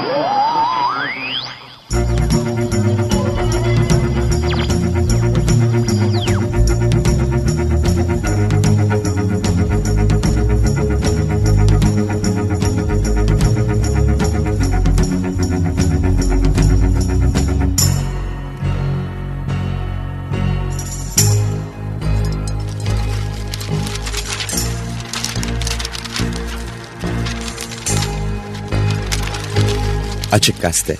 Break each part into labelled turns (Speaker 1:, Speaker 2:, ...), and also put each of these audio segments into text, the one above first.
Speaker 1: Oh.
Speaker 2: Açık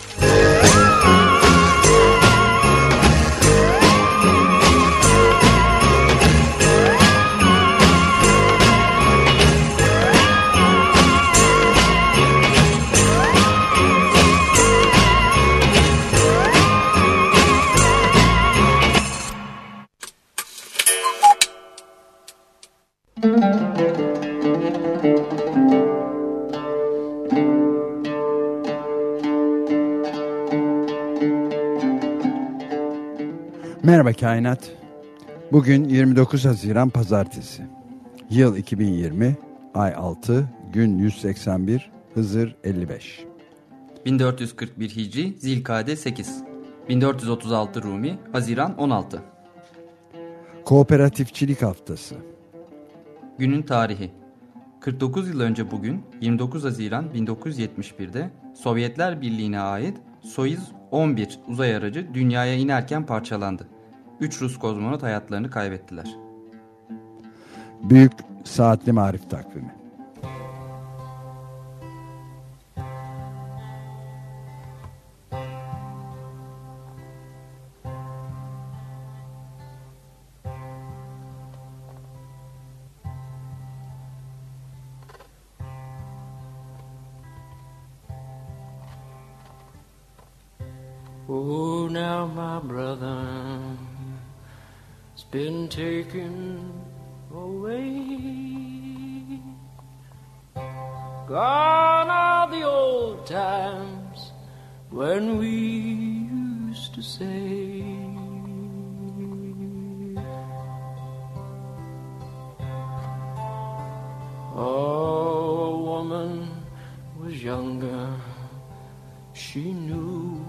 Speaker 2: Kainat. Bugün 29 Haziran Pazartesi. Yıl 2020, ay 6, gün 181, Hızır 55.
Speaker 3: 1441 Hicri, Zilkade 8. 1436 Rumi, Haziran 16.
Speaker 2: Kooperatifçilik Haftası.
Speaker 3: Günün tarihi. 49 yıl önce bugün 29 Haziran 1971'de Sovyetler Birliği'ne ait Soyuz 11 uzay aracı dünyaya inerken parçalandı. 3 Rus kozmonot hayatlarını kaybettiler.
Speaker 2: Büyük Saatli Marif Takvimi.
Speaker 4: Oh, now my brother been taken away. Gone are the old times when we used to say. Oh, a woman was younger, she knew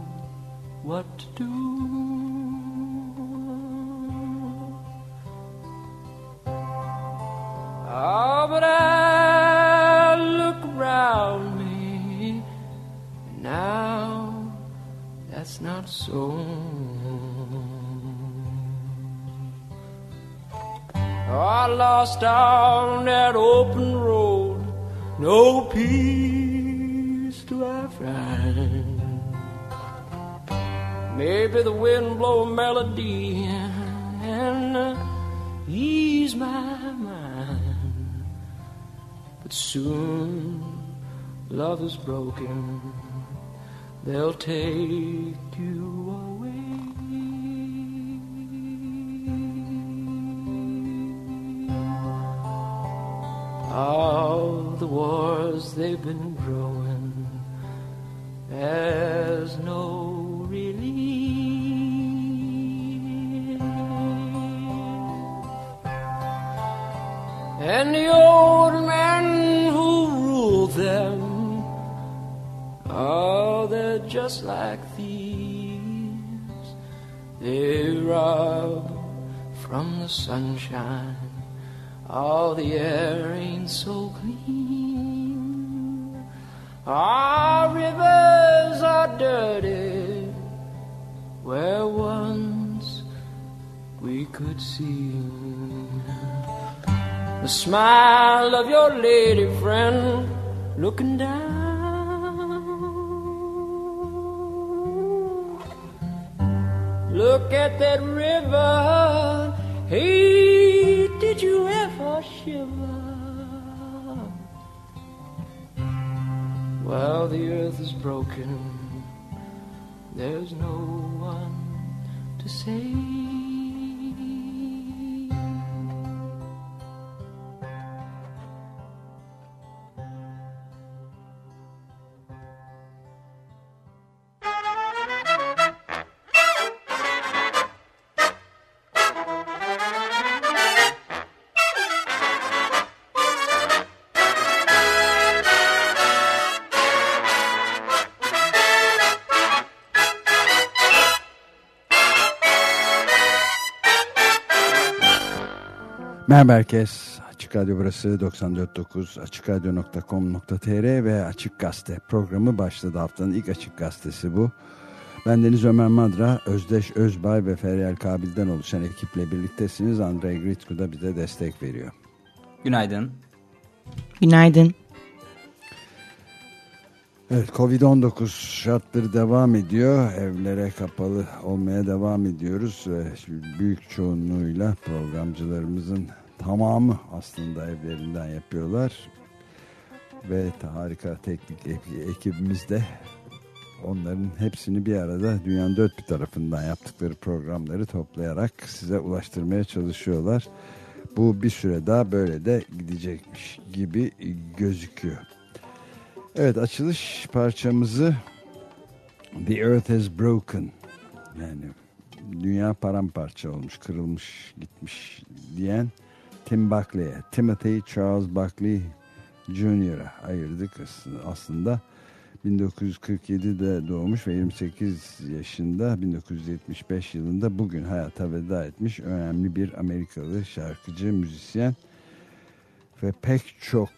Speaker 4: what to do. Oh, but I look around me now, that's not so. I lost on that open road, no peace do I find. Maybe the wind blow a melody and uh, ease my mind. But soon love is broken. They'll take you away. All the wars they've been growing. There's no relief. And the old rule them, oh, they're just like thieves. They rob from the sunshine. All the air ain't so clean. Our rivers are dirty where once we could see the smile of your lady friend looking down. Look at that river. Hey, did you ever shiver? While the earth is broken, there's no one to save.
Speaker 2: Merhaba herkes. Açık Radyo burası 94.9 açıkradyo.com.tr ve Açık Gazete programı başladı. Haftanın ilk Açık Gazetesi bu. Ben Deniz Ömer Madra, Özdeş Özbay ve Feryal Kabil'den oluşan ekiple birliktesiniz. Andrei Gritku da bize destek veriyor.
Speaker 3: Günaydın.
Speaker 5: Günaydın.
Speaker 2: Evet Covid-19 şartları devam ediyor. Evlere kapalı olmaya devam ediyoruz. Büyük çoğunluğuyla programcılarımızın tamamı aslında evlerinden yapıyorlar. Ve harika teknik ekibimiz de onların hepsini bir arada dünyanın dört bir tarafından yaptıkları programları toplayarak size ulaştırmaya çalışıyorlar. Bu bir süre daha böyle de gidecekmiş gibi gözüküyor. Evet açılış parçamızı The Earth is Broken yani dünya paramparça olmuş, kırılmış, gitmiş diyen Tim Buckley'e, Timothy Charles Buckley Jr.'a ayırdık aslında. 1947'de doğmuş ve 28 yaşında 1975 yılında bugün hayata veda etmiş önemli bir Amerikalı şarkıcı, müzisyen ve pek çok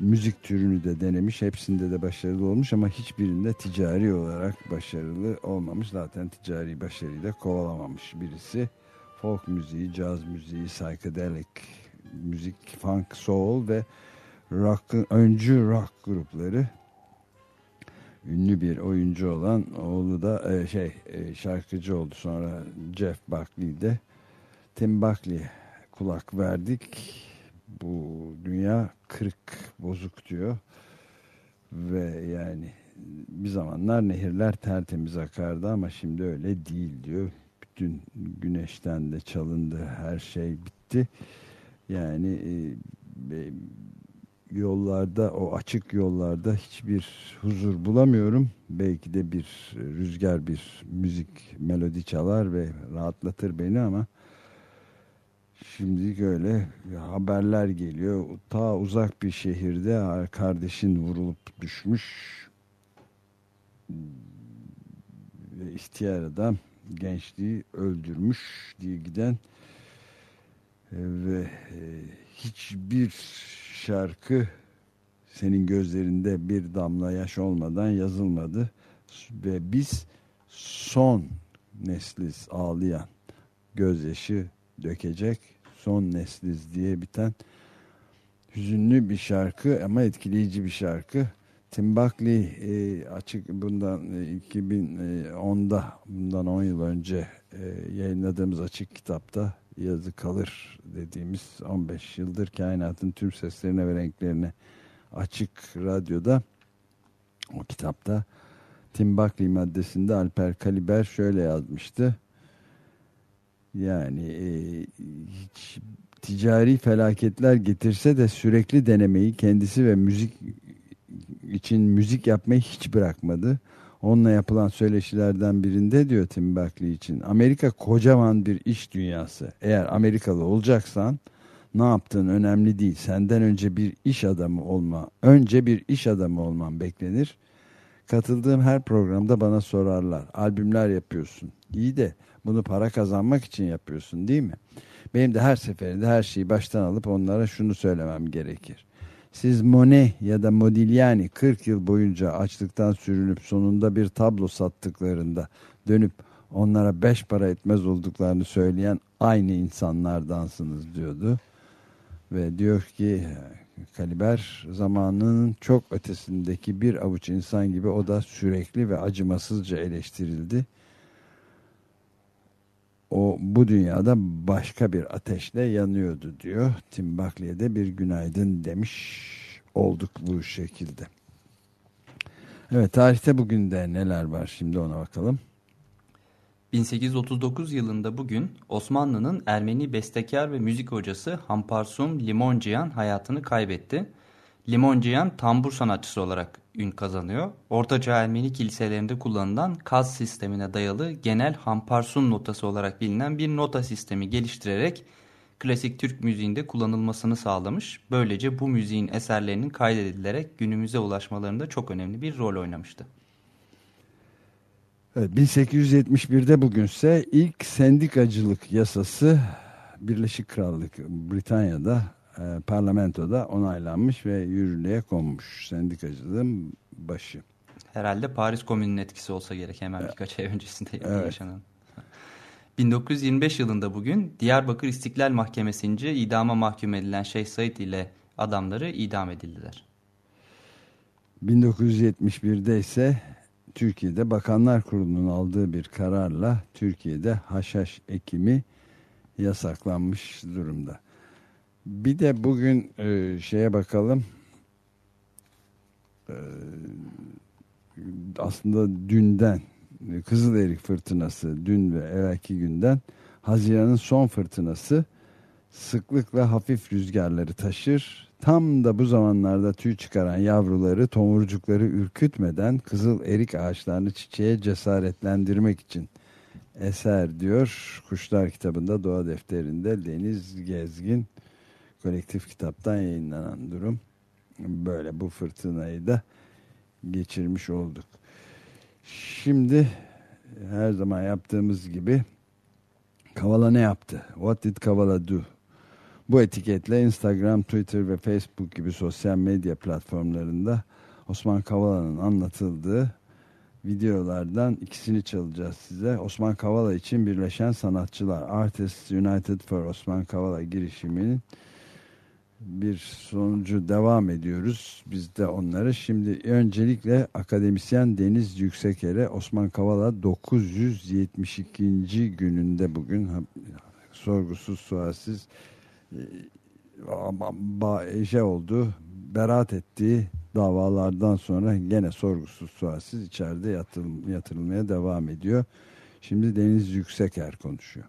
Speaker 2: müzik türünü de denemiş. Hepsinde de başarılı olmuş ama hiçbirinde ticari olarak başarılı olmamış. Zaten ticari başarıyı da kovalamamış birisi. Folk müziği, caz müziği, psychedelic müzik, funk, soul ve rock, öncü rock grupları. Ünlü bir oyuncu olan oğlu da e, şey e, şarkıcı oldu sonra Jeff Buckley de. Tim Buckley kulak verdik. Bu dünya kırık bozuk diyor. Ve yani bir zamanlar nehirler tertemiz akardı ama şimdi öyle değil diyor bütün güneşten de çalındı her şey bitti yani e, yollarda o açık yollarda hiçbir huzur bulamıyorum. Belki de bir rüzgar bir müzik melodi çalar ve rahatlatır beni ama şimdi öyle haberler geliyor. Ta uzak bir şehirde kardeşin vurulup düşmüş ve ihtiyar adam gençliği öldürmüş diye giden ve hiçbir şarkı senin gözlerinde bir damla yaş olmadan yazılmadı ve biz son nesliz ağlayan gözyaşı dökecek son nesliz diye biten hüzünlü bir şarkı ama etkileyici bir şarkı. Tim Buckley e, açık bundan e, 2010'da bundan 10 yıl önce e, yayınladığımız açık kitapta yazı kalır dediğimiz 15 yıldır kainatın tüm seslerine ve renklerine açık radyoda o kitapta Tim Buckley maddesinde Alper Kaliber şöyle yazmıştı. Yani e, hiç ticari felaketler getirse de sürekli denemeyi kendisi ve müzik için müzik yapmayı hiç bırakmadı. Onunla yapılan söyleşilerden birinde diyor Tim Buckley için Amerika kocaman bir iş dünyası. Eğer Amerikalı olacaksan ne yaptığın önemli değil. Senden önce bir iş adamı olma, önce bir iş adamı olman beklenir. Katıldığım her programda bana sorarlar. Albümler yapıyorsun. İyi de bunu para kazanmak için yapıyorsun değil mi? Benim de her seferinde her şeyi baştan alıp onlara şunu söylemem gerekir. Siz Monet ya da Modigliani 40 yıl boyunca açlıktan sürünüp sonunda bir tablo sattıklarında dönüp onlara beş para etmez olduklarını söyleyen aynı insanlardansınız diyordu. Ve diyor ki Kaliber zamanının çok ötesindeki bir avuç insan gibi o da sürekli ve acımasızca eleştirildi. O bu dünyada başka bir ateşle yanıyordu diyor. Tim Buckley'e de bir günaydın demiş olduk bu şekilde. Evet tarihte bugün de neler var şimdi ona bakalım.
Speaker 3: 1839 yılında bugün Osmanlı'nın Ermeni bestekar ve müzik hocası Hamparsum Limonciyan hayatını kaybetti. Limonciyan tambur sanatçısı olarak ün kazanıyor. Ortaçağ Ermeni kiliselerinde kullanılan kaz sistemine dayalı genel Hamparsun notası olarak bilinen bir nota sistemi geliştirerek klasik Türk müziğinde kullanılmasını sağlamış. Böylece bu müziğin eserlerinin kaydedilerek günümüze ulaşmalarında çok önemli bir rol oynamıştı.
Speaker 2: Evet, 1871'de bugünse ilk sendikacılık yasası Birleşik Krallık Britanya'da e, parlamentoda onaylanmış ve yürürlüğe konmuş sendikacılığın başı.
Speaker 3: Herhalde Paris Komünü'nün etkisi olsa gerek hemen birkaç ay öncesinde
Speaker 2: Evet.
Speaker 3: yaşanan. 1925 yılında bugün Diyarbakır İstiklal Mahkemesi'nce idama mahkum edilen Şeyh Said ile adamları idam edildiler.
Speaker 2: 1971'de ise Türkiye'de Bakanlar Kurulu'nun aldığı bir kararla Türkiye'de haşhaş ekimi yasaklanmış durumda. Bir de bugün e, şeye bakalım. E, aslında dünden e, Kızılerik fırtınası dün ve evvelki günden Haziran'ın son fırtınası sıklıkla hafif rüzgarları taşır. Tam da bu zamanlarda tüy çıkaran yavruları tomurcukları ürkütmeden kızıl erik ağaçlarını çiçeğe cesaretlendirmek için eser diyor. Kuşlar kitabında Doğa Defteri'nde Deniz Gezgin kolektif kitaptan yayınlanan durum. Böyle bu fırtınayı da geçirmiş olduk. Şimdi her zaman yaptığımız gibi Kavala ne yaptı? What did Kavala do? Bu etiketle Instagram, Twitter ve Facebook gibi sosyal medya platformlarında Osman Kavala'nın anlatıldığı videolardan ikisini çalacağız size. Osman Kavala için Birleşen Sanatçılar Artists United for Osman Kavala girişiminin bir sonucu devam ediyoruz. Biz de onları şimdi öncelikle akademisyen Deniz Yükseker'e Osman Kavala 972. gününde bugün sorgusuz sualsiz e, şey oldu beraat ettiği davalardan sonra gene sorgusuz sualsiz içeride yatırıl- yatırılmaya devam ediyor. Şimdi Deniz Yükseker konuşuyor.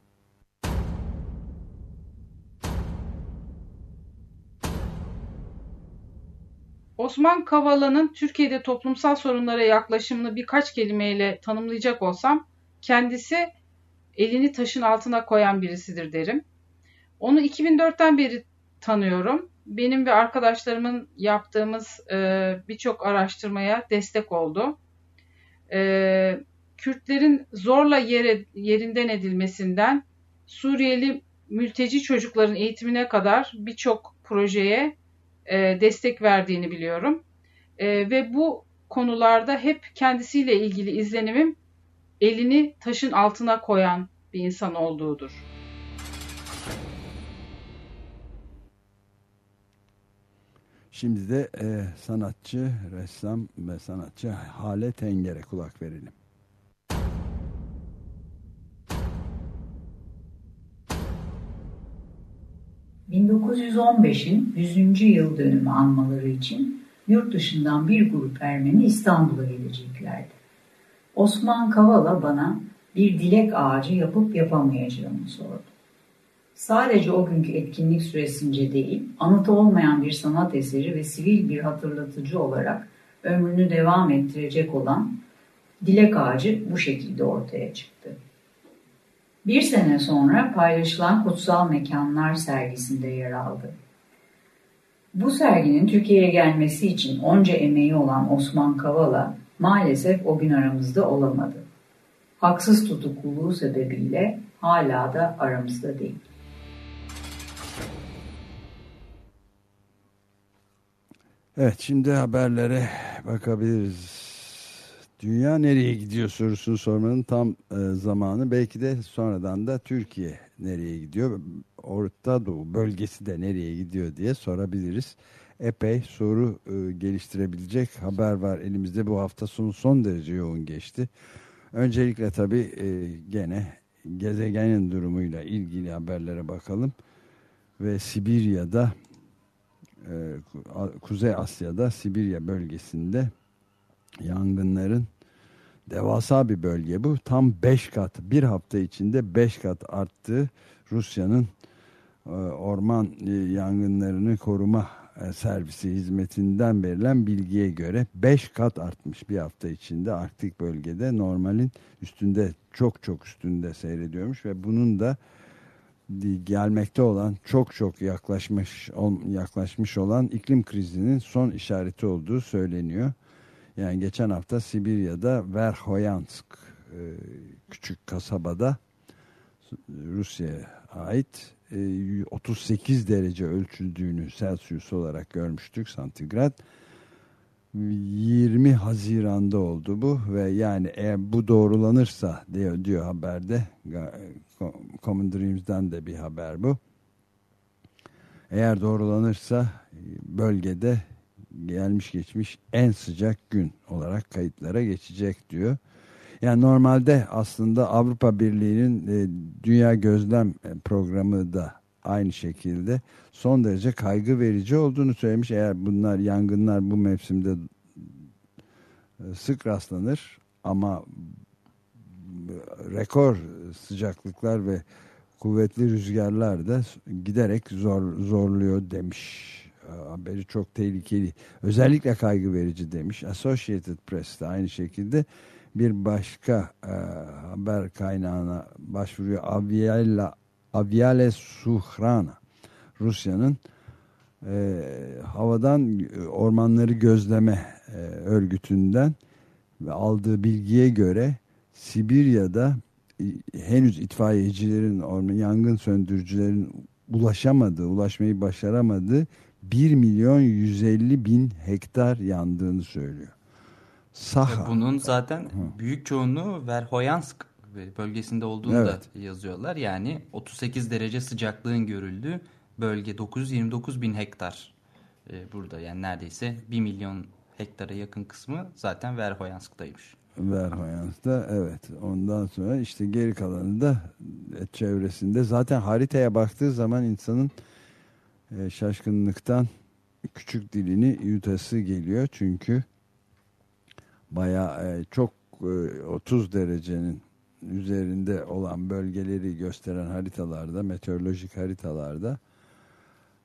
Speaker 6: Osman Kavala'nın Türkiye'de toplumsal sorunlara yaklaşımını birkaç kelimeyle tanımlayacak olsam kendisi elini taşın altına koyan birisidir derim. Onu 2004'ten beri tanıyorum. Benim ve arkadaşlarımın yaptığımız e, birçok araştırmaya destek oldu. E, Kürtlerin zorla yere, yerinden edilmesinden Suriyeli mülteci çocukların eğitimine kadar birçok projeye e, destek verdiğini biliyorum. E, ve bu konularda hep kendisiyle ilgili izlenimim elini taşın altına koyan bir insan olduğudur.
Speaker 2: Şimdi de e, sanatçı, ressam ve sanatçı Hale Tenger'e kulak verelim.
Speaker 7: ...1915'in 100. yıl dönümü anmaları için yurt dışından bir grup Ermeni İstanbul'a geleceklerdi. Osman Kavala bana bir dilek ağacı yapıp yapamayacağımı sordu. Sadece o günkü etkinlik süresince değil, anıtı olmayan bir sanat eseri ve sivil bir hatırlatıcı olarak ömrünü devam ettirecek olan dilek ağacı bu şekilde ortaya çıktı. Bir sene sonra paylaşılan Kutsal Mekanlar sergisinde yer aldı. Bu serginin Türkiye'ye gelmesi için onca emeği olan Osman Kavala maalesef o gün aramızda olamadı. Haksız tutukluluğu sebebiyle hala da aramızda değil.
Speaker 2: Evet şimdi haberlere bakabiliriz. Dünya nereye gidiyor sorusunu sormanın tam e, zamanı. Belki de sonradan da Türkiye nereye gidiyor? Orta Doğu bölgesi de nereye gidiyor diye sorabiliriz. Epey soru e, geliştirebilecek haber var elimizde. Bu hafta sonu son derece yoğun geçti. Öncelikle tabii e, gene gezegenin durumuyla ilgili haberlere bakalım. Ve Sibirya'da e, Ku- Kuzey Asya'da Sibirya bölgesinde yangınların devasa bir bölge bu. Tam 5 kat bir hafta içinde 5 kat arttı. Rusya'nın e, orman e, yangınlarını koruma e, servisi hizmetinden verilen bilgiye göre 5 kat artmış bir hafta içinde Arktik bölgede normalin üstünde çok çok üstünde seyrediyormuş ve bunun da gelmekte olan çok çok yaklaşmış yaklaşmış olan iklim krizinin son işareti olduğu söyleniyor. Yani geçen hafta Sibirya'da Verhoyansk e, küçük kasabada Rusya'ya ait e, 38 derece ölçüldüğünü Celsius olarak görmüştük santigrat. 20 Haziran'da oldu bu ve yani eğer bu doğrulanırsa diyor, diyor haberde Common Dreams'den de bir haber bu. Eğer doğrulanırsa bölgede gelmiş geçmiş en sıcak gün olarak kayıtlara geçecek diyor. Yani normalde aslında Avrupa Birliği'nin e, Dünya Gözlem Programı da aynı şekilde son derece kaygı verici olduğunu söylemiş. Eğer bunlar yangınlar bu mevsimde e, sık rastlanır ama rekor sıcaklıklar ve kuvvetli rüzgarlar da giderek zor, zorluyor demiş. E, haberi çok tehlikeli. Özellikle kaygı verici demiş. Associated Press de aynı şekilde bir başka e, haber kaynağına başvuruyor. Aviala, Aviale Suhrana Rusya'nın e, havadan ormanları gözleme e, örgütünden ve aldığı bilgiye göre Sibirya'da e, henüz itfaiyecilerin, orman, yangın söndürücülerin ulaşamadığı, ulaşmayı başaramadığı 1 milyon 150 bin hektar yandığını söylüyor.
Speaker 3: Saha. Bunun zaten Hı. büyük çoğunluğu Verhoyansk bölgesinde olduğunu evet. da yazıyorlar. Yani 38 derece sıcaklığın görüldüğü bölge 929 bin hektar e, burada. Yani neredeyse 1 milyon hektara yakın kısmı zaten Verhoyansk'taymış.
Speaker 2: Verhoyansk'ta evet. Ondan sonra işte geri kalanı da çevresinde. Zaten haritaya baktığı zaman insanın e, şaşkınlıktan küçük dilini yutası geliyor. Çünkü baya e, çok e, 30 derecenin üzerinde olan bölgeleri gösteren haritalarda, meteorolojik haritalarda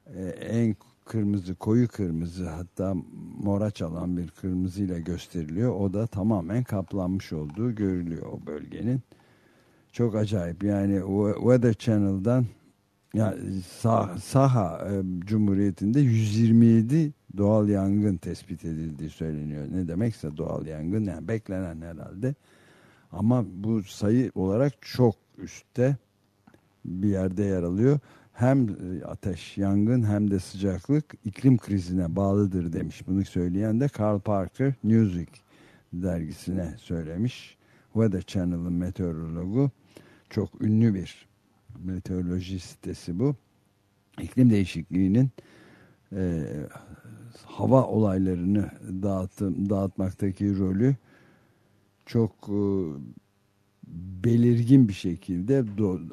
Speaker 2: e, en kırmızı, koyu kırmızı hatta mora çalan bir kırmızıyla gösteriliyor. O da tamamen kaplanmış olduğu görülüyor o bölgenin. Çok acayip yani Weather Channel'dan yani Sah Saha e, Cumhuriyeti'nde 127 doğal yangın tespit edildiği söyleniyor. Ne demekse doğal yangın yani beklenen herhalde. Ama bu sayı olarak çok üstte bir yerde yer alıyor. Hem e, ateş, yangın hem de sıcaklık iklim krizine bağlıdır demiş. Bunu söyleyen de Carl Parker Newsweek dergisine söylemiş. Weather Channel'ın meteorologu çok ünlü bir meteoroloji sitesi bu. İklim değişikliğinin e, hava olaylarını dağıtım, dağıtmaktaki rolü çok e, belirgin bir şekilde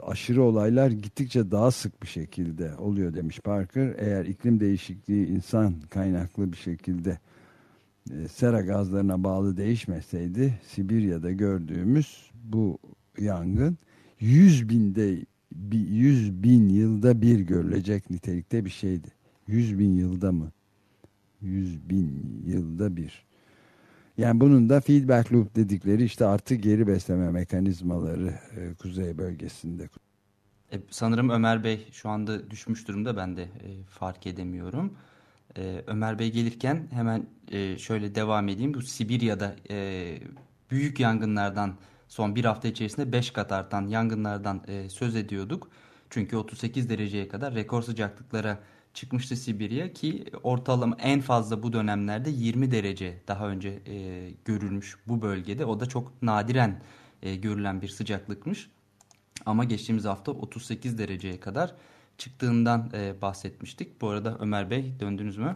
Speaker 2: aşırı olaylar gittikçe daha sık bir şekilde oluyor demiş Parker. Eğer iklim değişikliği insan kaynaklı bir şekilde e, sera gazlarına bağlı değişmeseydi Sibirya'da gördüğümüz bu yangın 100 binde 100 bin yılda bir görülecek nitelikte bir şeydi. 100 bin yılda mı? 100 bin yılda bir. Yani bunun da feedback loop dedikleri işte artı geri besleme mekanizmaları e, kuzey bölgesinde.
Speaker 3: E, sanırım Ömer Bey şu anda düşmüş durumda ben de e, fark edemiyorum. E, Ömer Bey gelirken hemen e, şöyle devam edeyim. Bu Sibirya'da e, büyük yangınlardan son bir hafta içerisinde 5 kat artan yangınlardan e, söz ediyorduk. Çünkü 38 dereceye kadar rekor sıcaklıklara çıkmıştı Sibirya ki ortalama en fazla bu dönemlerde 20 derece daha önce e, görülmüş bu bölgede. O da çok nadiren e, görülen bir sıcaklıkmış. Ama geçtiğimiz hafta 38 dereceye kadar çıktığından e, bahsetmiştik. Bu arada Ömer Bey döndünüz mü?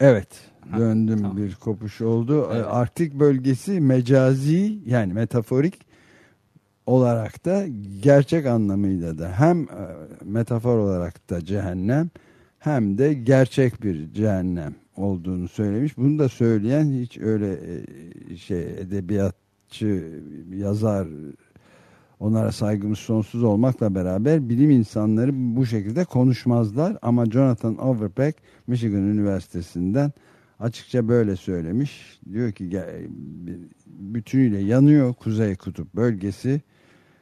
Speaker 2: Evet döndüm tamam. bir kopuş oldu. Evet. Arktik bölgesi mecazi yani metaforik olarak da gerçek anlamıyla da hem e, metafor olarak da cehennem hem de gerçek bir cehennem olduğunu söylemiş. Bunu da söyleyen hiç öyle e, şey edebiyatçı, yazar onlara saygımız sonsuz olmakla beraber bilim insanları bu şekilde konuşmazlar. Ama Jonathan Overbeck Michigan Üniversitesi'nden açıkça böyle söylemiş. Diyor ki bütünüyle yanıyor Kuzey Kutup bölgesi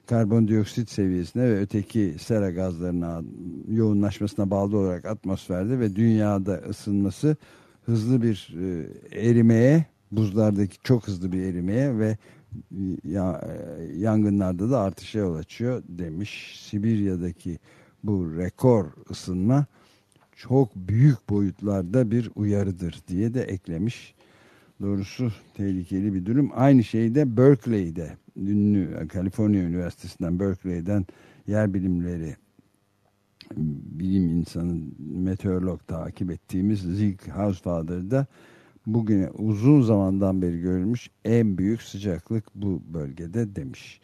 Speaker 2: karbondioksit seviyesine ve öteki sera gazlarına yoğunlaşmasına bağlı olarak atmosferde ve dünyada ısınması hızlı bir e, erimeye, buzlardaki çok hızlı bir erimeye ve ya, e, yangınlarda da artışa yol açıyor demiş. Sibirya'daki bu rekor ısınma çok büyük boyutlarda bir uyarıdır diye de eklemiş. Doğrusu tehlikeli bir durum. Aynı şeyde Berkeley'de, ünlü Kaliforniya Üniversitesi'nden Berkeley'den yer bilimleri bilim insanı meteorolog takip ettiğimiz Zeke Housefather'da bugüne uzun zamandan beri görülmüş en büyük sıcaklık bu bölgede demiş.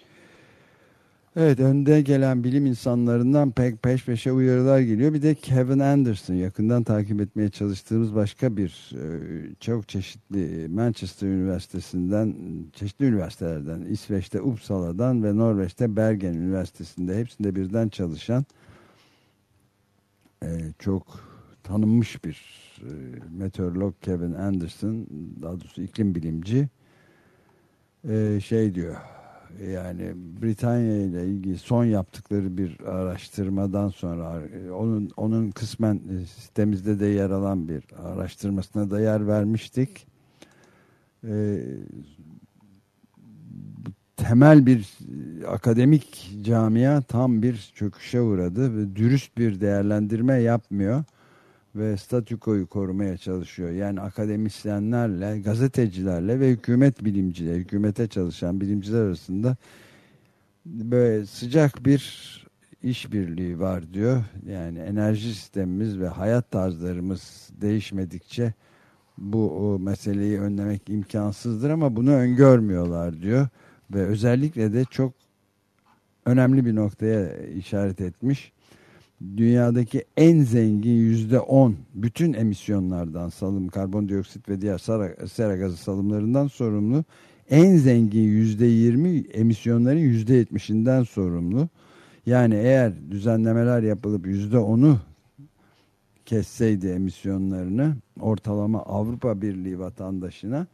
Speaker 2: Evet önde gelen bilim insanlarından pek peş peşe uyarılar geliyor. Bir de Kevin Anderson yakından takip etmeye çalıştığımız başka bir e, çok çeşitli Manchester Üniversitesi'nden çeşitli üniversitelerden İsveç'te Uppsala'dan ve Norveç'te Bergen Üniversitesi'nde hepsinde birden çalışan e, çok tanınmış bir meteorolog Kevin Anderson daha doğrusu iklim bilimci şey diyor yani Britanya ile ilgili son yaptıkları bir araştırmadan sonra onun onun kısmen e, sitemizde de yer alan bir araştırmasına da yer vermiştik. Ee, temel bir akademik camia tam bir çöküşe uğradı ve dürüst bir değerlendirme yapmıyor ve statükoyu korumaya çalışıyor. Yani akademisyenlerle, gazetecilerle ve hükümet bilimcileri, hükümete çalışan bilimciler arasında böyle sıcak bir işbirliği var diyor. Yani enerji sistemimiz ve hayat tarzlarımız değişmedikçe bu meseleyi önlemek imkansızdır ama bunu öngörmüyorlar diyor. Ve özellikle de çok önemli bir noktaya işaret etmiş dünyadaki en zengin yüzde on bütün emisyonlardan salım karbondioksit ve diğer sera, sera gazı salımlarından sorumlu en zengin yüzde yirmi emisyonların yüzde yetmişinden sorumlu. Yani eğer düzenlemeler yapılıp yüzde onu kesseydi emisyonlarını ortalama Avrupa Birliği vatandaşına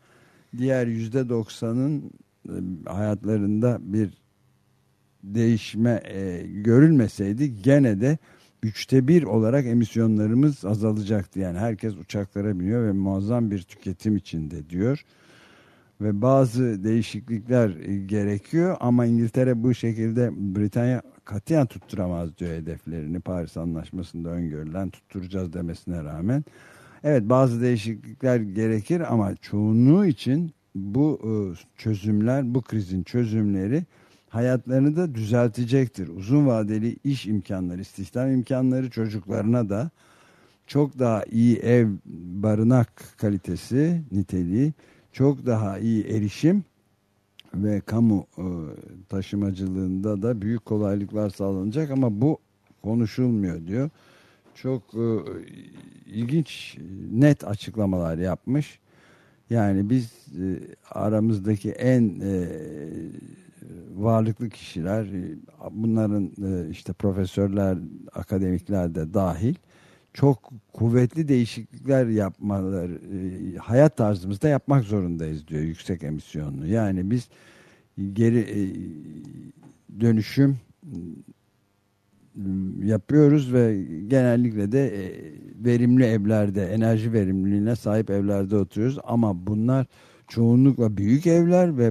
Speaker 2: diğer yüzde doksanın e, hayatlarında bir değişme e, görülmeseydi gene de üçte bir olarak emisyonlarımız azalacaktı. Yani herkes uçaklara biniyor ve muazzam bir tüketim içinde diyor. Ve bazı değişiklikler gerekiyor ama İngiltere bu şekilde Britanya katiyen tutturamaz diyor hedeflerini. Paris Anlaşması'nda öngörülen tutturacağız demesine rağmen. Evet bazı değişiklikler gerekir ama çoğunluğu için bu e, çözümler, bu krizin çözümleri hayatlarını da düzeltecektir. Uzun vadeli iş imkanları, istihdam imkanları çocuklarına da çok daha iyi ev, barınak kalitesi, niteliği, çok daha iyi erişim ve kamu e, taşımacılığında da büyük kolaylıklar sağlanacak ama bu konuşulmuyor diyor. Çok e, ilginç, net açıklamalar yapmış. Yani biz e, aramızdaki en varlıklı kişiler e, bunların e, işte profesörler akademikler de dahil çok kuvvetli değişiklikler yapmaları e, hayat tarzımızda yapmak zorundayız diyor yüksek emisyonlu. Yani biz geri dönüşüm yapıyoruz ve genellikle de verimli evlerde enerji verimliliğine sahip evlerde oturuyoruz ama bunlar çoğunlukla büyük evler ve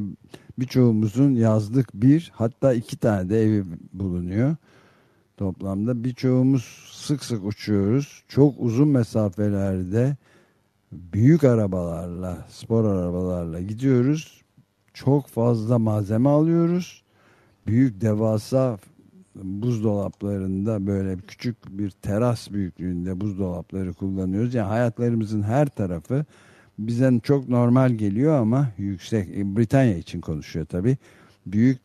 Speaker 2: birçoğumuzun yazlık bir hatta iki tane de evi bulunuyor toplamda. Birçoğumuz sık sık uçuyoruz. Çok uzun mesafelerde büyük arabalarla, spor arabalarla gidiyoruz. Çok fazla malzeme alıyoruz. Büyük devasa buzdolaplarında böyle küçük bir teras büyüklüğünde buzdolapları kullanıyoruz. Yani hayatlarımızın her tarafı bize çok normal geliyor ama yüksek e, Britanya için konuşuyor tabi büyük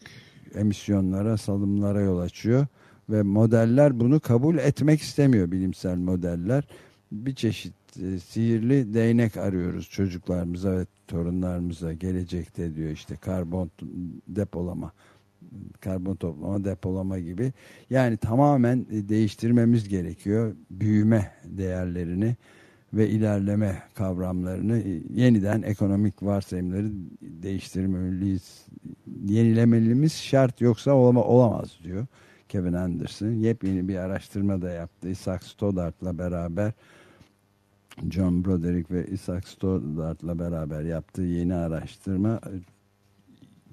Speaker 2: emisyonlara salımlara yol açıyor ve modeller bunu kabul etmek istemiyor bilimsel modeller. Bir çeşit e, sihirli değnek arıyoruz çocuklarımıza ve torunlarımıza. Gelecekte diyor işte karbon depolama karbon toplama depolama gibi. Yani tamamen e, değiştirmemiz gerekiyor büyüme değerlerini ve ilerleme kavramlarını yeniden ekonomik varsayımları değiştirmeliyiz. Yenilemelimiz şart yoksa olamaz diyor Kevin Anderson. Yepyeni bir araştırma da yaptı. Isaac Stoddard'la beraber John Broderick ve Isaac Stoddard'la beraber yaptığı yeni araştırma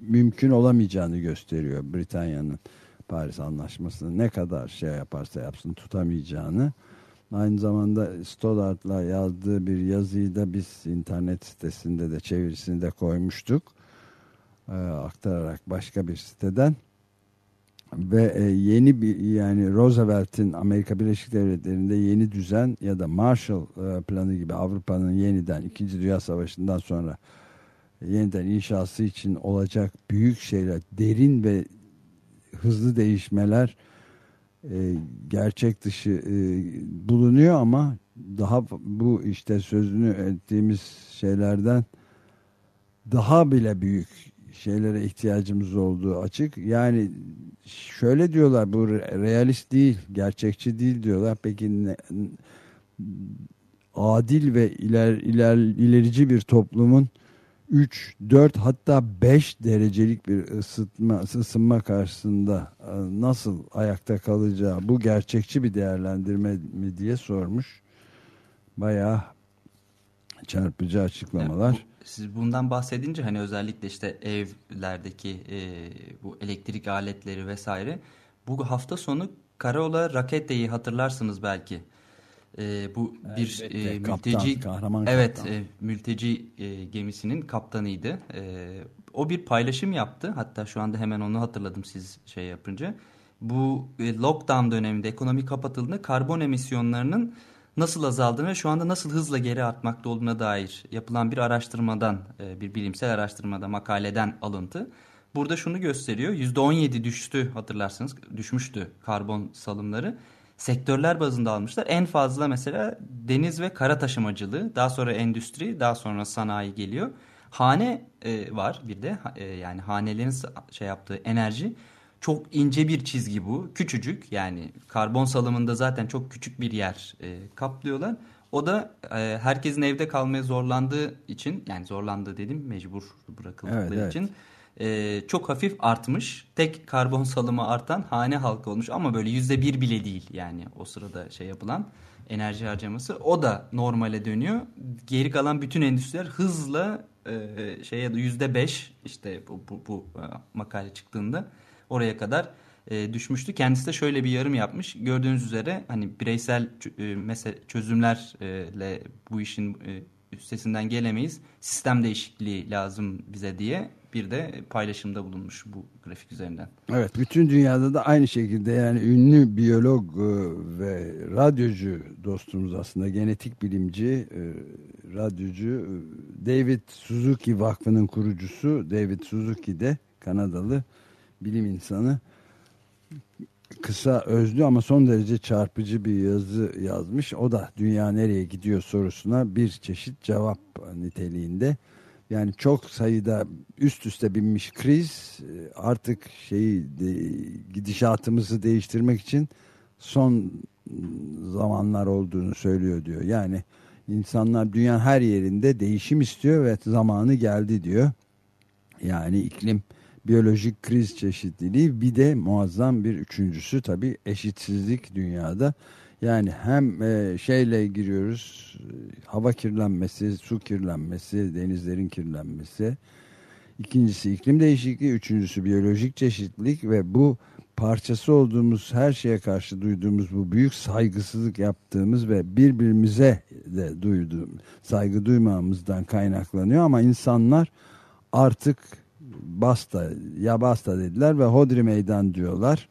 Speaker 2: mümkün olamayacağını gösteriyor Britanya'nın Paris Anlaşması'nı ne kadar şey yaparsa yapsın tutamayacağını aynı zamanda Stoddart'la yazdığı bir yazıyı da biz internet sitesinde de çevirisini de koymuştuk e, aktararak başka bir siteden ve e, yeni bir yani Roosevelt'in Amerika Birleşik Devletleri'nde yeni düzen ya da Marshall e, planı gibi Avrupa'nın yeniden 2. Dünya Savaşı'ndan sonra yeniden inşası için olacak büyük şeyler, derin ve hızlı değişmeler e, gerçek dışı e, bulunuyor ama daha bu işte sözünü ettiğimiz şeylerden daha bile büyük şeylere ihtiyacımız olduğu açık. Yani şöyle diyorlar bu realist değil, gerçekçi değil diyorlar. Peki ne, adil ve iler, iler, ilerici bir toplumun 3, 4 hatta 5 derecelik bir ısıtma, ısınma karşısında e, nasıl ayakta kalacağı bu gerçekçi bir değerlendirme mi diye sormuş. Bayağı çarpıcı açıklamalar.
Speaker 3: Yani bu, siz bundan bahsedince hani özellikle işte evlerdeki e, bu elektrik aletleri vesaire bu hafta sonu Karaola Rakette'yi hatırlarsınız belki e, bu bir
Speaker 2: Elbette,
Speaker 3: e,
Speaker 2: kaptan,
Speaker 3: mülteci
Speaker 2: kahraman
Speaker 3: evet
Speaker 2: kaptan.
Speaker 3: e, mülteci e, gemisinin kaptanıydı. E, o bir paylaşım yaptı. Hatta şu anda hemen onu hatırladım siz şey yapınca. Bu e, lockdown döneminde ekonomi kapatıldığında karbon emisyonlarının nasıl azaldığını ve şu anda nasıl hızla geri artmakta olduğuna dair yapılan bir araştırmadan, e, bir bilimsel araştırmada makaleden alıntı. Burada şunu gösteriyor. %17 düştü hatırlarsınız. Düşmüştü karbon salımları sektörler bazında almışlar. En fazla mesela deniz ve kara taşımacılığı, daha sonra endüstri, daha sonra sanayi geliyor. Hane e, var bir de e, yani hanelerin şey yaptığı enerji çok ince bir çizgi bu. Küçücük yani karbon salımında zaten çok küçük bir yer e, kaplıyorlar. O da e, herkesin evde kalmaya zorlandığı için yani zorlandığı dedim mecbur bırakıldıkları
Speaker 2: Evet,
Speaker 3: için e, çok hafif artmış. Tek karbon salımı artan hane halkı olmuş ama böyle yüzde bir bile değil yani o sırada şey yapılan enerji harcaması. O da normale dönüyor. Geri kalan bütün endüstriler hızla e, şeye yüzde beş işte bu, bu, bu e, makale çıktığında oraya kadar e, düşmüştü. Kendisi de şöyle bir yarım yapmış. Gördüğünüz üzere hani bireysel e, mesele, çözümlerle bu işin e, üstesinden gelemeyiz. Sistem değişikliği lazım bize diye bir de paylaşımda bulunmuş bu grafik üzerinden.
Speaker 2: Evet bütün dünyada da aynı şekilde yani ünlü biyolog e, ve radyocu dostumuz aslında genetik bilimci e, radyocu e, David Suzuki Vakfı'nın kurucusu David Suzuki de Kanadalı bilim insanı kısa özlü ama son derece çarpıcı bir yazı yazmış. O da dünya nereye gidiyor sorusuna bir çeşit cevap niteliğinde. Yani çok sayıda üst üste binmiş kriz e, artık şeyi gidişatımızı değiştirmek için son zamanlar olduğunu söylüyor diyor. Yani insanlar dünyanın her yerinde değişim istiyor ve zamanı geldi diyor. Yani iklim, biyolojik kriz çeşitliliği bir de muazzam bir üçüncüsü tabii eşitsizlik dünyada. Yani hem e, şeyle giriyoruz hava kirlenmesi, su kirlenmesi, denizlerin kirlenmesi. İkincisi iklim değişikliği, üçüncüsü biyolojik çeşitlilik ve bu parçası olduğumuz her şeye karşı duyduğumuz bu büyük saygısızlık yaptığımız ve birbirimize de duyduğum saygı duymamızdan kaynaklanıyor ama insanlar artık basta ya basta dediler ve hodri meydan diyorlar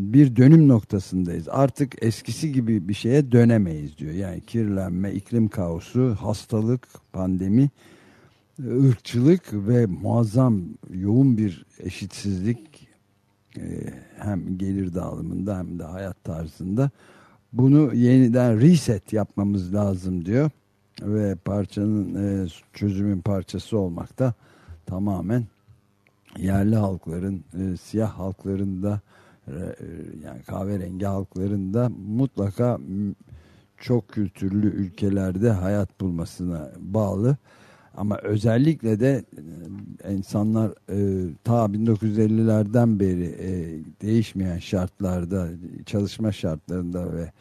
Speaker 2: bir dönüm noktasındayız. Artık eskisi gibi bir şeye dönemeyiz diyor. Yani kirlenme, iklim kaosu, hastalık, pandemi, ırkçılık ve muazzam yoğun bir eşitsizlik e, hem gelir dağılımında hem de hayat tarzında. Bunu yeniden reset yapmamız lazım diyor. Ve parçanın e, çözümün parçası olmakta tamamen yerli halkların, e, siyah halkların da yani kahverengi halklarında mutlaka çok kültürlü ülkelerde hayat bulmasına bağlı. Ama özellikle de insanlar e, ta 1950'lerden beri e, değişmeyen şartlarda, çalışma şartlarında ve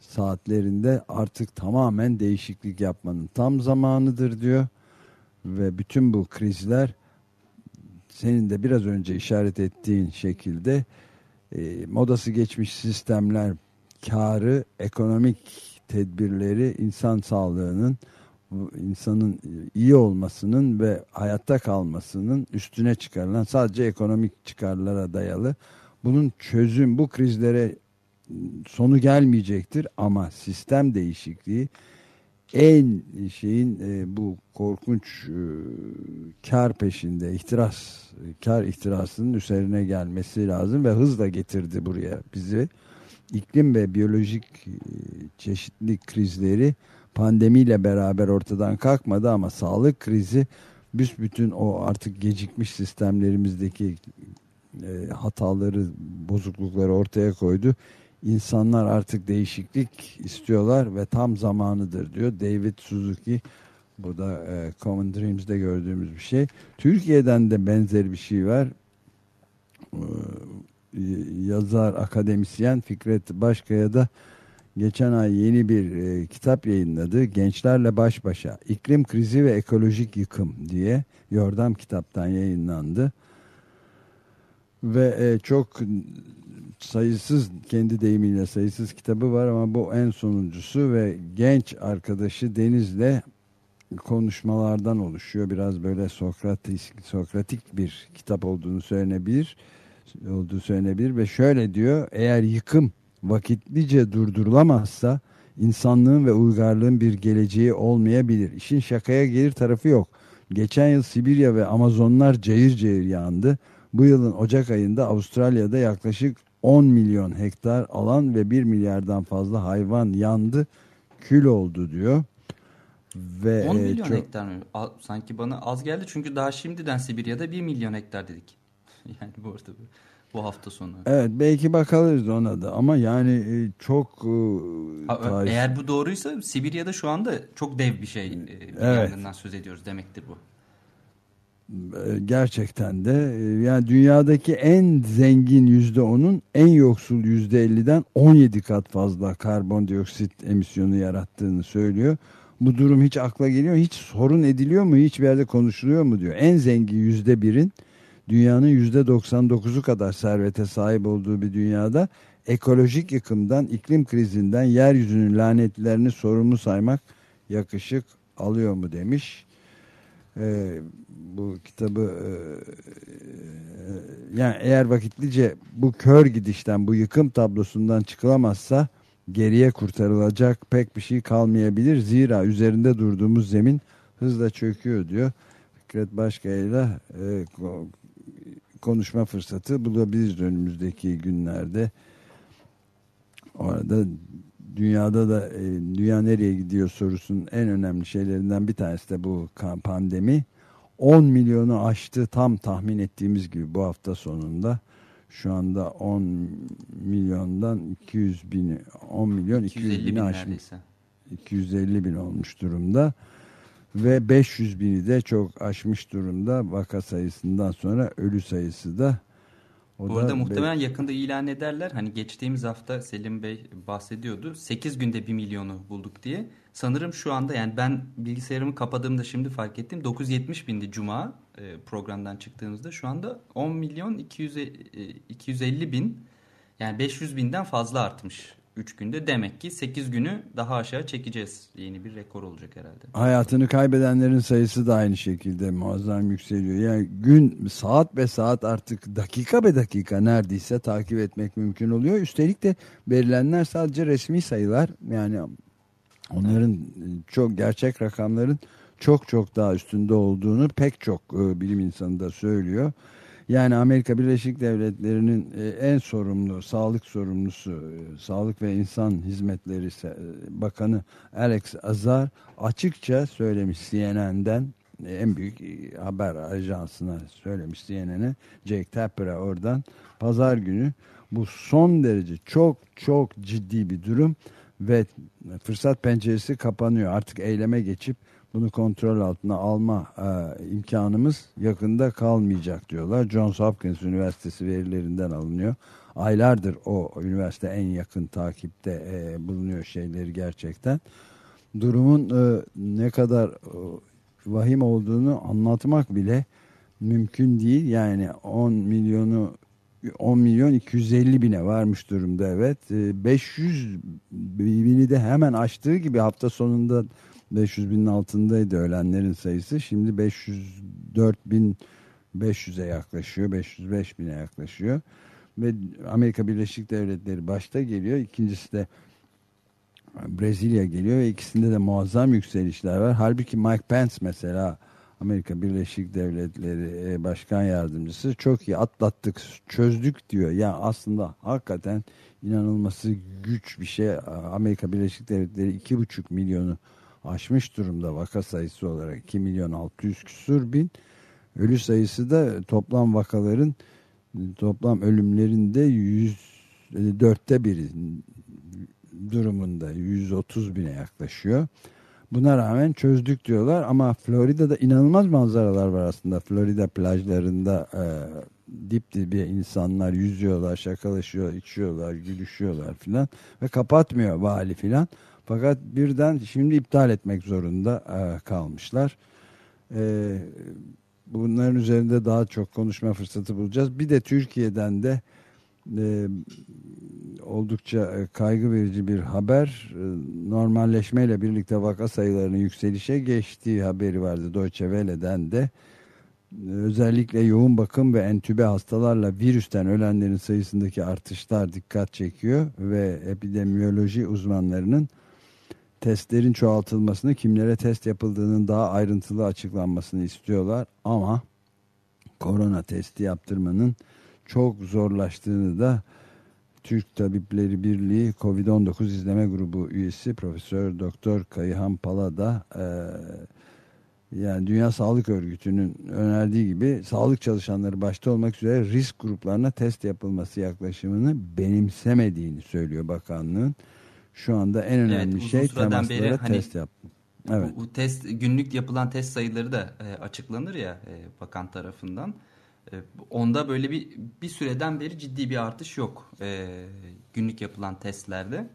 Speaker 2: saatlerinde artık tamamen değişiklik yapmanın tam zamanıdır diyor. Ve bütün bu krizler senin de biraz önce işaret ettiğin şekilde e, modası geçmiş sistemler karı, ekonomik tedbirleri insan sağlığının insanın iyi olmasının ve hayatta kalmasının üstüne çıkarılan sadece ekonomik çıkarlara dayalı. Bunun çözüm bu krizlere sonu gelmeyecektir ama sistem değişikliği en şeyin e, bu korkunç e, kar peşinde ihtiras kar ihtirasının üzerine gelmesi lazım ve hızla getirdi buraya bizi iklim ve biyolojik e, çeşitlilik krizleri pandemiyle beraber ortadan kalkmadı ama sağlık krizi büsbütün o artık gecikmiş sistemlerimizdeki e, hataları, bozuklukları ortaya koydu. İnsanlar artık değişiklik istiyorlar ve tam zamanıdır diyor David Suzuki. Bu da e, Common Dreams'de gördüğümüz bir şey. Türkiye'den de benzer bir şey var. E, yazar, akademisyen Fikret Başkaya da geçen ay yeni bir e, kitap yayınladı. Gençlerle Baş Başa, İklim Krizi ve Ekolojik Yıkım diye Yordam kitaptan yayınlandı. Ve e, çok sayısız kendi deyimiyle sayısız kitabı var ama bu en sonuncusu ve genç arkadaşı Deniz'le konuşmalardan oluşuyor. Biraz böyle Sokratik, Sokratik bir kitap olduğunu söylenebilir olduğu söylenebilir ve şöyle diyor eğer yıkım vakitlice durdurulamazsa insanlığın ve uygarlığın bir geleceği olmayabilir. İşin şakaya gelir tarafı yok. Geçen yıl Sibirya ve Amazonlar cayır cayır yandı. Bu yılın Ocak ayında Avustralya'da yaklaşık 10 milyon hektar alan ve 1 milyardan fazla hayvan yandı, kül oldu diyor.
Speaker 3: Ve 10 milyon çok... hektar mı? Sanki bana az geldi çünkü daha şimdiden Sibirya'da 1 milyon hektar dedik. yani bu arada bu hafta sonu.
Speaker 2: Evet belki bakarız ona da ama yani e, çok
Speaker 3: e, ha, eğer bu doğruysa Sibirya'da şu anda çok dev bir şey e, bir evet. yangından söz ediyoruz demektir bu.
Speaker 2: Gerçekten de yani dünyadaki en zengin yüzde onun en yoksul yüzde elliden 17 kat fazla karbondioksit emisyonu yarattığını söylüyor. Bu durum hiç akla geliyor hiç sorun ediliyor mu hiçbir yerde konuşuluyor mu diyor. En zengin yüzde birin dünyanın %99'u kadar servete sahip olduğu bir dünyada ekolojik yıkımdan, iklim krizinden yeryüzünün lanetlerini sorumlu saymak yakışık alıyor mu demiş. Ee, bu kitabı e, e, yani eğer vakitlice bu kör gidişten bu yıkım tablosundan çıkılamazsa geriye kurtarılacak pek bir şey kalmayabilir. Zira üzerinde durduğumuz zemin hızla çöküyor diyor. Fikret Başkaya'yla e, konuşma fırsatı bulabiliriz önümüzdeki günlerde. Orada dünyada da e, dünya nereye gidiyor sorusunun en önemli şeylerinden bir tanesi de bu pandemi. 10 milyonu aştı tam tahmin ettiğimiz gibi bu hafta sonunda. Şu anda 10 milyondan 200 bin 10 milyon 200 bini aşmış. 250 bin olmuş durumda ve 500 bini de çok aşmış durumda vaka sayısından sonra ölü sayısı da
Speaker 3: o Bu arada muhtemelen yakında ilan ederler. Hani geçtiğimiz hafta Selim Bey bahsediyordu. 8 günde 1 milyonu bulduk diye. Sanırım şu anda yani ben bilgisayarımı kapadığımda şimdi fark ettim. 970 bindi Cuma e, programdan çıktığımızda. Şu anda 10 milyon 200, 250 e, bin yani 500 binden fazla artmış 3 günde demek ki 8 günü daha aşağı çekeceğiz. Yeni bir rekor olacak herhalde.
Speaker 2: Hayatını kaybedenlerin sayısı da aynı şekilde muazzam yükseliyor. Yani gün saat be saat artık dakika be dakika neredeyse takip etmek mümkün oluyor. Üstelik de verilenler sadece resmi sayılar. Yani onların çok gerçek rakamların çok çok daha üstünde olduğunu pek çok e, bilim insanı da söylüyor. Yani Amerika Birleşik Devletleri'nin e, en sorumlu, sağlık sorumlusu, e, Sağlık ve İnsan Hizmetleri e, Bakanı Alex Azar açıkça söylemiş CNN'den en büyük haber ajansına söylemiş CNN'e Jake Tapper'a oradan pazar günü bu son derece çok çok ciddi bir durum ve fırsat penceresi kapanıyor. Artık eyleme geçip bunu kontrol altına alma e, imkanımız yakında kalmayacak diyorlar. Johns Hopkins Üniversitesi verilerinden alınıyor. Aylardır o üniversite en yakın takipte e, bulunuyor şeyleri gerçekten. Durumun e, ne kadar e, vahim olduğunu anlatmak bile mümkün değil. Yani 10 milyonu 10 milyon 250 bine varmış durumda evet. 500 e, bini de hemen aştığı gibi hafta sonunda 500 binin altındaydı ölenlerin sayısı. Şimdi 504 bin 500'e yaklaşıyor. 505 bine yaklaşıyor. Ve Amerika Birleşik Devletleri başta geliyor. İkincisi de Brezilya geliyor ve ikisinde de muazzam yükselişler var. Halbuki Mike Pence mesela Amerika Birleşik Devletleri e, Başkan Yardımcısı çok iyi atlattık, çözdük diyor. Yani aslında hakikaten inanılması güç bir şey. Amerika Birleşik Devletleri iki buçuk milyonu aşmış durumda vaka sayısı olarak 2 milyon 600 küsur bin. Ölü sayısı da toplam vakaların toplam ölümlerinde yüz dörtte biri durumunda 130 bine yaklaşıyor. Buna rağmen çözdük diyorlar ama Florida'da inanılmaz manzaralar var aslında. Florida plajlarında e, dip dibe insanlar yüzüyorlar, şakalaşıyor, içiyorlar, gülüşüyorlar filan ve kapatmıyor vali filan. Fakat birden şimdi iptal etmek zorunda e, kalmışlar. E, bunların üzerinde daha çok konuşma fırsatı bulacağız. Bir de Türkiye'den de e, oldukça kaygı verici bir haber. Normalleşmeyle birlikte vaka sayılarının yükselişe geçtiği haberi vardı Deutsche Welle'den de. Özellikle yoğun bakım ve entübe hastalarla virüsten ölenlerin sayısındaki artışlar dikkat çekiyor ve epidemiyoloji uzmanlarının testlerin çoğaltılmasını, kimlere test yapıldığının daha ayrıntılı açıklanmasını istiyorlar ama korona testi yaptırmanın çok zorlaştığını da Türk Tabipleri Birliği Covid-19 izleme grubu üyesi Profesör Doktor Kayıhan Pala da e, yani Dünya Sağlık Örgütü'nün önerdiği gibi sağlık çalışanları başta olmak üzere risk gruplarına test yapılması yaklaşımını benimsemediğini söylüyor bakanlığın. Şu anda en önemli evet, şey temaslara beri, hani, test yapmak.
Speaker 3: Evet. Bu, bu test günlük yapılan test sayıları da e, açıklanır ya e, bakan tarafından. E, onda böyle bir bir süreden beri ciddi bir artış yok e, günlük yapılan testlerde.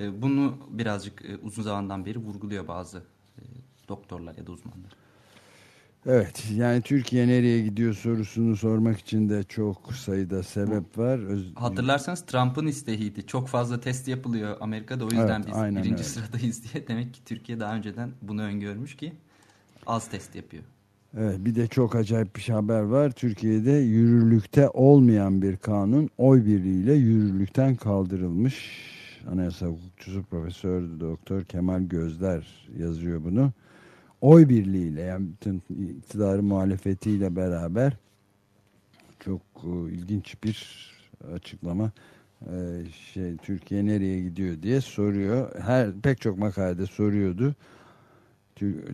Speaker 3: E, bunu birazcık e, uzun zamandan beri vurguluyor bazı e, doktorlar ya da uzmanlar.
Speaker 2: Evet yani Türkiye nereye gidiyor sorusunu sormak için de çok sayıda sebep var. Öz...
Speaker 3: Hatırlarsanız Trump'ın isteğiydi. Çok fazla test yapılıyor Amerika'da o yüzden evet, biz birinci öyle. sıradayız diye. Demek ki Türkiye daha önceden bunu öngörmüş ki az test yapıyor.
Speaker 2: Evet, bir de çok acayip bir haber var. Türkiye'de yürürlükte olmayan bir kanun oy birliğiyle yürürlükten kaldırılmış. Anayasa hukukçusu Profesör Doktor Kemal Gözler yazıyor bunu. Oy birliğiyle yani bütün iktidarı muhalefetiyle beraber çok e, ilginç bir açıklama. Ee, şey Türkiye nereye gidiyor diye soruyor. Her pek çok makalede soruyordu.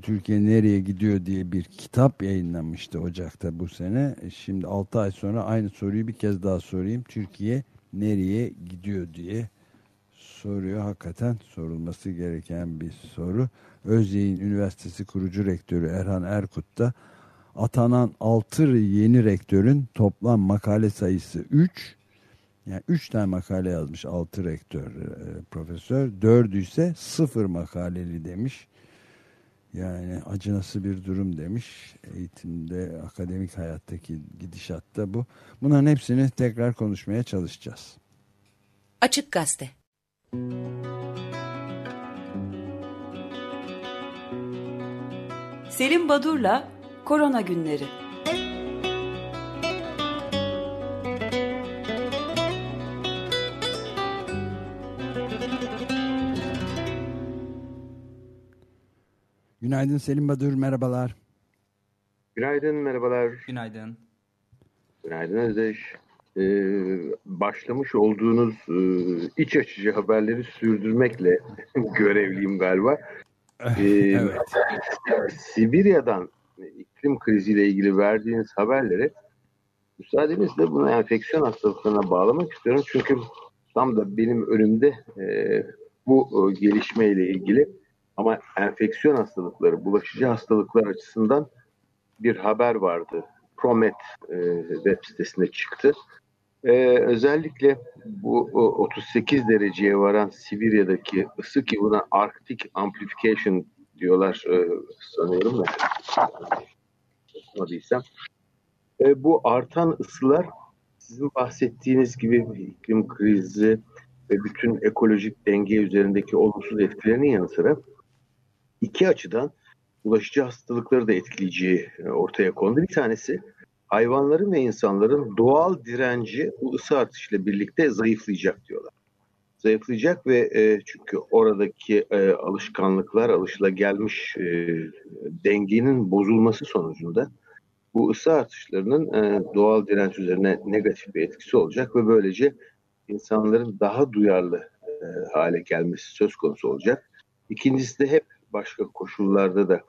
Speaker 2: Türkiye nereye gidiyor diye bir kitap yayınlanmıştı Ocak'ta bu sene. E, şimdi 6 ay sonra aynı soruyu bir kez daha sorayım. Türkiye nereye gidiyor diye soruyor. Hakikaten sorulması gereken bir soru. Özyeğin Üniversitesi kurucu rektörü Erhan Erkut da atanan 6 yeni rektörün toplam makale sayısı 3. Yani 3 tane makale yazmış 6 rektör e, profesör. 4'ü ise 0 makaleli demiş. Yani acınası bir durum demiş. Eğitimde, akademik hayattaki gidişatta bu. Bunların hepsini tekrar konuşmaya çalışacağız.
Speaker 8: Açık Gazete Selim Badur'la Korona Günleri
Speaker 2: Günaydın Selim Badur, merhabalar.
Speaker 9: Günaydın, merhabalar.
Speaker 3: Günaydın.
Speaker 9: Günaydın Özdeş. Ee, başlamış olduğunuz e, iç açıcı haberleri sürdürmekle görevliyim galiba. Ee, evet. Sibirya'dan iklim kriziyle ilgili verdiğiniz haberleri müsaadenizle bunu enfeksiyon hastalıklarına bağlamak istiyorum. Çünkü tam da benim önümde e, bu e, gelişmeyle ilgili ama enfeksiyon hastalıkları, bulaşıcı hastalıklar açısından bir haber vardı. Promet e, web sitesinde çıktı. E, özellikle bu o, 38 dereceye varan Sibirya'daki ısı ki buna Arctic Amplification diyorlar e, sanıyorum da. Okumadıysam. E, bu artan ısılar sizin bahsettiğiniz gibi iklim krizi ve bütün ekolojik denge üzerindeki olumsuz etkilerinin yanı sıra iki açıdan bulaşıcı hastalıkları da etkileyeceği e, ortaya kondu. Bir tanesi hayvanların ve insanların doğal direnci bu ısı artışıyla birlikte zayıflayacak diyorlar. Zayıflayacak ve e, çünkü oradaki e, alışkanlıklar, alışılagelmiş e, dengenin bozulması sonucunda bu ısı artışlarının e, doğal direnç üzerine negatif bir etkisi olacak ve böylece insanların daha duyarlı e, hale gelmesi söz konusu olacak. İkincisi de hep başka koşullarda da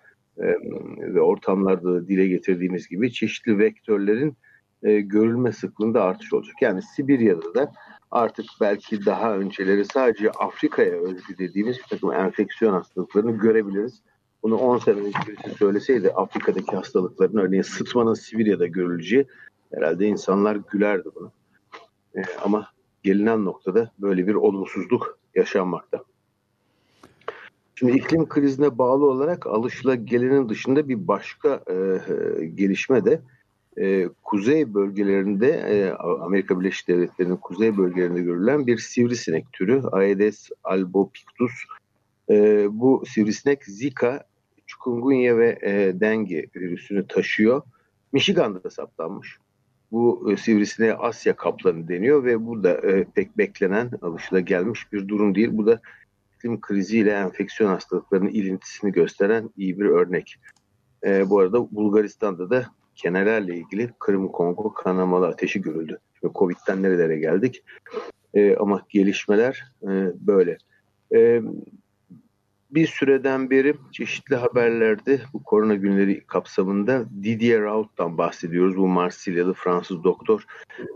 Speaker 9: ve ortamlarda da dile getirdiğimiz gibi çeşitli vektörlerin e, görülme sıklığında artış olacak. Yani Sibirya'da da artık belki daha önceleri sadece Afrika'ya özgü dediğimiz bir takım enfeksiyon hastalıklarını görebiliriz. Bunu 10 sene önce birisi söyleseydi Afrika'daki hastalıkların örneğin sıtmanın Sibirya'da görüleceği herhalde insanlar gülerdi bunu. E, ama gelinen noktada böyle bir olumsuzluk yaşanmakta. Şimdi iklim krizine bağlı olarak alışılagelenin dışında bir başka e, e, gelişme de e, kuzey bölgelerinde e, Amerika Birleşik Devletleri'nin kuzey bölgelerinde görülen bir sivrisinek türü Aedes albopictus. E, bu sivrisinek Zika, chikungunya ve e, dengue virüsünü taşıyor. Michigan'da da saptanmış. Bu e, sivrisineğe Asya kaplanı deniyor ve bu da e, pek beklenen, alışılagelmiş bir durum değil. Bu da iklim kriziyle enfeksiyon hastalıklarının ilintisini gösteren iyi bir örnek. E, bu arada Bulgaristan'da da kenelerle ilgili Kırım Kongo kanamalı ateşi görüldü. Şimdi Covid'den nerelere geldik? E, ama gelişmeler e, böyle. E, bir süreden beri çeşitli haberlerde bu korona günleri kapsamında Didier Raoult'tan bahsediyoruz. Bu Marsilyalı Fransız doktor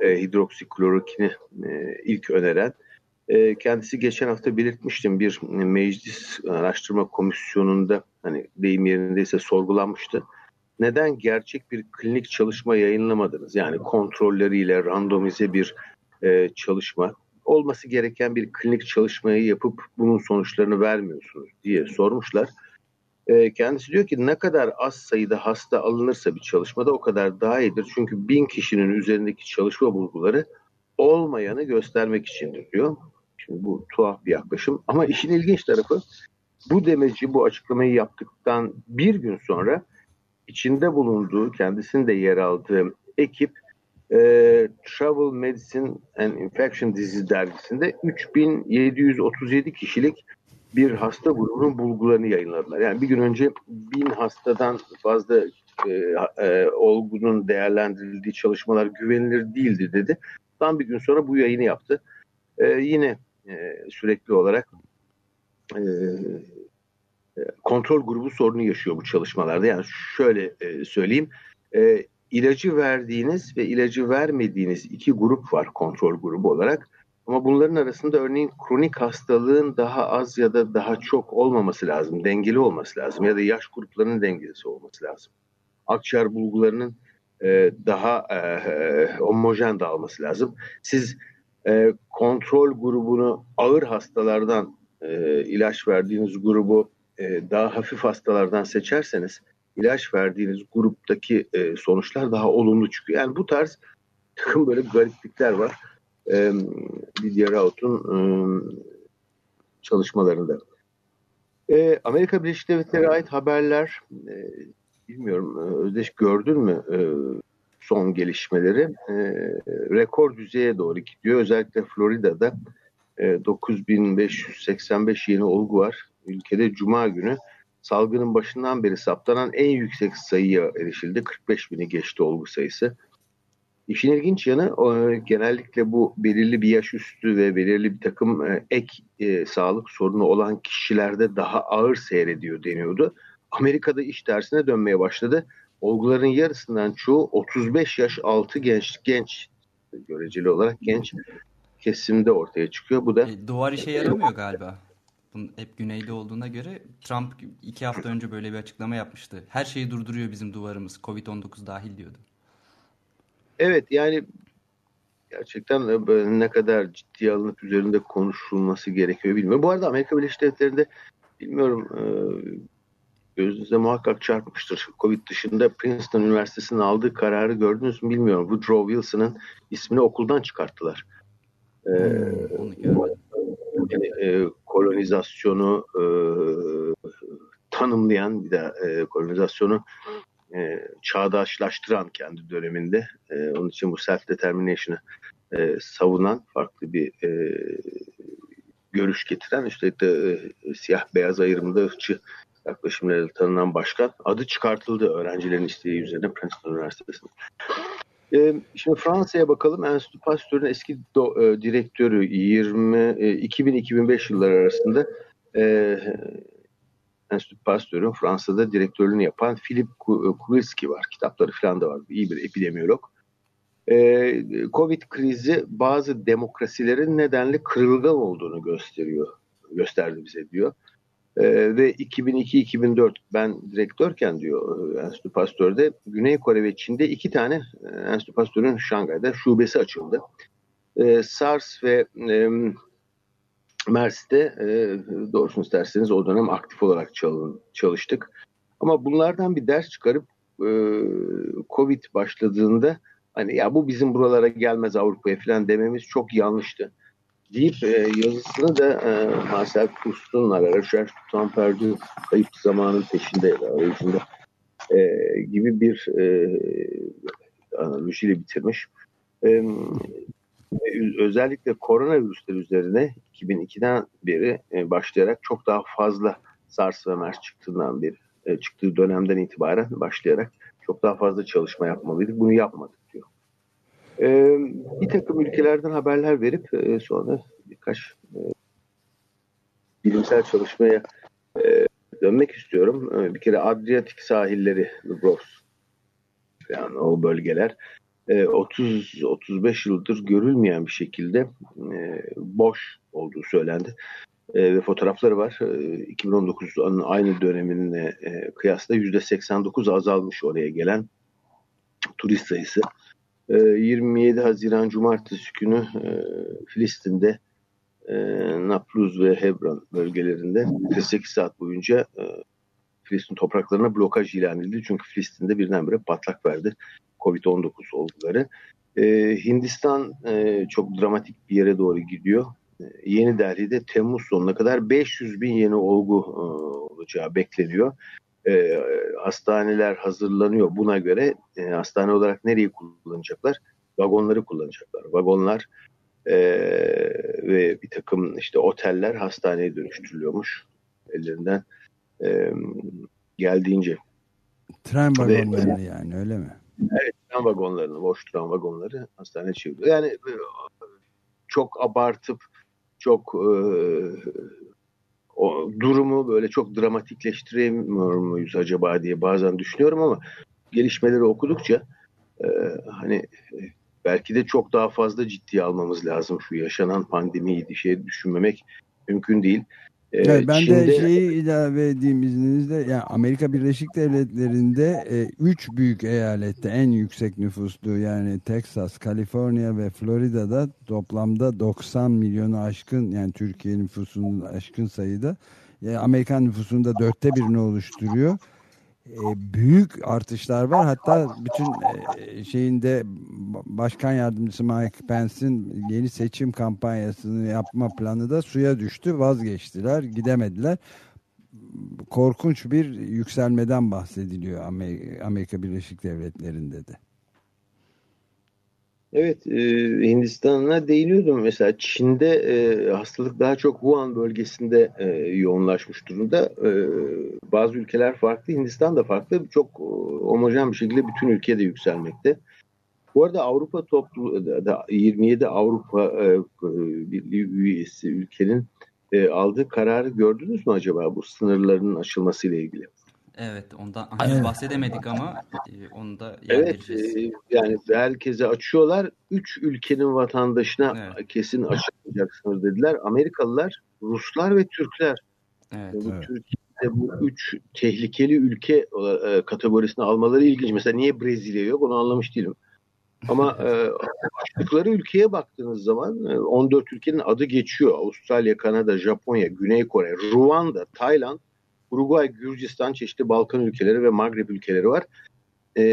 Speaker 9: e, hidroksiklorokini e, ilk öneren. E, kendisi geçen hafta belirtmiştim bir meclis araştırma komisyonunda hani deyim yerindeyse sorgulanmıştı. Neden gerçek bir klinik çalışma yayınlamadınız? Yani kontrolleriyle randomize bir e, çalışma olması gereken bir klinik çalışmayı yapıp bunun sonuçlarını vermiyorsunuz diye sormuşlar. E, kendisi diyor ki ne kadar az sayıda hasta alınırsa bir çalışmada o kadar daha iyidir. Çünkü bin kişinin üzerindeki çalışma bulguları olmayanı göstermek içindir diyor. Şimdi bu tuhaf bir yaklaşım ama işin ilginç tarafı bu demeci bu açıklamayı yaptıktan bir gün sonra içinde bulunduğu kendisinin de yer aldığı ekip e, Travel Medicine and Infection Disease dergisinde 3737 kişilik bir hasta grubunun bulgularını yayınladılar. Yani bir gün önce bin hastadan fazla e, e, olgunun değerlendirildiği çalışmalar güvenilir değildi dedi. Tam bir gün sonra bu yayını yaptı. E, yine e, sürekli olarak e, e, kontrol grubu sorunu yaşıyor bu çalışmalarda. Yani şöyle söyleyeyim, ilacı verdiğiniz ve ilacı vermediğiniz iki grup var kontrol grubu olarak. Ama bunların arasında örneğin kronik hastalığın daha az ya da daha çok olmaması lazım, dengeli olması lazım ya da yaş gruplarının dengesi olması lazım. Akciğer bulgularının daha homojen dağılması lazım. Siz e, kontrol grubunu ağır hastalardan e, ilaç verdiğiniz grubu e, daha hafif hastalardan seçerseniz ilaç verdiğiniz gruptaki e, sonuçlar daha olumlu çıkıyor. Yani bu tarz takım böyle gariplikler var. E, Lydia Raut'un e, çalışmalarında. E, Amerika Birleşik Devletleri'ne ait haberler e, bilmiyorum e, Özdeş gördün mü e, son gelişmeleri e, rekor düzeye doğru gidiyor. Özellikle Florida'da e, 9585 yeni olgu var. Ülkede Cuma günü salgının başından beri saptanan en yüksek sayıya erişildi. 45 bini geçti olgu sayısı. İşin ilginç yanı genellikle bu belirli bir yaş üstü ve belirli bir takım e, ek e, sağlık sorunu olan kişilerde daha ağır seyrediyor deniyordu. Amerika'da iş tersine dönmeye başladı. Olguların yarısından çoğu 35 yaş altı genç genç göreceli olarak genç kesimde ortaya çıkıyor. Bu da
Speaker 3: e, duvar işe yaramıyor galiba. Bunun hep güneyde olduğuna göre Trump iki hafta önce böyle bir açıklama yapmıştı. Her şeyi durduruyor bizim duvarımız. Covid-19 dahil diyordu.
Speaker 9: Evet yani gerçekten ne kadar ciddiye alınıp üzerinde konuşulması gerekiyor bilmiyorum. Bu arada Amerika Birleşik Devletleri'nde bilmiyorum gözünüze muhakkak çarpmıştır. Covid dışında Princeton Üniversitesi'nin aldığı kararı gördünüz mü bilmiyorum. Woodrow Wilson'ın ismini okuldan çıkarttılar. Ee, yani, e, kolonizasyonu e, tanımlayan bir de e, kolonizasyonu e, çağdaşlaştıran kendi döneminde. E, onun için bu self-determination'ı e, savunan farklı bir e, görüş getiren üstelik de e, siyah beyaz ayrımında ırkçı yaklaşımlarıyla tanınan başkan adı çıkartıldı öğrencilerin isteği üzerine Princeton Üniversitesi'nde. E, şimdi Fransa'ya bakalım. Enstitü Pasteur'ün eski do, e, direktörü 20 e, 2000-2005 yılları arasında e, Enstitü Pasteur'ün Fransa'da direktörlüğünü yapan Philip Kurilski var. Kitapları falan da var. İyi bir epidemiyolog. E, Covid krizi bazı demokrasilerin nedenli kırılgan olduğunu gösteriyor. Gösterdi bize diyor. E, ve 2002-2004 ben direktörken diyor Enstitü Pasteur'de Güney Kore ve Çin'de iki tane Enstitü Pasteur'ün Şangay'da şubesi açıldı. E, SARS ve e, MERS'te e, doğrusunu isterseniz o dönem aktif olarak çalıştık. Ama bunlardan bir ders çıkarıp e, Covid başladığında hani ya bu bizim buralara gelmez Avrupa'ya falan dememiz çok yanlıştı. Deyip e, yazısını da e, Marcel Proust'un La Recherche Temps Perdu kayıp zamanın peşinde arayüzünde e, gibi bir e, analojiyle bitirmiş. E, özellikle koronavirüsler üzerine 2002'den beri e, başlayarak çok daha fazla SARS ve MERS çıktığından beri e, çıktığı dönemden itibaren başlayarak çok daha fazla çalışma yapmalıydık. Bunu yapmadık. E, bir takım ülkelerden haberler verip e, sonra birkaç e, bilimsel çalışmaya e, dönmek istiyorum. E, bir kere Adriyatik sahilleri, Lugos, yani o bölgeler 30-35 yıldır görülmeyen bir şekilde boş olduğu söylendi. Ve fotoğrafları var. 2019'un aynı dönemine kıyasla %89 azalmış oraya gelen turist sayısı. 27 Haziran Cumartesi günü Filistin'de Napluz ve Hebron bölgelerinde 48 saat boyunca Filistin topraklarına blokaj ilan edildi. Çünkü Filistin'de birdenbire patlak verdi. Covid-19 olguları. E, Hindistan e, çok dramatik bir yere doğru gidiyor. E, Yeni Delhi'de Temmuz sonuna kadar 500 bin yeni olgu e, olacağı bekleniyor. E, hastaneler hazırlanıyor. Buna göre e, hastane olarak nereyi kullanacaklar? Vagonları kullanacaklar. Vagonlar e, ve bir takım işte oteller hastaneye dönüştürülüyormuş ellerinden e, geldiğince.
Speaker 2: Tren vagonları yani öyle mi?
Speaker 9: Evet, tren vagonlarını, boş tren vagonları hastaneye çeviriyor. Yani e, çok abartıp çok e, durumu böyle çok dramatikleştiremiyor muyuz acaba diye bazen düşünüyorum ama gelişmeleri okudukça e, hani e, belki de çok daha fazla ciddiye almamız lazım şu yaşanan pandemiyi şey düşünmemek mümkün değil.
Speaker 2: Ee, evet, ben Çin'de... de şeyi ilave edeyim izninizle. Yani Amerika Birleşik Devletleri'nde e, üç büyük eyalette en yüksek nüfuslu yani Texas, Kaliforniya ve Florida'da toplamda 90 milyonu aşkın yani Türkiye nüfusunun aşkın sayıda e, Amerikan nüfusunda dörtte birini oluşturuyor e, büyük artışlar var. Hatta bütün e, şeyinde başkan yardımcısı Mike Pence'in yeni seçim kampanyasını yapma planı da suya düştü. Vazgeçtiler, gidemediler. Korkunç bir yükselmeden bahsediliyor Amerika Birleşik Devletleri'nde de.
Speaker 9: Evet, e, Hindistan'a değiniyordum. Mesela Çin'de e, hastalık daha çok Wuhan bölgesinde e, yoğunlaşmış durumda. E, bazı ülkeler farklı, Hindistan da farklı. Çok e, homojen bir şekilde bütün ülkede yükselmekte. Bu arada Avrupa toplu 27 Avrupa e, Birliği üyesi ülkenin e, aldığı kararı gördünüz mü acaba bu sınırların açılması ile ilgili?
Speaker 3: Evet, ondan hani evet. bahsedemedik ama e, onu da
Speaker 9: Evet, e, yani herkese açıyorlar. Üç ülkenin vatandaşına evet. kesin açıklayacaksınız dediler. Amerikalılar, Ruslar ve Türkler. Evet, bu evet. Türkiye'de bu üç tehlikeli ülke e, kategorisine almaları ilginç. Mesela niye Brezilya yok onu anlamış değilim. Ama e, açtıkları ülkeye baktığınız zaman 14 ülkenin adı geçiyor. Avustralya, Kanada, Japonya, Güney Kore, Ruanda, Tayland, Uruguay, Gürcistan, çeşitli Balkan ülkeleri ve Magreb ülkeleri var. E,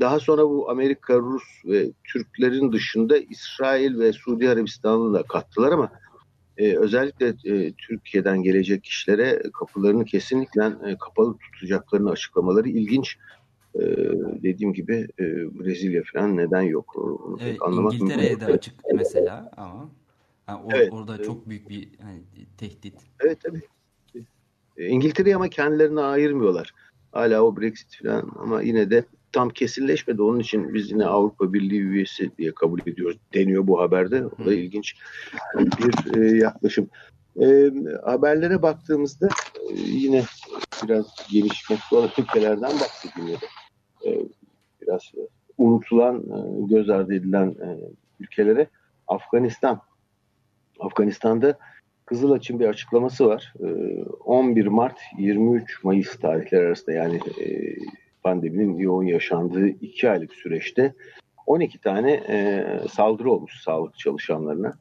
Speaker 9: daha sonra bu Amerika, Rus ve Türklerin dışında İsrail ve Suudi Arabistan'ı da kattılar ama e, özellikle e, Türkiye'den gelecek kişilere kapılarını kesinlikle e, kapalı tutacaklarını açıklamaları ilginç. E, dediğim gibi e, Brezilya falan neden yok? Onu
Speaker 3: Evet,
Speaker 9: anlamak
Speaker 3: İngiltere'ye de
Speaker 9: mümkün.
Speaker 3: açık mesela ama ha, or-
Speaker 9: Evet,
Speaker 3: orada çok büyük bir hani, tehdit.
Speaker 9: Evet tabii. E, İngiltere'yi ama kendilerine ayırmıyorlar. Hala o Brexit falan ama yine de tam kesinleşmedi. Onun için biz yine Avrupa Birliği üyesi diye kabul ediyoruz deniyor bu haberde. O da ilginç bir e, yaklaşım. E, haberlere baktığımızda e, yine biraz gelişmekte olan ülkelerden bahsedeyim. ya da, E, biraz unutulan, e, göz ardı edilen e, ülkelere Afganistan. Afganistan'da Kızılaç'ın bir açıklaması var. Ee, 11 Mart 23 Mayıs tarihleri arasında yani e, pandeminin yoğun yaşandığı iki aylık süreçte 12 tane e, saldırı olmuş sağlık çalışanlarına.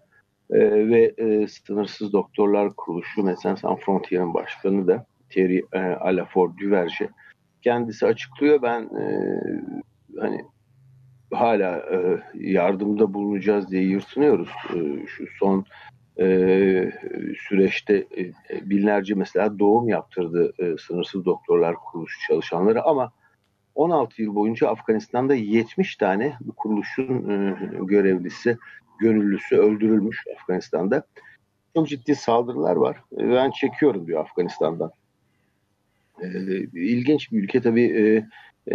Speaker 9: E, ve Sınırsız Doktorlar Kuruluşu Médecins Sans Frontiers'ın başkanı da Thierry Alafour Duverge kendisi açıklıyor. Ben hani hala yardımda bulunacağız diye yırtınıyoruz. Şu son e, süreçte e, binlerce mesela doğum yaptırdı e, sınırsız doktorlar kuruluşu çalışanları ama 16 yıl boyunca Afganistan'da 70 tane bu kuruluşun e, görevlisi, gönüllüsü öldürülmüş Afganistan'da. Çok ciddi saldırılar var. E, ben çekiyorum diyor Afganistan'dan. E, ilginç bir ülke tabii e,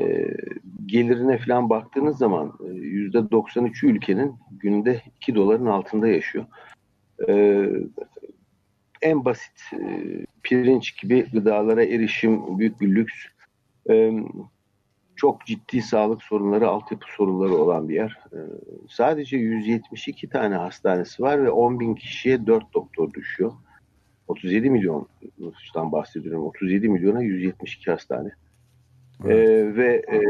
Speaker 9: e, gelirine falan baktığınız zaman e, %93'ü ülkenin günde 2 doların altında yaşıyor. Ee, en basit e, pirinç gibi gıdalara erişim büyük bir lüks. Ee, çok ciddi sağlık sorunları, altyapı sorunları olan bir yer. Ee, sadece 172 tane hastanesi var ve 10 bin kişiye 4 doktor düşüyor. 37 milyon nüfustan bahsediyorum. 37 milyona 172 hastane. Ee, ve e,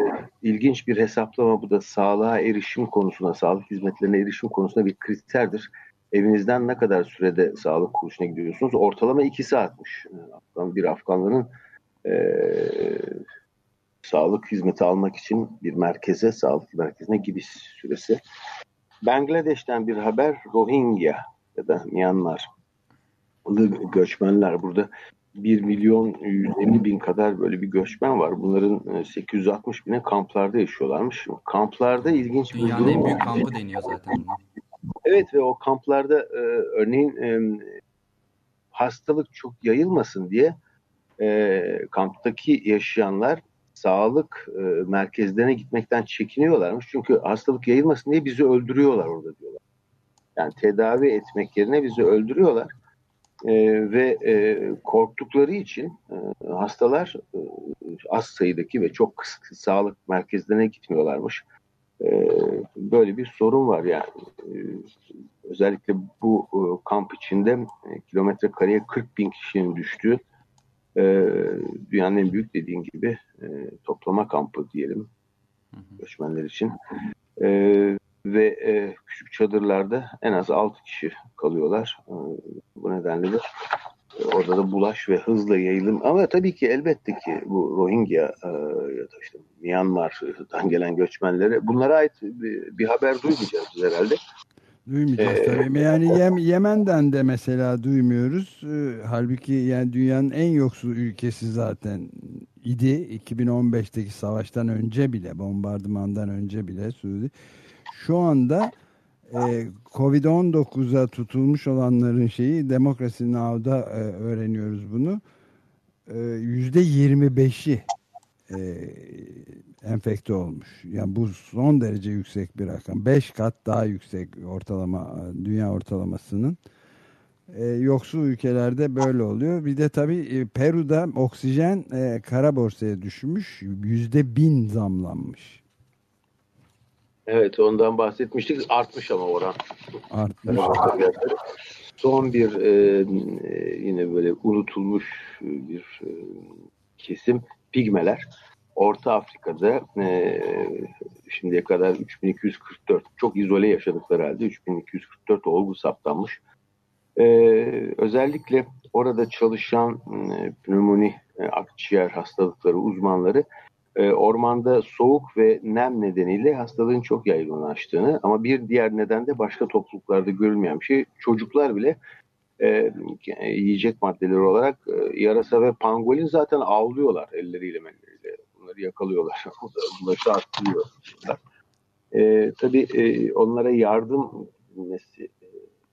Speaker 9: ilginç bir hesaplama bu da sağlığa erişim konusunda, sağlık hizmetlerine erişim konusunda bir kriterdir evinizden ne kadar sürede sağlık kuruluşuna gidiyorsunuz? Ortalama iki saatmiş. Afgan, bir Afganların e, sağlık hizmeti almak için bir merkeze, sağlık merkezine gidiş süresi. Bangladeş'ten bir haber Rohingya ya da Myanmar göçmenler burada 1 milyon 150 bin kadar böyle bir göçmen var. Bunların 860 bine kamplarda yaşıyorlarmış. Kamplarda ilginç bir
Speaker 3: Dünyanın
Speaker 9: durum
Speaker 3: en
Speaker 9: var.
Speaker 3: büyük kampı deniyor zaten.
Speaker 9: Evet ve o kamplarda e, örneğin e, hastalık çok yayılmasın diye e, kamptaki yaşayanlar sağlık e, merkezlerine gitmekten çekiniyorlarmış. Çünkü hastalık yayılmasın diye bizi öldürüyorlar orada diyorlar. Yani tedavi etmek yerine bizi öldürüyorlar. E, ve e, korktukları için e, hastalar e, az sayıdaki ve çok kısıtlı sağlık merkezlerine gitmiyorlarmış. E, böyle bir sorun var yani. E, özellikle bu e, kamp içinde e, kilometre kareye 40 bin kişinin düştüğü e, dünyanın en büyük dediğin gibi toplama kampı diyelim göçmenler için. E, ve küçük çadırlarda en az 6 kişi kalıyorlar. Bu nedenle de orada da bulaş ve hızla yayılım. Ama tabii ki elbette ki bu Rohingya e, ya da işte Myanmar'dan gelen göçmenlere bunlara ait bir, bir haber duymayacağız herhalde.
Speaker 2: Duymayacağız
Speaker 9: Ee,
Speaker 2: tabii. Yani Yem- Yemen'den de mesela duymuyoruz. Ee, halbuki yani dünyanın en yoksul ülkesi zaten idi. 2015'teki savaştan önce bile, bombardımandan önce bile Suudi. Şu anda e, Covid-19'a tutulmuş olanların şeyi Demokrasi Now'da e, öğreniyoruz bunu. E, Yüzde 25'i e, enfekte olmuş. Yani bu son derece yüksek bir rakam. 5 kat daha yüksek ortalama dünya ortalamasının. E, yoksul ülkelerde böyle oluyor. Bir de tabii e, Peru'da oksijen e, kara borsaya düşmüş. Yüzde bin zamlanmış.
Speaker 9: Evet ondan bahsetmiştik. Artmış ama oran.
Speaker 2: Artmış.
Speaker 9: Son bir e, e, yine böyle unutulmuş bir e, kesim pigmeler. Orta Afrika'da e, şimdiye kadar 3244 çok izole yaşadıkları halde 3244 olgu saptanmış. E, özellikle orada çalışan e, pnömoni, e, akciğer hastalıkları uzmanları e, ormanda soğuk ve nem nedeniyle hastalığın çok yaygınlaştığını ama bir diğer neden de başka topluluklarda görülmeyen bir şey. Çocuklar bile e, yiyecek maddeleri olarak e, yarasa ve pangolin zaten avlıyorlar elleriyle melleriyle. Bunları yakalıyorlar. Bulaşı arttırıyor. E, tabii e, onlara yardım edilmesi, e,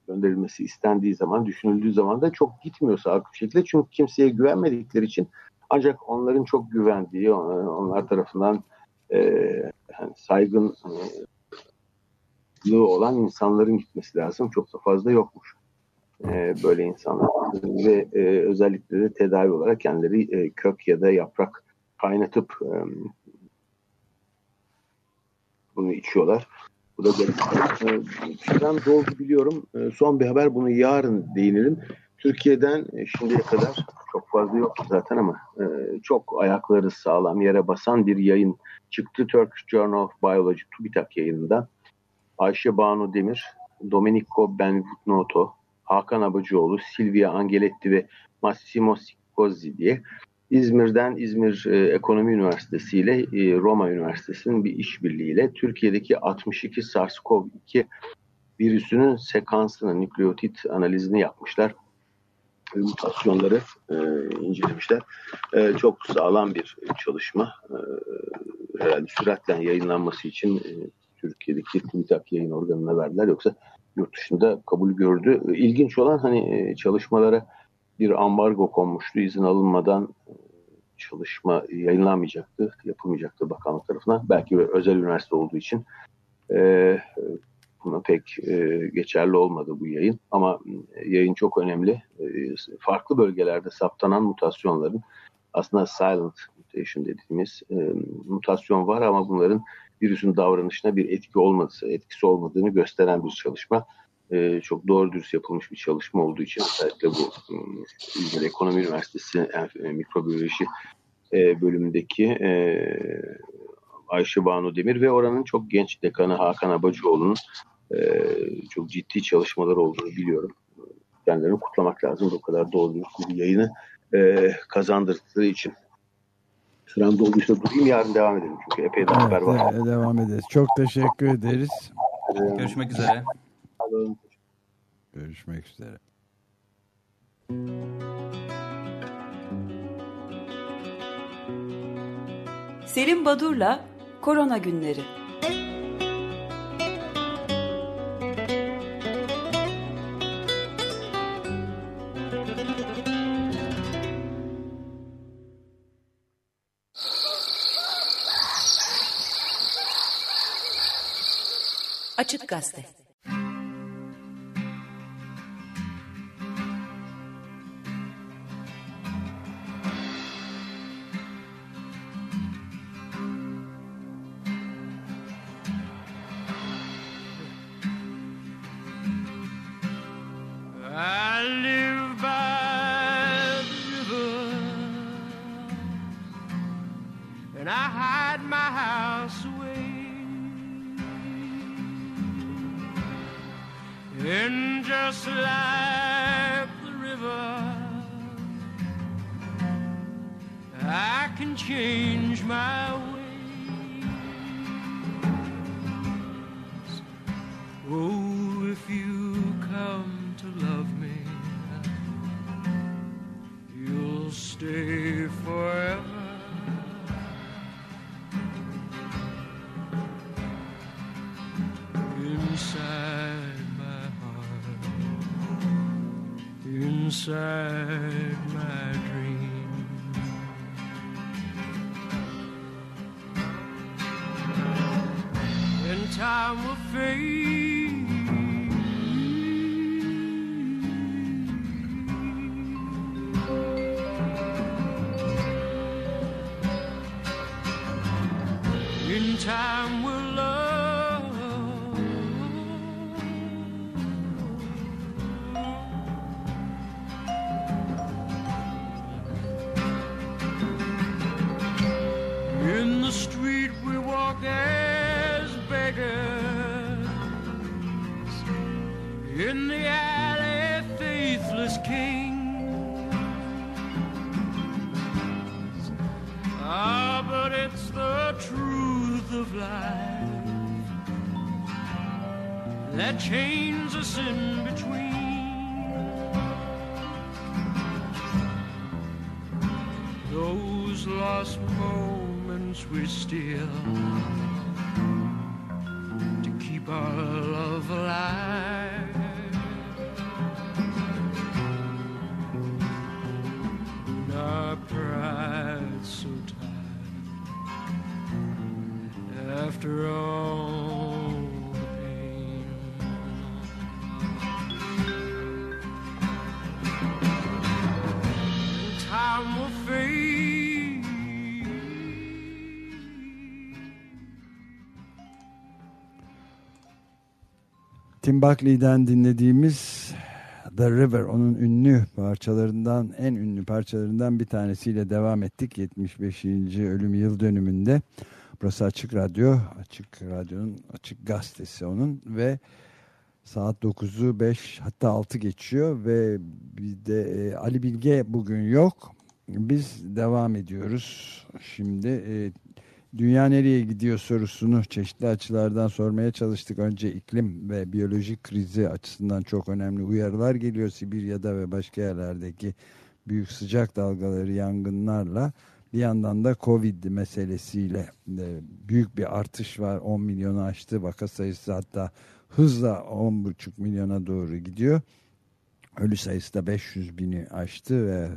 Speaker 9: gönderilmesi istendiği zaman, düşünüldüğü zaman da çok gitmiyor sağlıklı şekilde. Çünkü kimseye güvenmedikleri için ancak onların çok güvendiği, onlar tarafından e, e, olan insanların gitmesi lazım. Çok da fazla yokmuş e, böyle insanlar. Ve e, özellikle de tedavi olarak kendileri e, kök ya da yaprak kaynatıp e, bunu içiyorlar. Bu da garip. Süren doldu biliyorum. E, son bir haber bunu yarın değinelim. Türkiye'den e, şimdiye kadar çok fazla yok zaten ama e, çok ayakları sağlam yere basan bir yayın çıktı. Turkish Journal of Biology TÜBİTAK yayınında. Ayşe Banu Demir, Domenico Benvenuto, Hakan Abacıoğlu, Silvia Angeletti ve Massimo Sicozzi diye İzmir'den İzmir e, Ekonomi Üniversitesi ile e, Roma Üniversitesi'nin bir işbirliğiyle Türkiye'deki 62 SARS-CoV-2 virüsünün sekansını, nükleotit analizini yapmışlar. Mutasyonları e, incelemişler. E, çok sağlam bir çalışma. E, herhalde süratle yayınlanması için e, Türkiye'deki TÜBİTAK yayın organına verdiler. Yoksa yurt dışında kabul gördü. İlginç olan hani e, çalışmalara bir ambargo konmuştu. izin alınmadan e, çalışma yayınlanmayacaktı, yapılmayacaktı bakanlık tarafından. Belki özel üniversite olduğu için e, buna pek e, geçerli olmadı bu yayın. Ama e, yayın çok önemli. E, farklı bölgelerde saptanan mutasyonların aslında silent mutation dediğimiz e, mutasyon var ama bunların virüsün davranışına bir etki olmadığı, etkisi olmadığını gösteren bir çalışma. E, çok doğru dürüst yapılmış bir çalışma olduğu için özellikle bu ıı, İzmir Ekonomi Üniversitesi e, Mikrobiyoloji e, bölümündeki e, Ayşe Banu Demir ve oranın çok genç dekanı Hakan Abacıoğlu'nun e, çok ciddi çalışmalar olduğunu biliyorum. Kendilerini kutlamak lazım. O kadar doğru bir yayını e, kazandırdığı için. Sürem dolduysa durayım yarın devam edelim. Çünkü epey de evet, haber var.
Speaker 2: Evet, devam ederiz. Çok teşekkür ederiz.
Speaker 3: Görüşmek üzere.
Speaker 2: Görüşmek üzere.
Speaker 4: Selim Badur'la Korona Günleri. Açık Gazete
Speaker 2: Tim Buckley'den dinlediğimiz The River onun ünlü parçalarından en ünlü parçalarından bir tanesiyle devam ettik 75. ölüm yıl dönümünde. Burası Açık Radyo, Açık Radyo'nun Açık Gazetesi onun ve saat 9'u 5 hatta 6 geçiyor ve bir de e, Ali Bilge bugün yok. Biz devam ediyoruz. Şimdi e, dünya nereye gidiyor sorusunu çeşitli açılardan sormaya çalıştık. Önce iklim ve biyolojik krizi açısından çok önemli uyarılar geliyor Sibirya'da ve başka yerlerdeki büyük sıcak dalgaları yangınlarla. Bir yandan da Covid meselesiyle de büyük bir artış var. 10 milyonu aştı. Vaka sayısı hatta hızla 10,5 milyona doğru gidiyor. Ölü sayısı da 500 bini aştı ve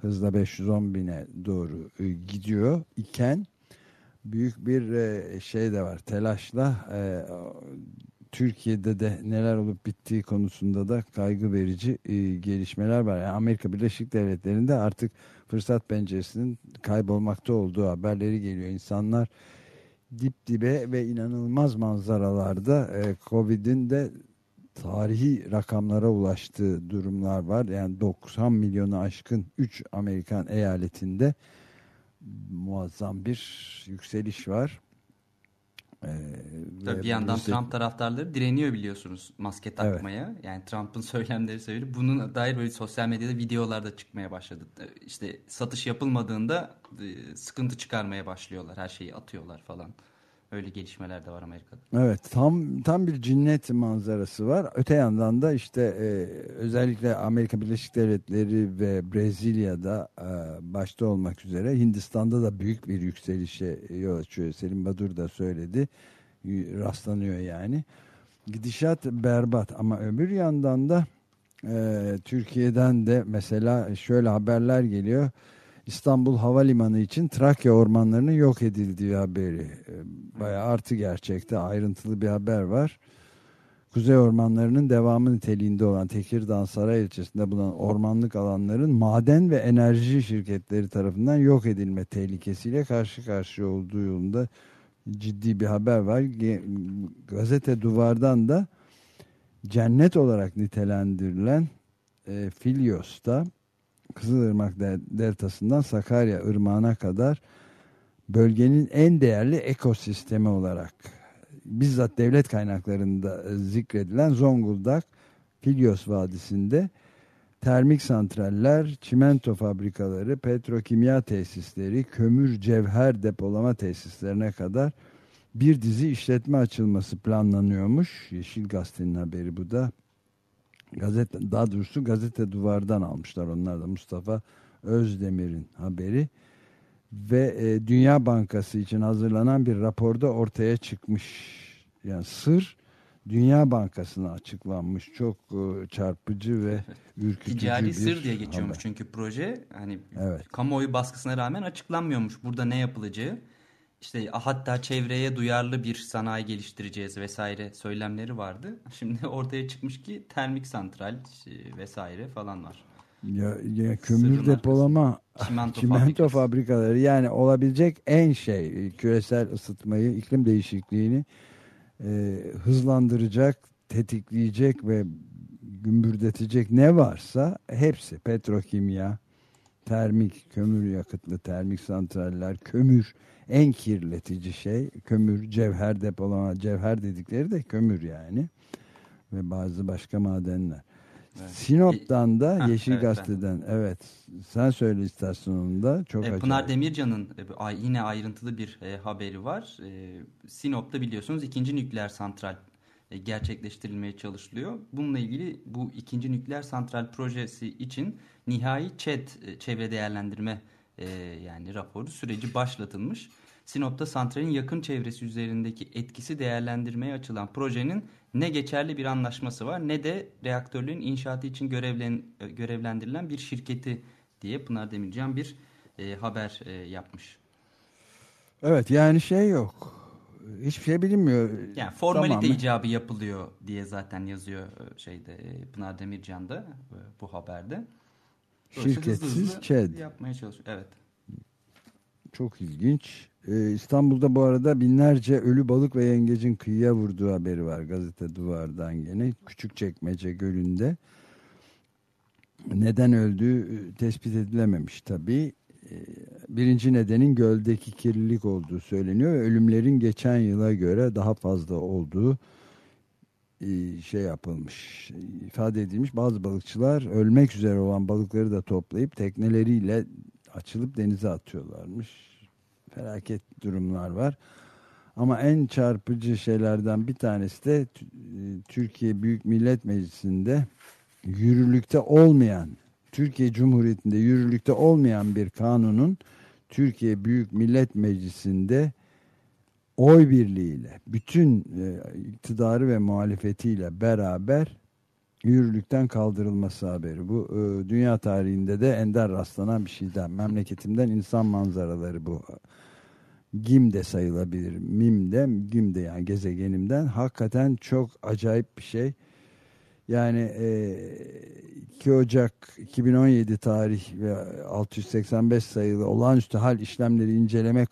Speaker 2: hızla 510 bine doğru e, gidiyor iken büyük bir e, şey de var telaşla e, Türkiye'de de neler olup bittiği konusunda da kaygı verici e, gelişmeler var. Yani Amerika Birleşik Devletleri'nde artık fırsat penceresinin kaybolmakta olduğu haberleri geliyor. İnsanlar dip dibe ve inanılmaz manzaralarda Covid'in de tarihi rakamlara ulaştığı durumlar var. Yani 90 milyonu aşkın 3 Amerikan eyaletinde muazzam bir yükseliş var. Ee,
Speaker 3: Tabii bir yandan
Speaker 2: Rusya-
Speaker 3: Trump taraftarları direniyor biliyorsunuz maske takmaya. Yani Trump'ın söylemleri söyledi. Bunun dair böyle sosyal medyada videolar da çıkmaya başladı. İşte satış yapılmadığında e, sıkıntı çıkarmaya başlıyorlar. Her şeyi atıyorlar falan. Öyle gelişmeler de var Amerika'da.
Speaker 2: Evet tam tam bir cinnet manzarası var. Öte yandan da işte e, özellikle Amerika Birleşik Devletleri ve Brezilya'da e, başta olmak üzere Hindistan'da da büyük bir yükselişe yol açıyor. Selim Badur da söyledi. Rastlanıyor yani. Gidişat berbat ama öbür yandan da e, Türkiye'den de mesela şöyle haberler geliyor. İstanbul Havalimanı için Trakya ormanlarının yok edildiği haberi. E, Bayağı artı gerçekte ayrıntılı bir haber var. Kuzey ormanlarının devamı niteliğinde olan Tekirdağ Saray ilçesinde bulunan ormanlık alanların maden ve enerji şirketleri tarafından yok edilme tehlikesiyle karşı karşıya olduğu yolunda ciddi bir haber var. Gazete Duvar'dan da cennet olarak nitelendirilen e, Filyos'ta Kızılırmak de- deltasından Sakarya Irmağı'na kadar bölgenin en değerli ekosistemi olarak bizzat devlet kaynaklarında e, zikredilen Zonguldak Filyos Vadisi'nde termik santraller, çimento fabrikaları, petrokimya tesisleri, kömür cevher depolama tesislerine kadar bir dizi işletme açılması planlanıyormuş. Yeşil Gazete'nin haberi bu da. Gazete, daha doğrusu gazete duvardan almışlar onlar da Mustafa Özdemir'in haberi ve e, Dünya Bankası için hazırlanan bir raporda ortaya çıkmış. Yani sır Dünya Bankası'na açıklanmış. Çok e, çarpıcı ve ürkütücü
Speaker 3: Ticari
Speaker 2: bir
Speaker 3: sır diye geçiyormuş
Speaker 2: haber.
Speaker 3: çünkü proje. Hani
Speaker 2: Evet.
Speaker 3: kamuoyu baskısına rağmen açıklanmıyormuş. Burada ne yapılacağı. İşte hatta çevreye duyarlı bir sanayi geliştireceğiz vesaire söylemleri vardı. Şimdi ortaya çıkmış ki termik santral vesaire falan var.
Speaker 2: Ya, ya kömür
Speaker 3: Sırrın
Speaker 2: depolama,
Speaker 3: Çimento
Speaker 2: çimento
Speaker 3: fabrikası.
Speaker 2: fabrikaları yani olabilecek en şey küresel ısıtmayı, iklim değişikliğini e, hızlandıracak, tetikleyecek ve gümbürdetecek ne varsa hepsi petrokimya, termik, kömür yakıtlı termik santraller, kömür en kirletici şey, kömür, cevher depolama, cevher dedikleri de kömür yani ve bazı başka madenler.
Speaker 3: Evet.
Speaker 2: Sinop'tan da
Speaker 3: Ha,
Speaker 2: Yeşil
Speaker 3: evet, ben.
Speaker 2: Gazete'den evet sen söyle istasyonunda çok
Speaker 3: E,
Speaker 2: acayip.
Speaker 3: Pınar Demircan'ın e, yine ayrıntılı bir e, haberi var. E, Sinop'ta biliyorsunuz ikinci nükleer santral e, gerçekleştirilmeye çalışılıyor. Bununla ilgili bu ikinci nükleer santral projesi için nihai ÇED e, çevre değerlendirme e, yani raporu süreci başlatılmış. Sinop'ta santralin yakın çevresi üzerindeki etkisi değerlendirmeye açılan projenin ne geçerli bir anlaşması var ne de reaktörlerin inşaatı için görevlen, görevlendirilen bir şirketi diye Pınar Demircan bir e, haber e, yapmış.
Speaker 2: Evet yani şey yok. Hiçbir şey bilinmiyor.
Speaker 3: Yani formalite Tamamen. icabı yapılıyor diye zaten yazıyor e, şeyde e, Pınar Demircan'da e, bu haberde.
Speaker 2: Şirketsiz hızlı hızlı ÇED.
Speaker 3: Yapmaya çalışıyor. Evet.
Speaker 2: Çok ilginç. Ee, İstanbul'da bu arada binlerce ölü balık ve yengecin kıyıya vurduğu haberi var gazete duvardan gene. Küçükçekmece Gölü'nde. Neden öldüğü tespit edilememiş tabii. Ee, birinci nedenin göldeki kirlilik olduğu söyleniyor. Ölümlerin geçen yıla göre daha fazla olduğu e, şey yapılmış, ifade edilmiş. Bazı balıkçılar ölmek üzere olan balıkları da toplayıp tekneleriyle açılıp denize atıyorlarmış. Felaket durumlar var. Ama en çarpıcı şeylerden bir tanesi de e, Türkiye Büyük Millet Meclisi'nde yürürlükte olmayan Türkiye Cumhuriyeti'nde yürürlükte olmayan bir kanunun Türkiye Büyük Millet Meclisi'nde oy birliğiyle bütün e, iktidarı ve muhalefetiyle beraber yürürlükten kaldırılması haberi. Bu e, dünya tarihinde de ender rastlanan bir şeyden. Memleketimden insan manzaraları bu. Gim de sayılabilir. Mim de, Gim de yani gezegenimden. Hakikaten çok acayip bir şey. Yani e, 2 Ocak 2017 tarih ve 685 sayılı olağanüstü hal işlemleri inceleme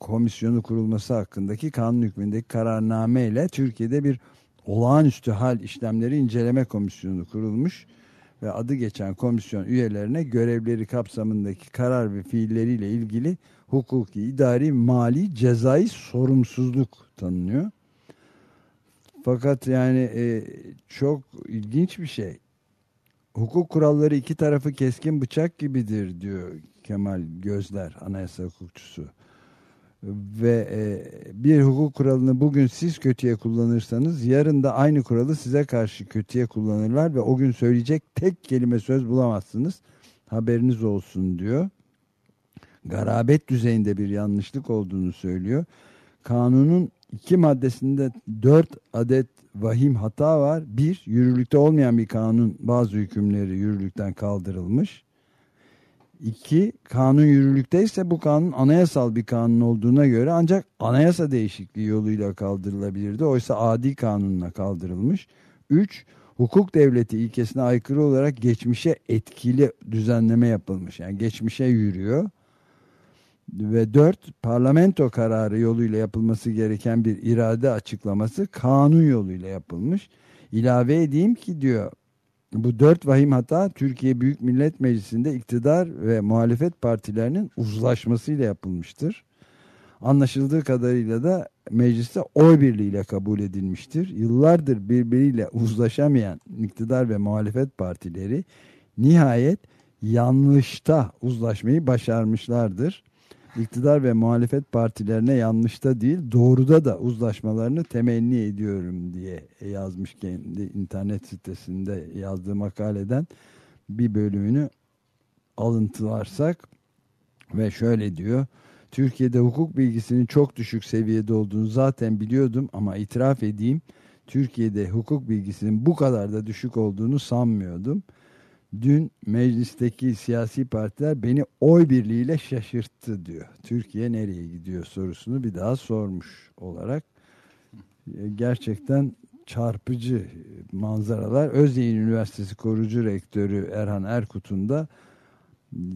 Speaker 2: komisyonu kurulması hakkındaki kanun hükmündeki kararname ile Türkiye'de bir olağanüstü hal işlemleri inceleme komisyonu kurulmuş ve adı geçen komisyon üyelerine görevleri kapsamındaki karar ve fiilleriyle ilgili hukuki, idari, mali, cezai sorumsuzluk tanınıyor. Fakat yani e, çok ilginç bir şey. Hukuk kuralları iki tarafı keskin bıçak gibidir diyor Kemal Gözler, anayasa hukukçusu. Ve e, bir hukuk kuralını bugün siz kötüye kullanırsanız yarın da aynı kuralı size karşı kötüye kullanırlar ve o gün söyleyecek tek kelime söz bulamazsınız. Haberiniz olsun diyor. Garabet düzeyinde bir yanlışlık olduğunu söylüyor. Kanunun iki maddesinde dört adet vahim hata var. Bir, yürürlükte olmayan bir kanun bazı hükümleri yürürlükten kaldırılmış. İki, kanun yürürlükteyse bu kanun anayasal bir kanun olduğuna göre ancak anayasa değişikliği yoluyla kaldırılabilirdi. Oysa adi kanunla kaldırılmış. Üç, hukuk devleti ilkesine aykırı olarak geçmişe etkili düzenleme yapılmış. Yani geçmişe yürüyor ve dört parlamento kararı yoluyla yapılması gereken bir irade açıklaması kanun yoluyla yapılmış. İlave edeyim ki diyor bu dört vahim hata Türkiye Büyük Millet Meclisi'nde iktidar ve muhalefet partilerinin uzlaşmasıyla yapılmıştır. Anlaşıldığı kadarıyla da mecliste oy birliğiyle kabul edilmiştir. Yıllardır birbiriyle uzlaşamayan iktidar ve muhalefet partileri nihayet yanlışta uzlaşmayı başarmışlardır iktidar ve muhalefet partilerine yanlışta değil doğruda da uzlaşmalarını temenni ediyorum diye yazmış kendi internet sitesinde yazdığı makaleden bir bölümünü alıntılarsak ve şöyle diyor. Türkiye'de hukuk bilgisinin çok düşük seviyede olduğunu zaten biliyordum ama itiraf edeyim Türkiye'de hukuk bilgisinin bu kadar da düşük olduğunu sanmıyordum. Dün meclisteki siyasi partiler beni oy birliğiyle şaşırttı diyor. Türkiye nereye gidiyor sorusunu bir daha sormuş olarak. E, gerçekten çarpıcı manzaralar. Özyeğin Üniversitesi korucu rektörü Erhan Erkut'un da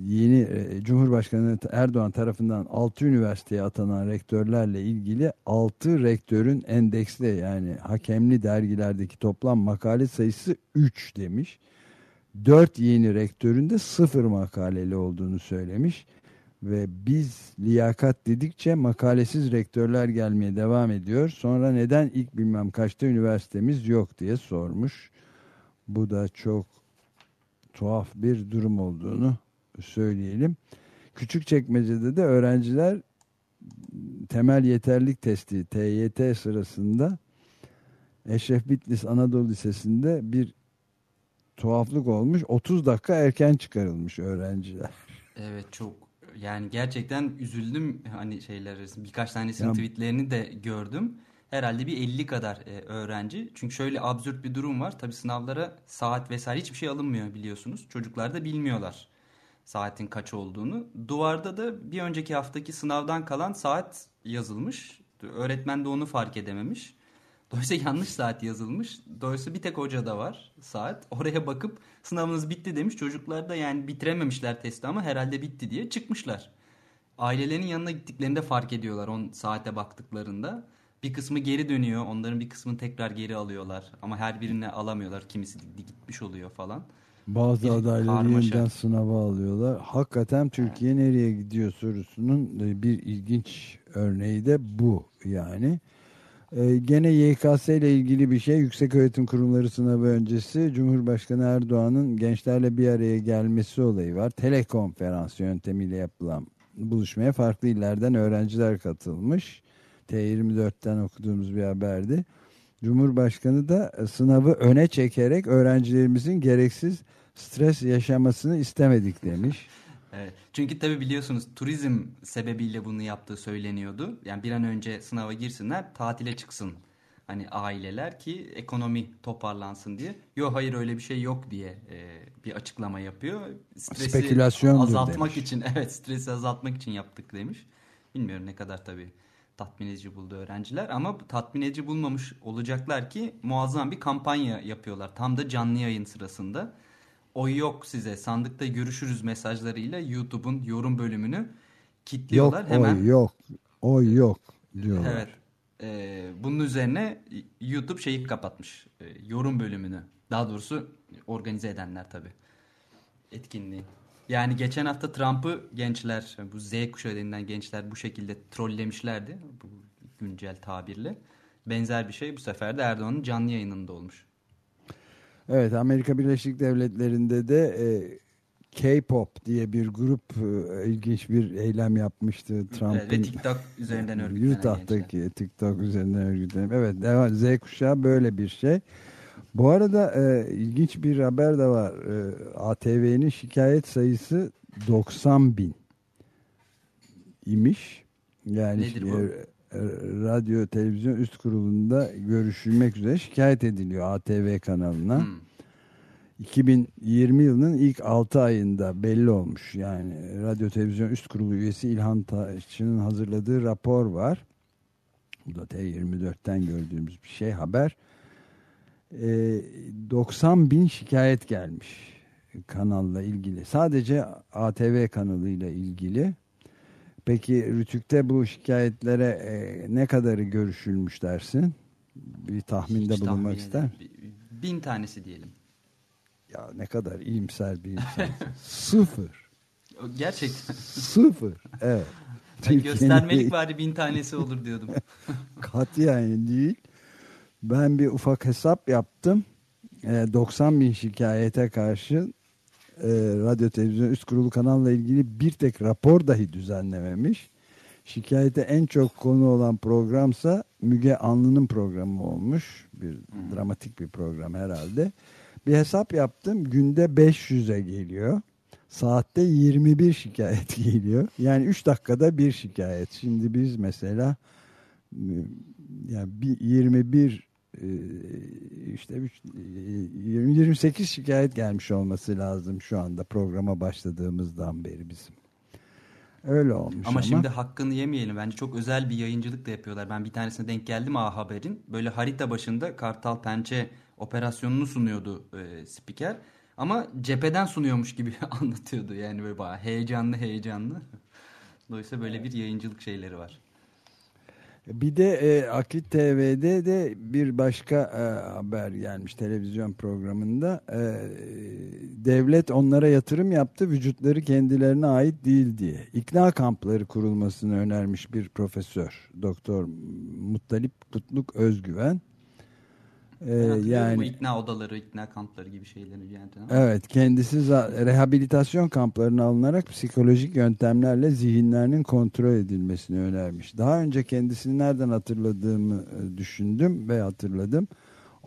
Speaker 2: yeni e, Cumhurbaşkanı Erdoğan tarafından 6 üniversiteye atanan rektörlerle ilgili 6 rektörün endeksli yani hakemli dergilerdeki toplam makale sayısı 3 demiş dört yeni rektöründe sıfır makaleli olduğunu söylemiş. Ve biz liyakat dedikçe makalesiz rektörler gelmeye devam ediyor. Sonra neden ilk bilmem kaçta üniversitemiz yok diye sormuş. Bu da çok tuhaf bir durum olduğunu söyleyelim. Küçük çekmecede de öğrenciler temel yeterlik testi TYT sırasında Eşref Bitlis Anadolu Lisesi'nde bir tuhaflık olmuş. 30 dakika erken çıkarılmış öğrenciler.
Speaker 3: Evet çok yani gerçekten üzüldüm hani şeyler. Birkaç tanesinin
Speaker 2: Ya-
Speaker 3: tweetlerini de gördüm. Herhalde bir 50 kadar e, öğrenci. Çünkü şöyle absürt bir durum var. Tabii sınavlara saat vesaire hiçbir şey alınmıyor biliyorsunuz. Çocuklar da bilmiyorlar saatin kaç olduğunu. Duvarda da bir önceki haftaki sınavdan kalan saat yazılmış. Öğretmen de onu fark edememiş. Dolayısıyla yanlış saat yazılmış. Dolayısıyla bir tek hocada var saat. Oraya bakıp sınavınız bitti demiş. Çocuklar da yani bitirememişler testi ama herhalde bitti diye çıkmışlar. Ailelerin yanına gittiklerinde fark ediyorlar on saate baktıklarında. Bir kısmı geri dönüyor. Onların bir kısmını tekrar geri alıyorlar. Ama her birini alamıyorlar. Kimisi gitmiş oluyor falan.
Speaker 2: Bazı
Speaker 3: Bir
Speaker 2: adayları yeniden sınava alıyorlar. Hakikaten Türkiye nereye gidiyor sorusunun e, bir ilginç örneği de bu yani. Ee, gene YKS ile ilgili bir şey Yüksek Öğretim Kurumları sınavı öncesi Cumhurbaşkanı Erdoğan'ın gençlerle bir araya gelmesi olayı var. Telekonferans yöntemiyle yapılan buluşmaya farklı illerden öğrenciler katılmış. T24'ten okuduğumuz bir haberdi. Cumhurbaşkanı da sınavı öne çekerek öğrencilerimizin gereksiz stres yaşamasını istemedik demiş.
Speaker 3: Evet. Çünkü tabii biliyorsunuz turizm sebebiyle bunu yaptığı söyleniyordu. Yani bir an önce sınava girsinler, tatile çıksın. Hani aileler ki ekonomi toparlansın diye. Yok hayır öyle bir şey yok diye e, bir açıklama yapıyor. Stresi
Speaker 2: Spekülasyondur
Speaker 3: azaltmak
Speaker 2: demiş.
Speaker 3: için evet stresi azaltmak için yaptık demiş. Bilmiyorum ne kadar tabii tatmin edici buldu öğrenciler ama tatmin edici bulmamış olacaklar ki muazzam bir kampanya yapıyorlar. Tam da canlı yayın sırasında. Oy yok size sandıkta görüşürüz mesajlarıyla YouTube'un yorum bölümünü
Speaker 2: Yok
Speaker 3: kilitliyorlar. Hemen
Speaker 2: oy yok oy yok diyorlar.
Speaker 3: Evet. Ee, bunun üzerine YouTube şeyi kapatmış. Ee, yorum bölümünü. Daha doğrusu organize edenler tabii. Etkinliği. Yani geçen hafta Trump'ı gençler, bu Z kuşağı denilen gençler bu şekilde trollemişlerdi. Bu güncel tabirle. Benzer bir şey bu sefer de Erdoğan'ın canlı yayınında olmuş.
Speaker 2: Evet Amerika Birleşik Devletleri'nde de e, K-pop diye bir grup e, ilginç bir eylem yapmıştı
Speaker 3: Evet, ve
Speaker 2: Trump'ın
Speaker 3: TikTok üzerinden örgütlenen gençler.
Speaker 2: Utah'taki TikTok üzerinden örgütlenen. Evet devam- Z kuşağı böyle bir şey. Bu arada e, ilginç bir haber de var. E, ATV'nin şikayet sayısı 90 bin imiş. Yani
Speaker 3: Nedir bu?
Speaker 2: e, radyo televizyon üst kurulunda görüşülmek üzere şikayet ediliyor ATV kanalına.
Speaker 3: Hmm.
Speaker 2: 2020 yılının ilk 6 ayında belli olmuş. Yani Radyo Televizyon Üst Kurulu üyesi İlhan Taşçı'nın hazırladığı rapor var. Bu da T24'ten gördüğümüz bir şey haber. Ee, 90 bin şikayet gelmiş kanalla ilgili. Sadece ATV kanalıyla ilgili. Peki Rütük'te bu şikayetlere e, ne kadarı görüşülmüş dersin? Bir tahminde
Speaker 3: Hiç
Speaker 2: bulunmak
Speaker 3: tahmin
Speaker 2: ister.
Speaker 3: Bin tanesi diyelim.
Speaker 2: Ya ne kadar iyimser bir insan. Sıfır.
Speaker 3: Gerçekten.
Speaker 2: Sıfır. Evet.
Speaker 3: Ben göstermelik bari bin tanesi olur diyordum.
Speaker 2: Katiyen değil. Ben bir ufak hesap yaptım. Ee, 90 bin şikayete karşı e, radyo televizyon üst kurulu kanalla ilgili bir tek rapor dahi düzenlememiş. Şikayete en çok konu olan programsa Müge Anlı'nın programı olmuş. Bir dramatik bir program herhalde. Bir hesap yaptım. Günde 500'e geliyor. Saatte 21 şikayet geliyor. Yani 3 dakikada bir şikayet. Şimdi biz mesela e, yani bir 21 e, işte e, 20 28 şikayet gelmiş olması lazım şu anda programa başladığımızdan beri bizim. Öyle olmuş ama.
Speaker 3: Ama şimdi hakkını yemeyelim. Bence çok özel bir yayıncılık da yapıyorlar. Ben bir tanesine denk geldim A Haber'in. Böyle harita başında Kartal Pençe operasyonunu sunuyordu e, spiker. Ama cepheden sunuyormuş gibi anlatıyordu. Yani böyle bayağı heyecanlı heyecanlı. Dolayısıyla böyle bir yayıncılık şeyleri var.
Speaker 2: Bir de e, Akit TV'de de bir başka e, haber gelmiş televizyon programında. E, devlet onlara yatırım yaptı, vücutları kendilerine ait değil diye. İkna kampları kurulmasını önermiş bir profesör, Doktor Muttalip Kutluk Özgüven. E,
Speaker 3: hatırlıyorum
Speaker 2: yani
Speaker 3: bu ikna odaları, ikna kampları gibi şeyleri yani. ama
Speaker 2: Evet, kendisi rehabilitasyon kamplarına alınarak psikolojik yöntemlerle zihinlerinin kontrol edilmesini önermiş. Daha önce kendisini nereden hatırladığımı e, düşündüm ve hatırladım.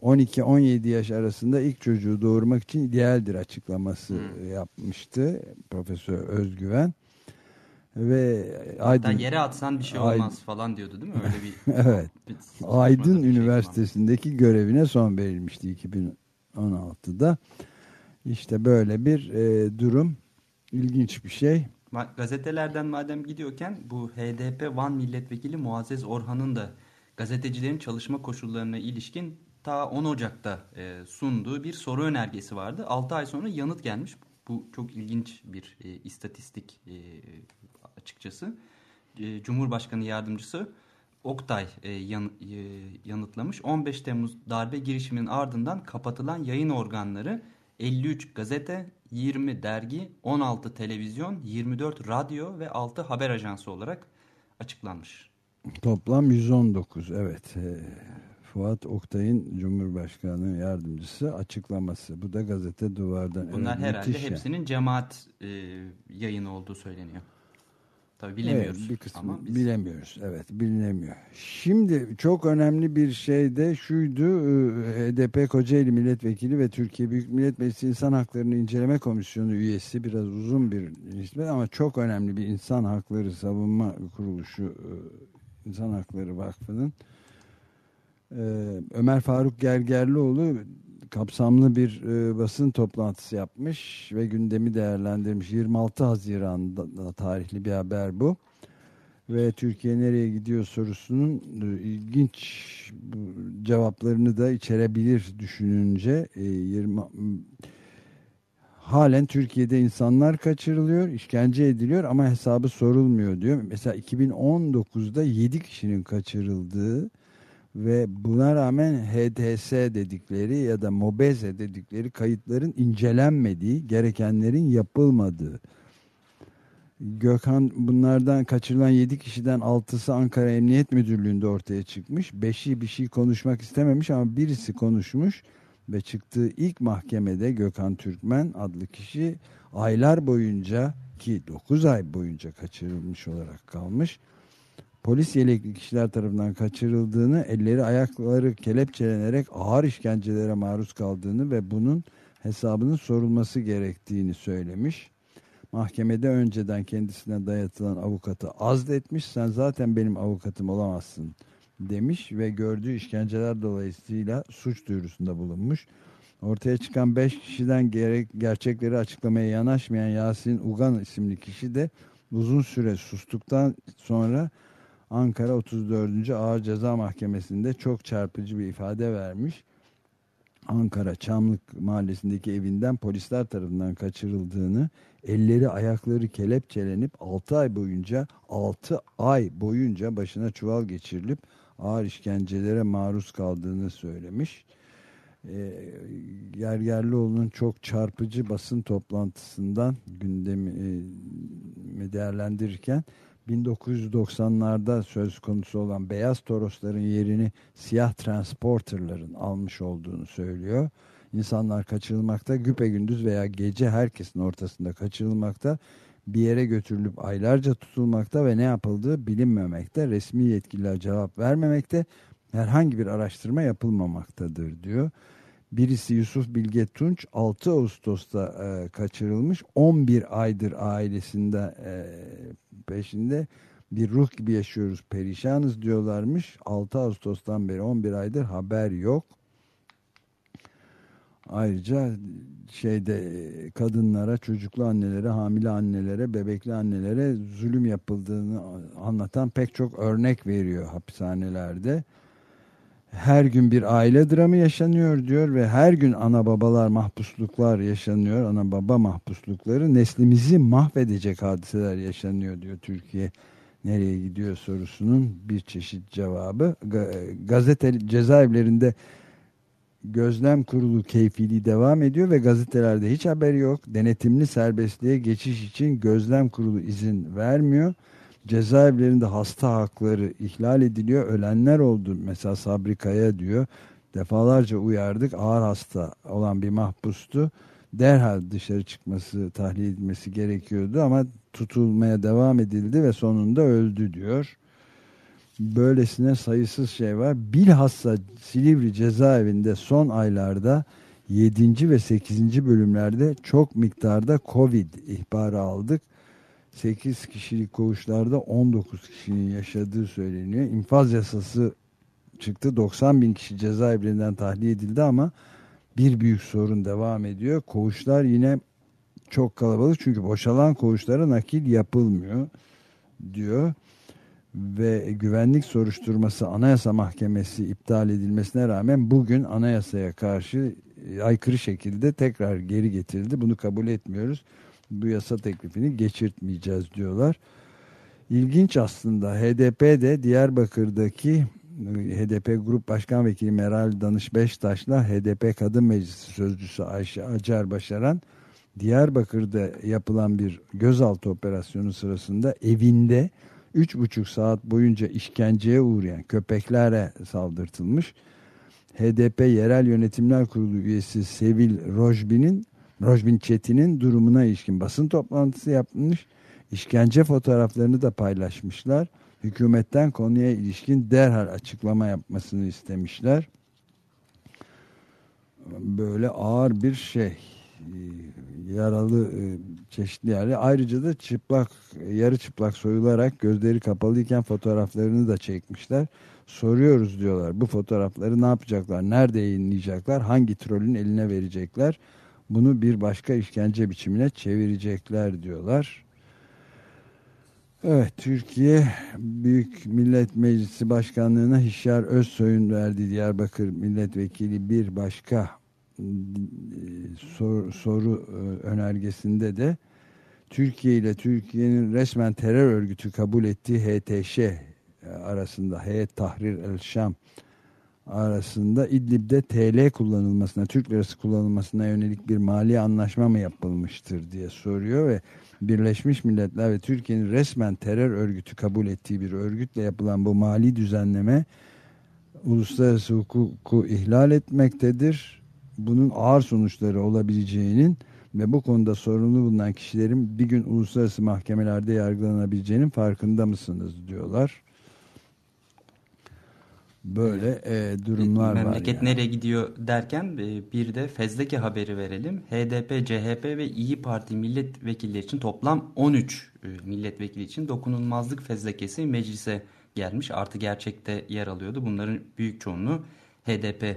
Speaker 2: 12-17 yaş arasında ilk çocuğu doğurmak için idealdir açıklaması hmm. yapmıştı Profesör Özgüven. Ve
Speaker 3: Aydın, Hatta yere atsan bir şey olmaz Aydın, falan diyordu değil mi? Öyle bir
Speaker 2: Evet. Bir, Aydın şey Üniversitesi'ndeki şey görevine son verilmişti 2016'da. İşte böyle bir e, durum. ilginç bir şey.
Speaker 3: Gazetelerden madem gidiyorken bu HDP Van Milletvekili Muazzez Orhan'ın da gazetecilerin çalışma koşullarına ilişkin ta 10 Ocak'ta e, sunduğu bir soru önergesi vardı. 6 ay sonra yanıt gelmiş. Bu çok ilginç bir e, istatistik e, açıkçası. E, Cumhurbaşkanı Yardımcısı Oktay e, yan, e, yanıtlamış. 15 Temmuz darbe girişiminin ardından kapatılan yayın organları 53 gazete, 20 dergi, 16 televizyon, 24 radyo ve 6 haber ajansı olarak açıklanmış.
Speaker 2: Toplam 119 evet. E, Fuat Oktay'ın Cumhurbaşkanı yardımcısı açıklaması. Bu da gazete duvardan.
Speaker 3: Bunlar evet, herhalde hepsinin cemaat e, yayını olduğu söyleniyor. Tabii bilemiyoruz.
Speaker 2: Evet, bir kısmı ama biz... bilemiyoruz. Evet bilinemiyor. Şimdi çok önemli bir şey de şuydu. E, HDP Kocaeli Milletvekili ve Türkiye Büyük Millet Meclisi İnsan Haklarını İnceleme Komisyonu üyesi biraz uzun bir ismi ama çok önemli bir insan hakları savunma kuruluşu e, İnsan Hakları Vakfı'nın e, Ömer Faruk Gergerlioğlu kapsamlı bir e, basın toplantısı yapmış ve gündemi değerlendirmiş. 26 Haziran'da tarihli bir haber bu. Ve Türkiye nereye gidiyor sorusunun e, ilginç cevaplarını da içerebilir düşününce e, 20 halen Türkiye'de insanlar kaçırılıyor, işkence ediliyor ama hesabı sorulmuyor diyor. Mesela 2019'da 7 kişinin kaçırıldığı ve buna rağmen HDS dedikleri ya da MOBEZE dedikleri kayıtların incelenmediği, gerekenlerin yapılmadığı. Gökhan bunlardan kaçırılan 7 kişiden 6'sı Ankara Emniyet Müdürlüğü'nde ortaya çıkmış. 5'i bir şey konuşmak istememiş ama birisi konuşmuş ve çıktığı ilk mahkemede Gökhan Türkmen adlı kişi aylar boyunca ki 9 ay boyunca kaçırılmış olarak kalmış polis yelekli kişiler tarafından kaçırıldığını, elleri ayakları kelepçelenerek ağır işkencelere maruz kaldığını ve bunun hesabının sorulması gerektiğini söylemiş. Mahkemede önceden kendisine dayatılan avukatı azletmiş. Sen zaten benim avukatım olamazsın demiş ve gördüğü işkenceler dolayısıyla suç duyurusunda bulunmuş. Ortaya çıkan 5 kişiden gerek, gerçekleri açıklamaya yanaşmayan Yasin Ugan isimli kişi de uzun süre sustuktan sonra Ankara 34. Ağır Ceza Mahkemesi'nde çok çarpıcı bir ifade vermiş. Ankara Çamlık Mahallesi'ndeki evinden polisler tarafından kaçırıldığını, elleri ayakları kelepçelenip 6 ay boyunca 6 ay boyunca başına çuval geçirilip ağır işkencelere maruz kaldığını söylemiş. E, Gergerlioğlu'nun çok çarpıcı basın toplantısından gündemi e, değerlendirirken 1990'larda söz konusu olan beyaz torosların yerini siyah transporterların almış olduğunu söylüyor. İnsanlar kaçırılmakta, güpe gündüz veya gece herkesin ortasında kaçırılmakta, bir yere götürülüp aylarca tutulmakta ve ne yapıldığı bilinmemekte, resmi yetkililer cevap vermemekte, herhangi bir araştırma yapılmamaktadır diyor. Birisi Yusuf Bilge Tunç 6 Ağustos'ta e, kaçırılmış. 11 aydır ailesinde e, peşinde bir ruh gibi yaşıyoruz perişanız diyorlarmış. 6 Ağustos'tan beri 11 aydır haber yok. Ayrıca şeyde kadınlara, çocuklu annelere, hamile annelere, bebekli annelere zulüm yapıldığını anlatan pek çok örnek veriyor hapishanelerde her gün bir aile dramı yaşanıyor diyor ve her gün ana babalar mahpusluklar yaşanıyor. Ana baba mahpuslukları neslimizi mahvedecek hadiseler yaşanıyor diyor Türkiye. Nereye gidiyor sorusunun bir çeşit cevabı. Gazete cezaevlerinde gözlem kurulu keyfiliği devam ediyor ve gazetelerde hiç haberi yok. Denetimli serbestliğe geçiş için gözlem kurulu izin vermiyor cezaevlerinde hasta hakları ihlal ediliyor. Ölenler oldu. Mesela Sabri Kaya diyor. Defalarca uyardık. Ağır hasta olan bir mahpustu. Derhal dışarı çıkması, tahliye edilmesi gerekiyordu ama tutulmaya devam edildi ve sonunda öldü diyor. böylesine sayısız şey var. Bilhassa Silivri cezaevinde son aylarda 7. ve 8. bölümlerde çok miktarda Covid ihbarı aldık. 8 kişilik koğuşlarda 19 kişinin yaşadığı söyleniyor. İnfaz yasası çıktı. 90 bin kişi cezaevinden tahliye edildi ama bir büyük sorun devam ediyor. Koğuşlar yine çok kalabalık çünkü boşalan koğuşlara nakil yapılmıyor diyor ve güvenlik soruşturması Anayasa Mahkemesi iptal edilmesine rağmen bugün anayasaya karşı aykırı şekilde tekrar geri getirildi. Bunu kabul etmiyoruz. Bu yasa teklifini geçirtmeyeceğiz diyorlar. İlginç aslında HDP de Diyarbakır'daki HDP Grup Başkan Vekili Meral Danış Beştaş'la HDP Kadın Meclisi Sözcüsü Ayşe Acar Başaran Diyarbakır'da yapılan bir gözaltı operasyonu sırasında evinde 3,5 saat boyunca işkenceye uğrayan köpeklere saldırtılmış. HDP Yerel Yönetimler Kurulu üyesi Sevil Rojbin'in Rojbin Çetin'in durumuna ilişkin basın toplantısı yapmış. İşkence fotoğraflarını da paylaşmışlar. Hükümetten konuya ilişkin derhal açıklama yapmasını istemişler. Böyle ağır bir şey yaralı e, çeşitli yerler. Ayrıca da çıplak, yarı çıplak soyularak gözleri kapalıyken fotoğraflarını da çekmişler. Soruyoruz diyorlar. Bu fotoğrafları ne yapacaklar? Nerede yayınlayacaklar? Hangi trolün eline verecekler? Bunu bir başka işkence biçimine çevirecekler diyorlar. Evet, Türkiye Büyük Millet Meclisi Başkanlığı'na Hişyar Özsoy'un verdiği Diyarbakır Milletvekili bir başka sor, soru e, önergesinde de Türkiye ile Türkiye'nin resmen terör örgütü kabul ettiği HTŞ e, arasında Heyet Tahrir el Şam arasında İdlib'de TL kullanılmasına, Türk lirası kullanılmasına yönelik bir mali anlaşma mı yapılmıştır diye soruyor ve Birleşmiş Milletler ve Türkiye'nin resmen terör örgütü kabul ettiği bir örgütle yapılan bu mali düzenleme uluslararası hukuku ihlal etmektedir bunun ağır sonuçları olabileceğinin ve bu konuda sorumlu bulunan kişilerin bir gün uluslararası mahkemelerde yargılanabileceğinin farkında mısınız diyorlar. Böyle e, durumlar
Speaker 3: Memleket
Speaker 2: var.
Speaker 3: Memleket yani. nereye gidiyor derken e, bir de fezleke haberi verelim. HDP, CHP ve İyi Parti milletvekilleri için toplam 13 e, milletvekili için dokunulmazlık fezlekesi meclise gelmiş. Artı gerçekte yer alıyordu. Bunların büyük çoğunluğu HDP e,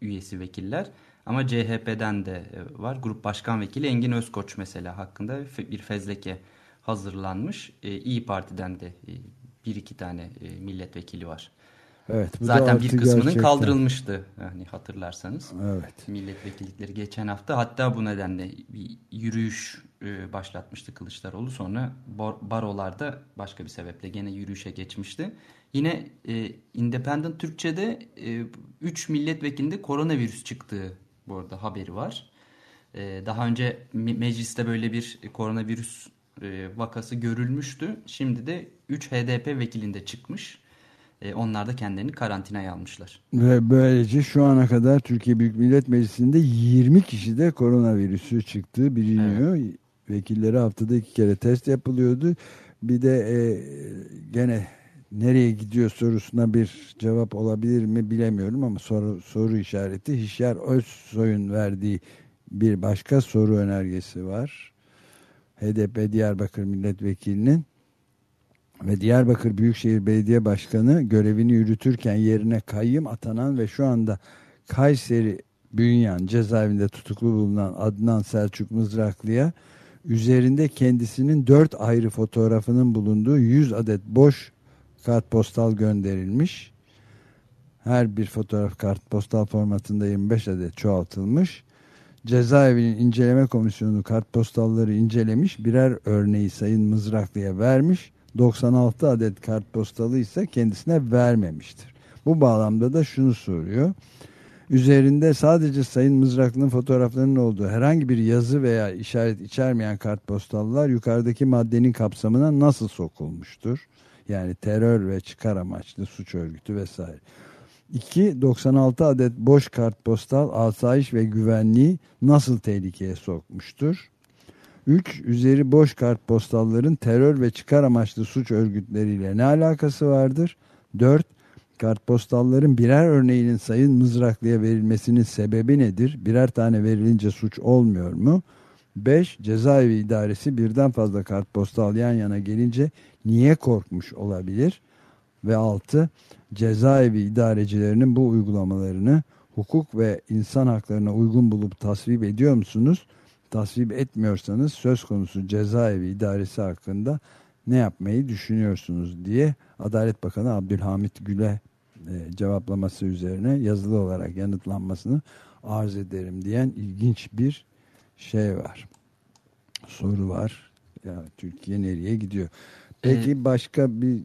Speaker 3: üyesi vekiller. Ama CHP'den de e, var. Grup Başkan Vekili Engin Özkoç mesela hakkında bir fezleke hazırlanmış. E, İyi Parti'den de e, bir iki tane e, milletvekili var.
Speaker 2: Evet,
Speaker 3: Zaten bir kısmının
Speaker 2: gerçekten.
Speaker 3: kaldırılmıştı hani hatırlarsanız.
Speaker 2: Evet.
Speaker 3: Milletvekillikleri geçen hafta hatta bu nedenle bir yürüyüş e, başlatmıştı Kılıçdaroğlu. Sonra barolarda başka bir sebeple gene yürüyüşe geçmişti. Yine e, Independent Türkçe'de 3 e, milletvekilinde koronavirüs çıktığı bu arada haberi var. E, daha önce mecliste böyle bir koronavirüs e, vakası görülmüştü. Şimdi de 3 HDP vekilinde çıkmış. E, onlar da kendilerini karantinaya almışlar.
Speaker 2: Ve böylece şu ana kadar Türkiye Büyük Millet Meclisi'nde 20 kişide koronavirüsü çıktığı biliniyor. Evet. Vekilleri haftada iki kere test yapılıyordu. Bir de e, gene nereye gidiyor sorusuna bir cevap olabilir mi bilemiyorum ama soru, soru işareti Hişyar Özsoy'un verdiği bir başka soru önergesi var. HDP Diyarbakır Milletvekilinin ve Diyarbakır Büyükşehir Belediye Başkanı görevini yürütürken yerine kayyım atanan ve şu anda Kayseri Bünyan cezaevinde tutuklu bulunan Adnan Selçuk Mızraklı'ya üzerinde kendisinin dört ayrı fotoğrafının bulunduğu 100 adet boş kartpostal gönderilmiş. Her bir fotoğraf kartpostal formatında 25 adet çoğaltılmış. Cezaevinin inceleme komisyonu kartpostalları incelemiş. Birer örneği Sayın Mızraklı'ya vermiş. 96 adet kartpostalı ise kendisine vermemiştir. Bu bağlamda da şunu soruyor. Üzerinde sadece Sayın Mızraklı'nın fotoğraflarının olduğu herhangi bir yazı veya işaret içermeyen kartpostallar yukarıdaki maddenin kapsamına nasıl sokulmuştur? Yani terör ve çıkar amaçlı suç örgütü vesaire. 2. 96 adet boş kartpostal asayiş ve güvenliği nasıl tehlikeye sokmuştur? 3. Üzeri boş kartpostalların terör ve çıkar amaçlı suç örgütleriyle ne alakası vardır? 4. Kartpostalların birer örneğinin Sayın Mızraklı'ya verilmesinin sebebi nedir? Birer tane verilince suç olmuyor mu? 5. Cezaevi idaresi birden fazla kartpostal yan yana gelince niye korkmuş olabilir? Ve 6. Cezaevi idarecilerinin bu uygulamalarını hukuk ve insan haklarına uygun bulup tasvip ediyor musunuz? Tasvip etmiyorsanız söz konusu cezaevi idaresi hakkında ne yapmayı düşünüyorsunuz diye Adalet Bakanı Abdülhamit Gül'e e, cevaplaması üzerine yazılı olarak yanıtlanmasını arz ederim diyen ilginç bir şey var. Soru var. Ya Türkiye nereye gidiyor? Peki
Speaker 3: Ee,
Speaker 2: başka bir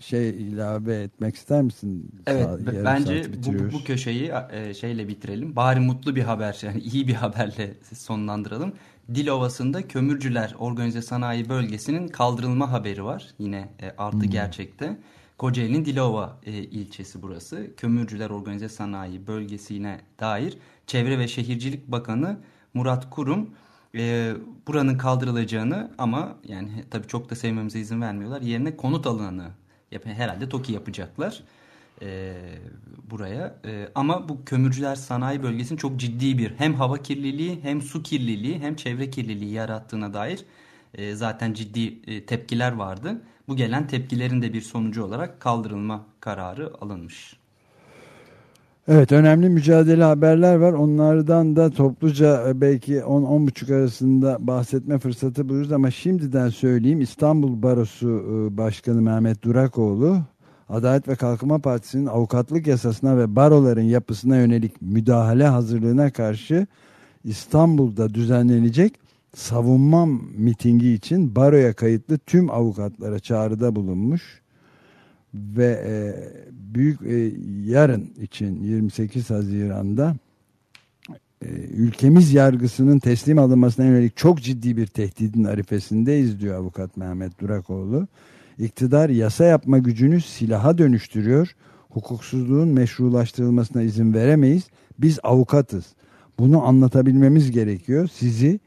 Speaker 2: şey ilave etmek ister misin?
Speaker 3: Evet
Speaker 2: yarım
Speaker 3: bence bu, bu köşeyi e, şeyle bitirelim. Bari mutlu bir haber yani iyi bir haberle sonlandıralım. Dilovası'nda Kömürcüler Organize Sanayi Bölgesi'nin kaldırılma haberi var. Yine e, artı
Speaker 2: Hmm.
Speaker 3: gerçekte. Kocaeli'nin Dilova e, ilçesi burası. Kömürcüler Organize Sanayi Bölgesi'ne dair Çevre ve Şehircilik Bakanı Murat Kurum e, buranın kaldırılacağını ama yani tabii çok da sevmemize izin vermiyorlar. Yerine konut alanı yap herhalde TOKİ yapacaklar e, buraya. E, ama bu kömürcüler sanayi bölgesinin çok ciddi bir hem hava kirliliği hem su kirliliği hem çevre kirliliği yarattığına dair e, zaten ciddi e, tepkiler vardı. Bu gelen tepkilerin de bir sonucu olarak kaldırılma kararı alınmış.
Speaker 2: Evet önemli mücadele haberler var. Onlardan da topluca e, belki 10-10.30 arasında bahsetme fırsatı buluruz ama şimdiden söyleyeyim İstanbul Barosu e, Başkanı Mehmet Durakoğlu Adalet ve Kalkınma Partisi'nin avukatlık yasasına ve baroların yapısına yönelik müdahale hazırlığına karşı İstanbul'da düzenlenecek savunma mitingi için baroya kayıtlı tüm avukatlara çağrıda bulunmuş ve e, büyük e, yarın için 28 Haziran'da e, ülkemiz yargısının teslim alınmasına yönelik çok ciddi bir tehdidin arifesindeyiz diyor avukat Mehmet Durakoğlu. İktidar yasa yapma gücünü silaha dönüştürüyor. Hukuksuzluğun meşrulaştırılmasına izin veremeyiz. Biz avukatız. Bunu anlatabilmemiz gerekiyor. Sizi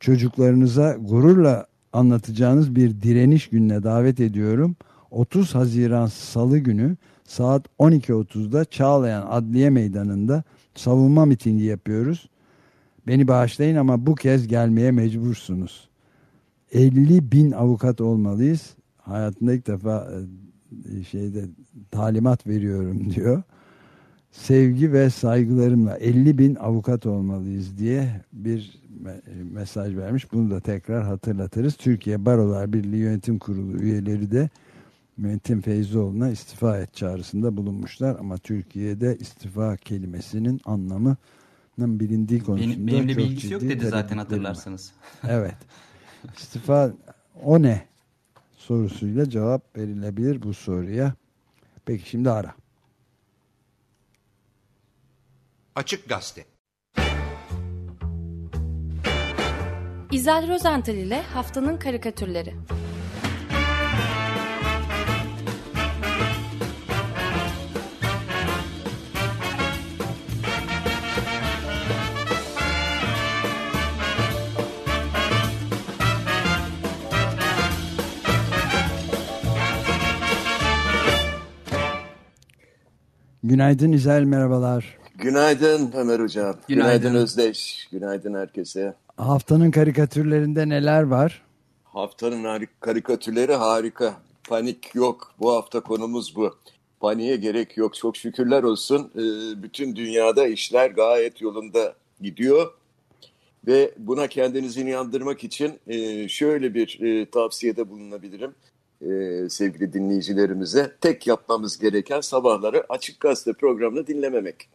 Speaker 2: çocuklarınıza gururla anlatacağınız bir direniş gününe davet ediyorum. 30 Haziran Salı günü saat 12.30'da Çağlayan Adliye Meydanı'nda savunma mitingi yapıyoruz. Beni bağışlayın ama bu kez gelmeye mecbursunuz. 50 bin avukat olmalıyız. Hayatımda ilk defa e, şeyde talimat veriyorum diyor. Sevgi ve saygılarımla 50 bin avukat olmalıyız diye bir me- mesaj vermiş. Bunu da tekrar hatırlatırız. Türkiye Barolar Birliği Yönetim Kurulu üyeleri de Metin Feyzoğlu'na istifa et çağrısında bulunmuşlar ama Türkiye'de istifa kelimesinin anlamının bilindiği konusunda
Speaker 3: Benim, benimle
Speaker 2: çok
Speaker 3: bir ilgisi yok
Speaker 2: ciddi
Speaker 3: dedi zaten hatırlarsanız.
Speaker 2: Evet. İstifa o ne sorusuyla cevap verilebilir bu soruya. Peki şimdi ara.
Speaker 10: Açık Gazete.
Speaker 11: İzel Rozental ile Haftanın Karikatürleri
Speaker 2: Günaydın İzel merhabalar.
Speaker 12: Günaydın Ömer Hocam.
Speaker 3: Günaydın.
Speaker 12: Günaydın Özdeş. Günaydın herkese.
Speaker 2: Haftanın karikatürlerinde neler var?
Speaker 12: Haftanın harik- karikatürleri harika. Panik yok. Bu hafta konumuz bu. Paniğe gerek yok. Çok şükürler olsun. Ee, bütün dünyada işler gayet yolunda gidiyor. Ve buna kendinizi inandırmak için e, şöyle bir e, tavsiyede bulunabilirim e, sevgili dinleyicilerimize. Tek yapmamız gereken sabahları Açık Gazete programını dinlememek.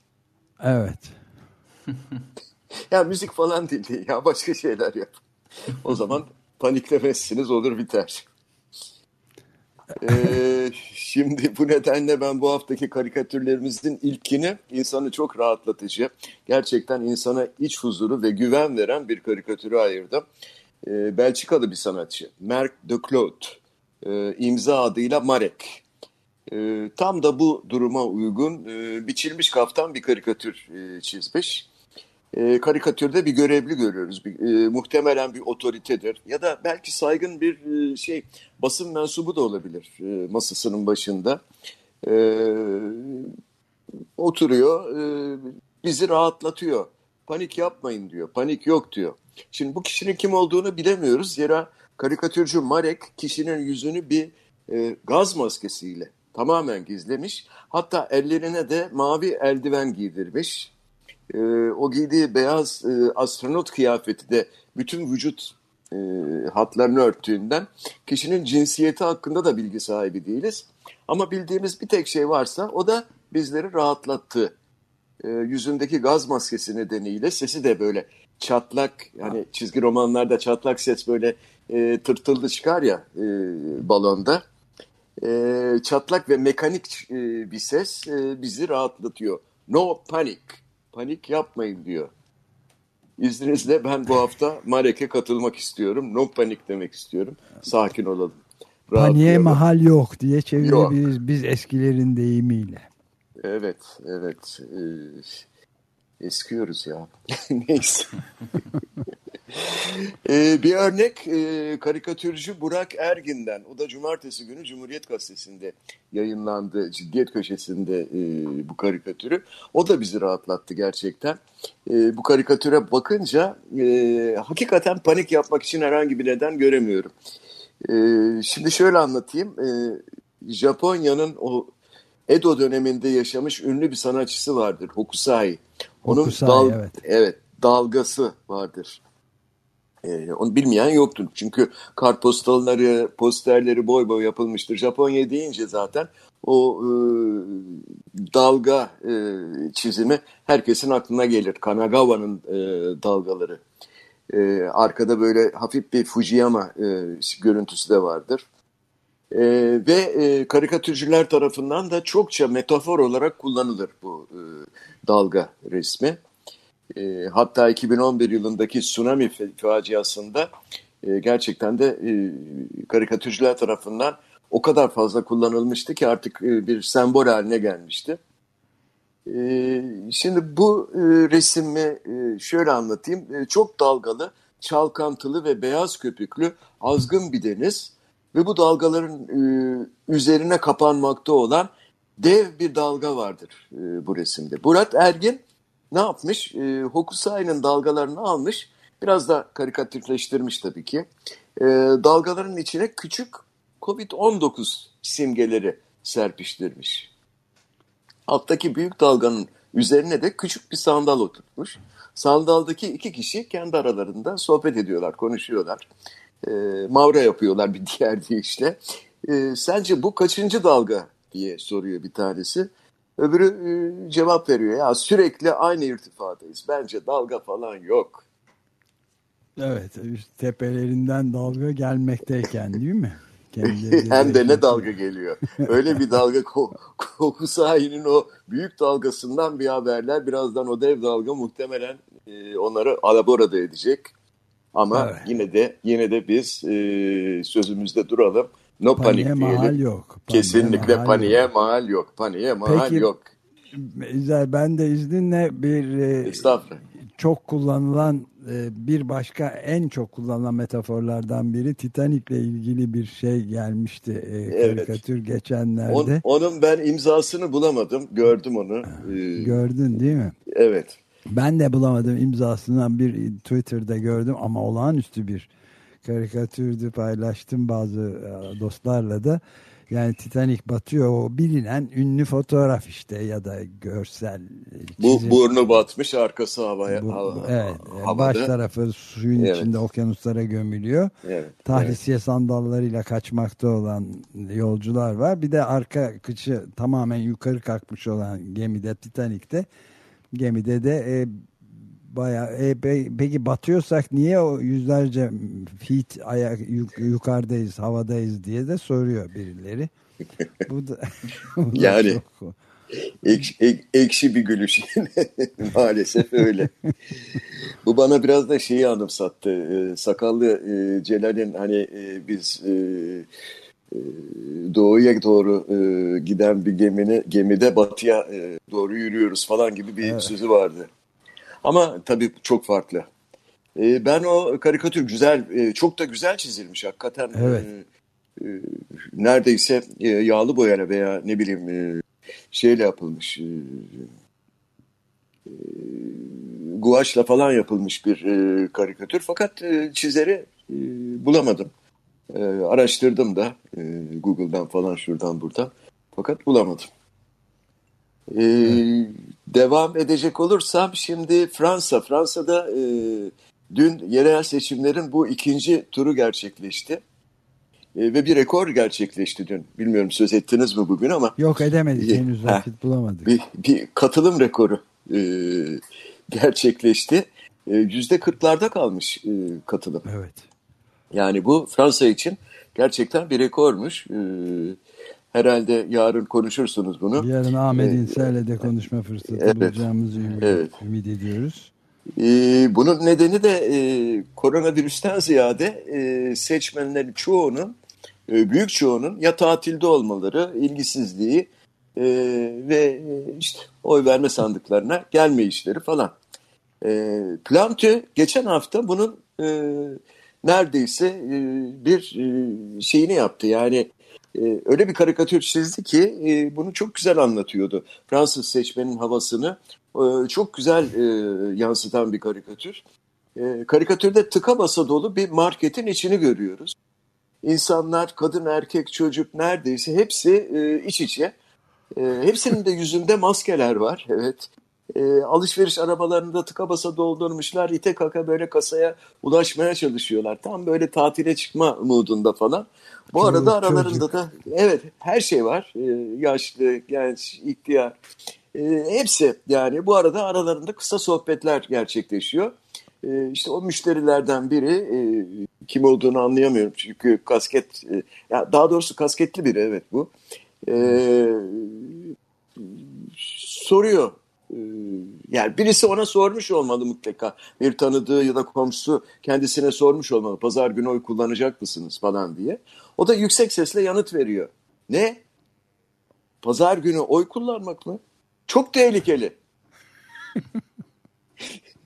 Speaker 2: Evet.
Speaker 12: Ya müzik falan dinleyin ya başka şeyler yap. O zaman paniklemezsiniz olur biter. Ee, şimdi bu nedenle ben bu haftaki karikatürlerimizin ilkini insanı çok rahatlatıcı, gerçekten insana iç huzuru ve güven veren bir karikatürü ayırdım. Ee, Belçikalı bir sanatçı, Marc de Claude, ee, imza adıyla Marek. Ee, tam da bu duruma uygun e, biçilmiş kaftan bir karikatür e, çizmiş. E, karikatürde bir görevli görüyoruz. Bir, e, muhtemelen bir otoritedir ya da belki saygın bir e, şey basın mensubu da olabilir e, masasının başında. E, oturuyor, e, bizi rahatlatıyor. Panik yapmayın diyor, panik yok diyor. Şimdi bu kişinin kim olduğunu bilemiyoruz. Zira karikatürcü Marek kişinin yüzünü bir e, gaz maskesiyle tamamen gizlemiş. Hatta ellerine de mavi eldiven giydirmiş. E, o giydiği beyaz e, astronot kıyafeti de bütün vücut e, hatlarını örttüğünden kişinin cinsiyeti hakkında da bilgi sahibi değiliz. Ama bildiğimiz bir tek şey varsa o da bizleri rahatlattı. E, yüzündeki gaz maskesi nedeniyle sesi de böyle çatlak yani çizgi romanlarda çatlak ses böyle e, tırtıldı çıkar ya e, balonda. E, çatlak ve mekanik e, bir ses e, bizi rahatlatıyor. No panic. Panik yapmayın diyor. İzninizle ben bu hafta Marek'e katılmak istiyorum. No panik demek istiyorum. Sakin olalım.
Speaker 2: Paniğe mahal yok diye çevirebiliriz yok. biz eskilerin deyimiyle.
Speaker 12: Evet, evet. Ee, eskiyoruz ya. Neyse. ee, bir örnek e, karikatürcü Burak Ergin'den. O da cumartesi günü Cumhuriyet Gazetesi'nde yayınlandı. Ciddiyet köşesinde e, bu karikatürü. O da bizi rahatlattı gerçekten. E, bu karikatüre bakınca e, hakikaten panik yapmak için herhangi bir neden göremiyorum. E, şimdi şöyle anlatayım. E, Japonya'nın o Edo döneminde yaşamış ünlü bir sanatçısı vardır. Hokusai. Onun
Speaker 2: Hokusai,
Speaker 12: dal
Speaker 2: evet.
Speaker 12: evet dalgası vardır. Ee, onu bilmeyen yoktur. Çünkü kartpostalları, posterleri boy boy yapılmıştır. Japonya deyince zaten o e, dalga e, çizimi herkesin aklına gelir. Kanagawa'nın e, dalgaları. E, arkada böyle hafif bir Fujiyama e, görüntüsü de vardır. E, ve e, karikatürcüler tarafından da çokça metafor olarak kullanılır bu e, dalga resmi. E, hatta 2011 yılındaki tsunami faciasında e, gerçekten de e, karikatürcüler tarafından o kadar fazla kullanılmıştı ki artık e, bir sembol haline gelmişti. E, şimdi bu e, resmi e, şöyle anlatayım. E, çok dalgalı, çalkantılı ve beyaz köpüklü azgın bir deniz ve bu dalgaların e, üzerine kapanmakta olan dev bir dalga vardır e, bu resimde. Burak Ergin ne yapmış? E, Hokusai'nin dalgalarını almış, biraz da karikatürleştirmiş tabii ki. E, dalgaların içine küçük Covid-19 simgeleri serpiştirmiş. Alttaki büyük dalganın üzerine de küçük bir sandal oturtmuş. Sandaldaki iki kişi kendi aralarında sohbet ediyorlar, konuşuyorlar. E, mavra yapıyorlar bir diğer deyişle. E, sence bu kaçıncı dalga diye soruyor bir tanesi. Öbürü e, cevap veriyor. Ya sürekli aynı irtifadayız. Bence dalga falan yok.
Speaker 2: Evet, tepelerinden dalga gelmekteyken değil mi?
Speaker 12: Hem de ne dalga geliyor. Öyle bir dalga koku sahinin o büyük dalgasından bir haberler. Birazdan o dev dalga muhtemelen e, onları alaborada edecek. Ama evet. yine de yine de biz e, sözümüzde duralım. No
Speaker 2: paniğe
Speaker 12: panik diyelim.
Speaker 2: mahal yok. Paniğe
Speaker 12: Kesinlikle
Speaker 2: mahal
Speaker 12: paniğe
Speaker 2: yok.
Speaker 12: mahal yok. Paniğe mahal
Speaker 2: Peki,
Speaker 12: yok.
Speaker 2: İzel ben de izninle bir e, çok kullanılan e, bir başka en çok kullanılan metaforlardan biri Titanic'le ilgili bir şey gelmişti e,
Speaker 12: Evet.
Speaker 2: karikatür geçenlerde.
Speaker 12: On- onun ben imzasını bulamadım. Gördüm onu. Ee,
Speaker 2: Gördün değil mi?
Speaker 12: evet.
Speaker 2: Ben de bulamadım imzasından bir Twitter'da gördüm ama olağanüstü bir karikatürdü paylaştım bazı e, dostlarla da. Yani Titanic batıyor o bilinen ünlü fotoğraf işte ya da görsel e,
Speaker 12: Bu
Speaker 2: çizim.
Speaker 12: burnu batmış, arkası havaya.
Speaker 2: Bu-
Speaker 12: hava-
Speaker 2: evet,
Speaker 12: havada.
Speaker 2: baş tarafı suyun
Speaker 12: Evet.
Speaker 2: içinde okyanuslara gömülüyor.
Speaker 12: Evet,
Speaker 2: Tahlisiye sandallarıyla kaçmakta olan yolcular var. Bir de arka kıçı tamamen yukarı kalkmış olan gemide Titanic'te. Gemide de e, bayağı e, pe- peki batıyorsak niye o yüzlerce feet ayak yuk- yukarıdayız, havadayız diye de soruyor birileri. Bu da, bu da
Speaker 12: Yani
Speaker 2: çok-
Speaker 12: ek- ek- ekşi bir gülüş. Maalesef öyle. Bu bana biraz da şeyi anımsattı. Ee, Sakallı e, Celal'in hani e, biz e, e, doğuya doğru e, giden bir gemini, gemide batıya e, doğru yürüyoruz falan gibi bir
Speaker 2: Evet.
Speaker 12: sözü vardı. Ama tabii çok farklı. E, ben o karikatür güzel, e, çok da güzel çizilmiş hakikaten.
Speaker 2: Evet.
Speaker 12: E, e, neredeyse e, yağlı boyayla veya ne bileyim e, şeyle yapılmış e, e, guaşla falan yapılmış bir e, karikatür fakat e, çizeri e, bulamadım. E, araştırdım da e, Google'dan falan şuradan buradan fakat bulamadım. E, devam edecek olursam şimdi Fransa. Fransa'da e, dün yerel seçimlerin bu ikinci turu gerçekleşti. E, ve bir rekor gerçekleşti dün. Bilmiyorum söz ettiniz mi bugün ama.
Speaker 2: Yok edemedik
Speaker 12: e,
Speaker 2: henüz vakit bulamadık.
Speaker 12: Bir, bir katılım rekoru e, gerçekleşti. E, yüzde kırklarda kalmış e, katılım.
Speaker 2: Evet.
Speaker 12: Yani bu Fransa için gerçekten bir rekormuş. E, herhalde yarın konuşursunuz bunu.
Speaker 2: Yarın Ahmet
Speaker 12: E,
Speaker 2: İnsel'le de konuşma fırsatı
Speaker 12: evet,
Speaker 2: bulacağımızı ümit,
Speaker 12: evet.
Speaker 2: ümit ediyoruz.
Speaker 12: Ee, bunun nedeni de e, koronavirüsten ziyade e, seçmenlerin çoğunun, e, büyük çoğunun ya tatilde olmaları, ilgisizliği e, ve işte oy verme sandıklarına gelme işleri falan. E, Plantö geçen hafta bunun e, neredeyse e, bir e, şeyini yaptı. Yani e, öyle bir karikatür çizdi ki e, bunu çok güzel anlatıyordu. Fransız seçmenin havasını e, çok güzel yansıtan bir karikatür. Karikatürde tıka basa dolu bir marketin içini görüyoruz. İnsanlar, kadın, erkek, çocuk neredeyse hepsi iç içe. Hepsinin de yüzünde maskeler var. Evet. E, alışveriş arabalarında tıka basa doldurmuşlar. İte kaka böyle kasaya ulaşmaya çalışıyorlar. Tam böyle tatile çıkma moodunda falan. Bu
Speaker 2: Çoluk,
Speaker 12: arada aralarında
Speaker 2: çocuk.
Speaker 12: da evet her şey var. E, yaşlı, genç, ihtiyar. E, hepsi yani bu arada aralarında kısa sohbetler gerçekleşiyor. E, işte o müşterilerden biri e, kim olduğunu anlayamıyorum çünkü kasket e, ya daha doğrusu kasketli biri evet bu. E, soruyor. E, yani birisi ona sormuş olmalı mutlaka. Bir tanıdığı ya da komşusu kendisine sormuş olmalı. Pazar günü oy kullanacak mısınız falan diye. O da yüksek sesle yanıt veriyor. Ne? Pazar günü oy kullanmak mı? Çok tehlikeli.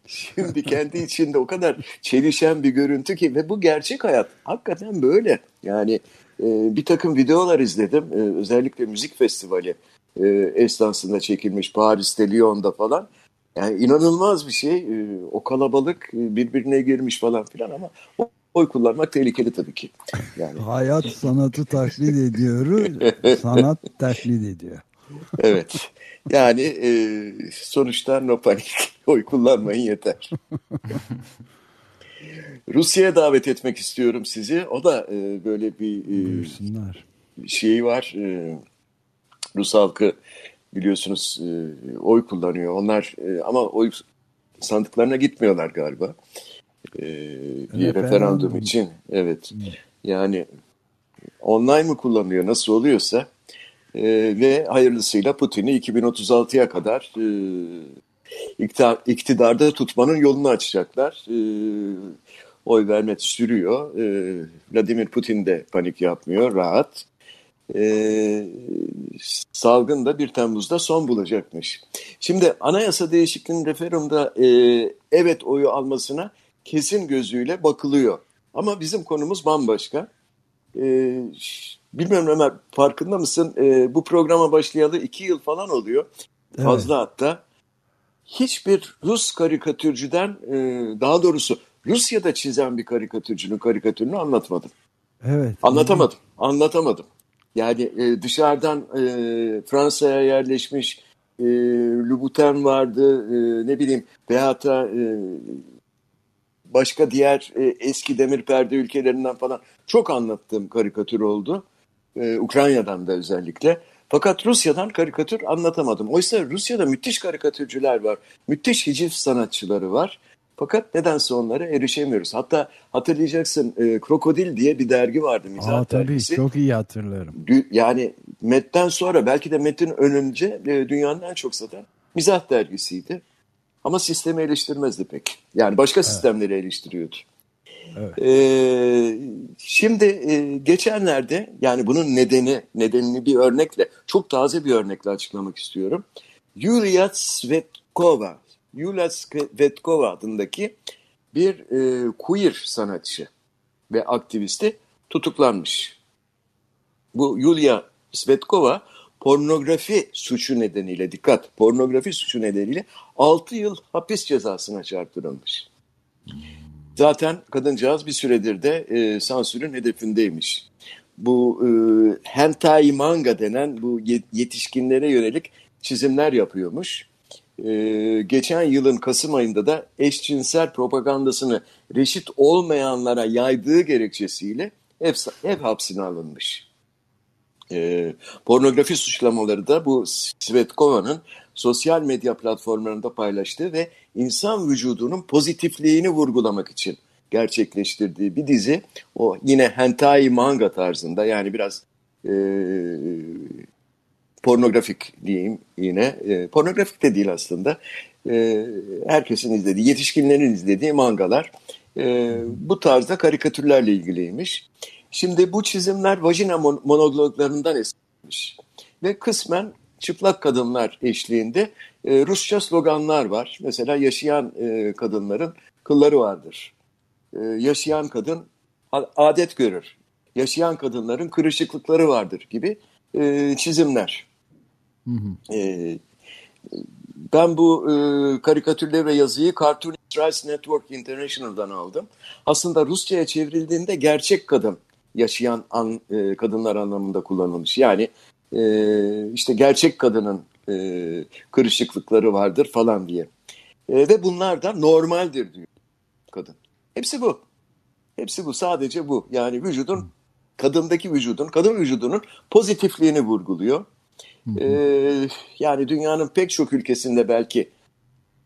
Speaker 12: Şimdi kendi içinde o kadar çelişen bir görüntü ki ve bu gerçek hayat. Hakikaten böyle. Yani e, bir takım videolar izledim. E, özellikle müzik festivali e, esnasında çekilmiş Paris'te, Lyon'da falan. Yani inanılmaz bir şey. E, o kalabalık e, birbirine girmiş falan filan ama o, oy kullanmak tehlikeli tabii ki. Yani
Speaker 2: Hayat sanatı taklit ediyor, sanat taklit ediyor.
Speaker 12: evet. Yani e, sonuçta no panik. Oy kullanmayın yeter. Rusya'ya davet etmek istiyorum sizi. O da e, böyle bir e, şeyi var. E, Rus halkı biliyorsunuz e, oy kullanıyor. Onlar e, ama oy sandıklarına gitmiyorlar galiba. E, bir
Speaker 2: Referandum.
Speaker 12: referandum için. Evet. Yani online mı kullanıyor nasıl oluyorsa e, ve hayırlısıyla Putin'i 2036'ya kadar e, iktidar, iktidarda tutmanın yolunu açacaklar. E, oy verme sürüyor. E, Vladimir Putin de panik yapmıyor, rahat. E, salgın da 1 Temmuz'da son bulacakmış. Şimdi anayasa değişikliğinin referandumda e, evet oyu almasına kesin gözüyle bakılıyor. Ama bizim konumuz bambaşka. E, bilmiyorum Ömer farkında mısın? E, bu programa başlayalı iki yıl falan oluyor. Fazla hatta. Hiçbir Rus karikatürcüden e, daha doğrusu Rusya'da çizen bir karikatürcünün karikatürünü anlatmadım.
Speaker 2: Evet.
Speaker 12: Anlatamadım. Anlatamadım. Yani e, dışarıdan e, Fransa'ya yerleşmiş e, Louboutin vardı e, ne bileyim veyahut da e, başka diğer e, eski demir perde ülkelerinden falan çok anlattığım karikatür oldu. E, Ukrayna'dan da özellikle. Fakat Rusya'dan karikatür anlatamadım. Oysa Rusya'da müthiş karikatürcüler var. Müthiş hiciv sanatçıları var. Fakat nedense onlara erişemiyoruz. Hatta hatırlayacaksın e, Krokodil diye bir dergi vardı mizah
Speaker 2: Aa, tabii
Speaker 12: dergisi.
Speaker 2: çok iyi hatırlarım.
Speaker 12: Dü- Yani Met'ten sonra belki de Met'in önünce e, dünyanın en çok satan mizah dergisiydi. Ama sistemi eleştirmezdi pek. Yani başka sistemleri eleştiriyordu.
Speaker 2: Evet.
Speaker 12: Ee, şimdi e, geçenlerde yani bunun nedeni nedenini bir örnekle çok taze bir örnekle açıklamak istiyorum. Yulia Svetkova Yulia Svetkova adındaki bir e, queer sanatçı ve aktivisti tutuklanmış. bu Yulia Svetkova pornografi suçu nedeniyle dikkat pornografi suçu nedeniyle 6 yıl hapis cezasına çarptırılmış. Zaten kadıncağız bir süredir de e, sansürün hedefindeymiş. Bu e, hentai manga denen bu yetişkinlere yönelik çizimler yapıyormuş. E, geçen yılın Kasım ayında da eşcinsel propagandasını reşit olmayanlara yaydığı gerekçesiyle ev, ev hapsine alınmış. E, pornografi suçlamaları da bu Svetkova'nın sosyal medya platformlarında paylaştığı ve insan vücudunun pozitifliğini vurgulamak için gerçekleştirdiği bir dizi. O yine hentai manga tarzında yani biraz e, pornografik diyeyim yine. E, pornografik de değil aslında. E, herkesin izlediği, yetişkinlerin izlediği mangalar e, bu tarzda karikatürlerle ilgiliymiş. Şimdi bu çizimler vajina monologlarından esinlenmiş. Ve kısmen çıplak kadınlar eşliğinde e, Rusça sloganlar var. Mesela yaşayan e, kadınların kılları vardır. E, yaşayan kadın adet görür. Yaşayan kadınların kırışıklıkları vardır gibi e, çizimler. Hı hı. E, ben bu e, karikatürleri ve yazıyı Cartoonist Rights Network International'dan aldım. Aslında Rusça'ya çevrildiğinde gerçek kadın yaşayan an, e, kadınlar anlamında kullanılmış. Yani e, işte gerçek kadının e, kırışıklıkları vardır falan diye. E, ve bunlar da normaldir diyor kadın. Hepsi bu. Hepsi bu. Sadece bu. Yani vücudun, kadındaki vücudun, kadın vücudunun pozitifliğini vurguluyor. Ee, yani dünyanın pek çok ülkesinde belki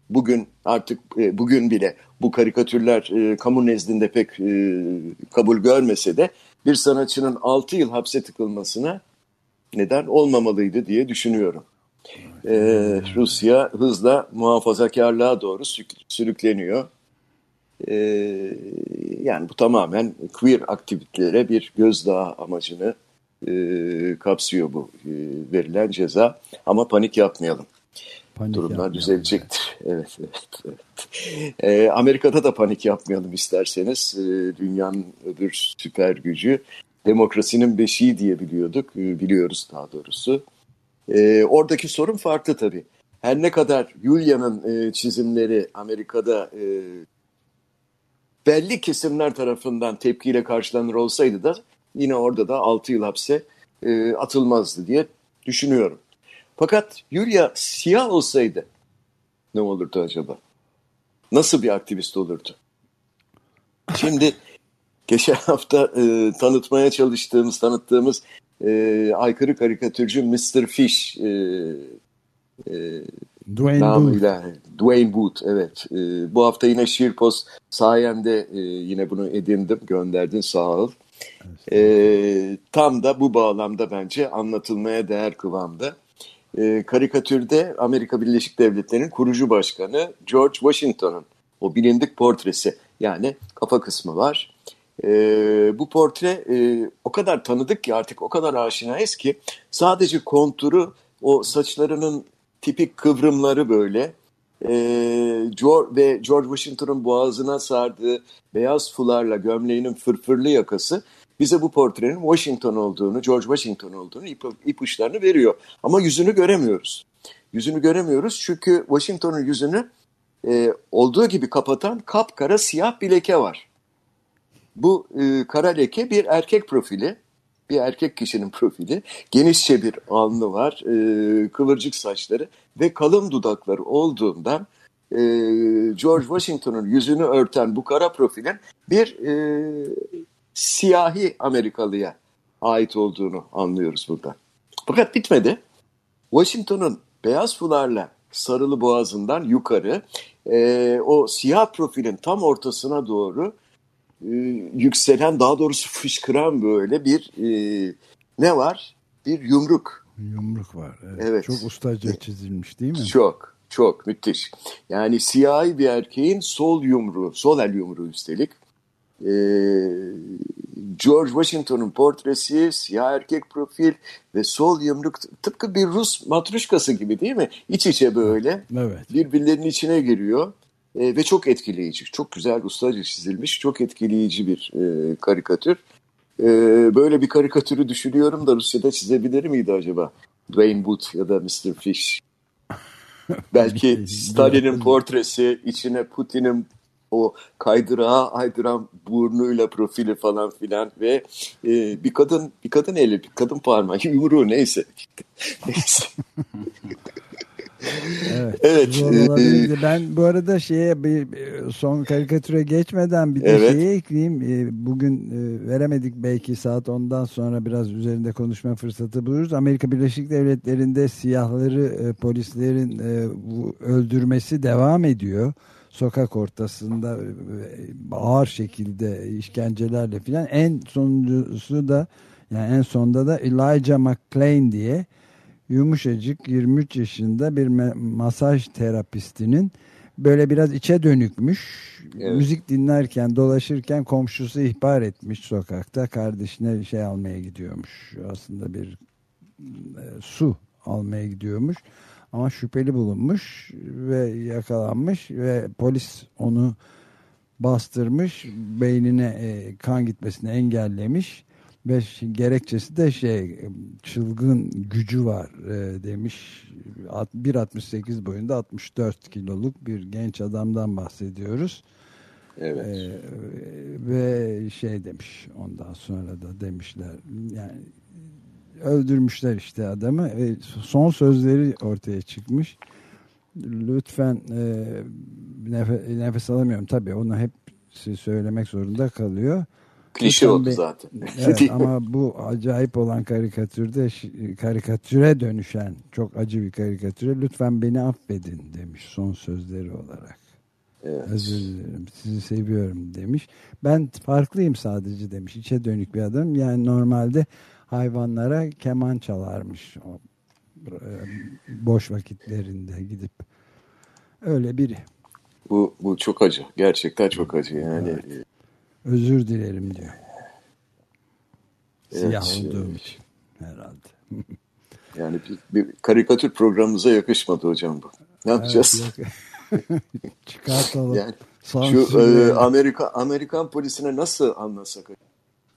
Speaker 12: bugün artık e, bugün bile bu karikatürler e, kamu nezdinde pek e, kabul görmese de bir sanatçının 6 yıl hapse tıkılmasına neden olmamalıydı diye düşünüyorum. Ee, Rusya hızla muhafazakarlığa doğru sürükleniyor. Ee, yani bu tamamen queer aktivitelere bir gözdağı amacını e, kapsıyor bu e, verilen ceza. Ama panik yapmayalım. Panik Durumlar düzelecektir. Evet, evet, evet. E, Amerika'da da panik yapmayalım isterseniz. E, dünyanın öbür süper gücü demokrasinin beşiği diye biliyorduk. E, biliyoruz daha doğrusu. E, oradaki sorun farklı tabii. Her ne kadar Julia'nın e, çizimleri Amerika'da e, belli kesimler tarafından tepkiyle karşılanır olsaydı da yine orada da 6 yıl hapse e, atılmazdı diye düşünüyorum. Fakat Yulia siyah olsaydı ne olurdu acaba? Nasıl bir aktivist olurdu? Şimdi geçen hafta e, tanıtmaya çalıştığımız, tanıttığımız e, aykırı karikatürcü Mr. Fish e, e, Dwayne namıyla, Booth. Dwayne Booth evet. E, bu hafta yine Şirpos sayende e, yine bunu edindim, gönderdin sağ ol. E, tam da bu bağlamda bence anlatılmaya değer kıvamda. E, karikatürde Amerika Birleşik Devletleri'nin kurucu başkanı George Washington'un o bilindik portresi yani kafa kısmı var. E, bu portre e, o kadar tanıdık ki artık o kadar aşinayız ki sadece konturu o saçlarının tipik kıvrımları böyle e, George, ve George Washington'un boğazına sardığı beyaz fularla gömleğinin fırfırlı yakası bize bu portrenin Washington olduğunu, George Washington olduğunu ip, ipuçlarını veriyor. Ama yüzünü göremiyoruz. Yüzünü göremiyoruz çünkü Washington'un yüzünü e, olduğu gibi kapatan kapkara siyah bir leke var. Bu e, kara leke bir erkek profili, bir erkek kişinin profili. Genişçe bir alnı var, e, kıvırcık saçları ve kalın dudakları olduğundan e, George Washington'un yüzünü örten bu kara profilin bir e, siyahi Amerikalıya ait olduğunu anlıyoruz burada. Fakat bitmedi. Washington'un beyaz fularla sarılı boğazından yukarı e, o siyah profilin tam ortasına doğru yükselen daha doğrusu fışkıran böyle bir e, ne var? Bir yumruk.
Speaker 2: Yumruk var. Evet. evet. Çok ustaca çizilmiş değil mi?
Speaker 12: Çok. Çok müthiş. Yani siyahi bir erkeğin sol yumruğu, sol el yumruğu üstelik e, George Washington'un portresi, siyah erkek profil ve sol yumruk tıpkı bir Rus matruşkası gibi değil mi? İç içe böyle evet. birbirlerinin içine giriyor e, ve çok etkileyici. Çok güzel ustaca çizilmiş, çok etkileyici bir e, karikatür. E, böyle bir karikatürü düşünüyorum da Rusya'da çizebilir miydi acaba? Dwayne Wood ya da Mr. Fish. Belki Stalin'in portresi içine Putin'in o kaydırağa aydıran burnuyla profili falan filan ve e, bir kadın bir kadın eli bir kadın parmağı yumruğu neyse neyse
Speaker 2: Evet.
Speaker 12: Evet,
Speaker 2: ben bu arada şeye bir son karikatüre geçmeden bir de
Speaker 12: Evet.
Speaker 2: şeyi ekleyeyim. E, Bugün e, veremedik belki saat 10'dan sonra biraz üzerinde konuşma fırsatı buluruz. Amerika Birleşik Devletleri'nde siyahları e, polislerin e, öldürmesi devam ediyor. Sokak ortasında ağır şekilde işkencelerle filan. En sonuncusu da yani en sonda da Elijah McClain diye yumuşacık 23 yaşında bir masaj terapistinin böyle biraz içe dönükmüş.
Speaker 12: Evet.
Speaker 2: Müzik dinlerken dolaşırken komşusu ihbar etmiş sokakta. Kardeşine şey almaya gidiyormuş. Aslında bir e, su almaya gidiyormuş. Ama şüpheli bulunmuş ve yakalanmış ve polis onu bastırmış. Beynine e, kan gitmesini engellemiş. Ve gerekçesi de şey çılgın gücü var e, demiş. At- 1.68 boyunda 64 kiloluk bir genç adamdan bahsediyoruz.
Speaker 12: Evet.
Speaker 2: E, ve şey demiş ondan sonra da demişler yani öldürmüşler işte adamı. E, son sözleri ortaya çıkmış. Lütfen e, nefe- nefes alamıyorum. Tabii onu hep söylemek zorunda kalıyor.
Speaker 12: Klişe oldu
Speaker 2: be-
Speaker 12: zaten.
Speaker 2: Evet, ama bu acayip olan karikatürde karikatüre dönüşen çok acı bir karikatüre lütfen beni affedin demiş son sözleri olarak.
Speaker 12: Evet.
Speaker 2: Özür dilerim sizi seviyorum demiş. Ben farklıyım sadece demiş. İçe dönük bir adam. Yani normalde hayvanlara keman çalarmış. O, e, boş vakitlerinde gidip. Öyle biri.
Speaker 12: Bu, bu çok acı. Gerçekten çok acı. Yani e,
Speaker 2: Özür dilerim diyor.
Speaker 12: Evet,
Speaker 2: Siyah
Speaker 12: şey-
Speaker 2: olduğum için herhalde.
Speaker 12: yani bir, bir karikatür programımıza yakışmadı hocam bu. Ne yapacağız?
Speaker 2: Evet. Çıkartalım.
Speaker 12: Yani şu e, Amerika Amerikan polisine nasıl anlasak?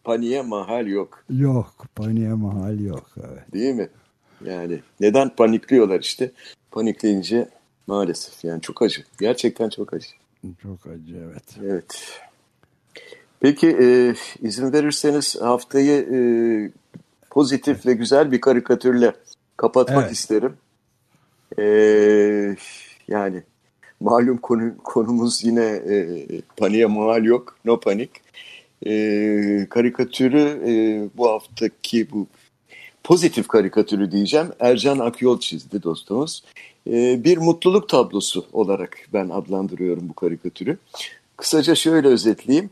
Speaker 12: Paniğe mahal yok.
Speaker 2: Yok. Paniğe mahal yok. Evet.
Speaker 12: Değil mi? Yani neden panikliyorlar işte? Panikleyince maalesef yani çok acı. Gerçekten çok acı.
Speaker 2: Çok acı evet.
Speaker 12: Evet. Peki e, izin verirseniz haftayı e, pozitif ve güzel bir karikatürle kapatmak
Speaker 2: Evet.
Speaker 12: isterim. E, yani malum konu, konumuz yine e, paniğe mal yok, no panik. E, karikatürü e, bu haftaki bu pozitif karikatürü diyeceğim. Ercan Akyol çizdi dostumuz. E, bir mutluluk tablosu olarak ben adlandırıyorum bu karikatürü. Kısaca şöyle özetleyeyim.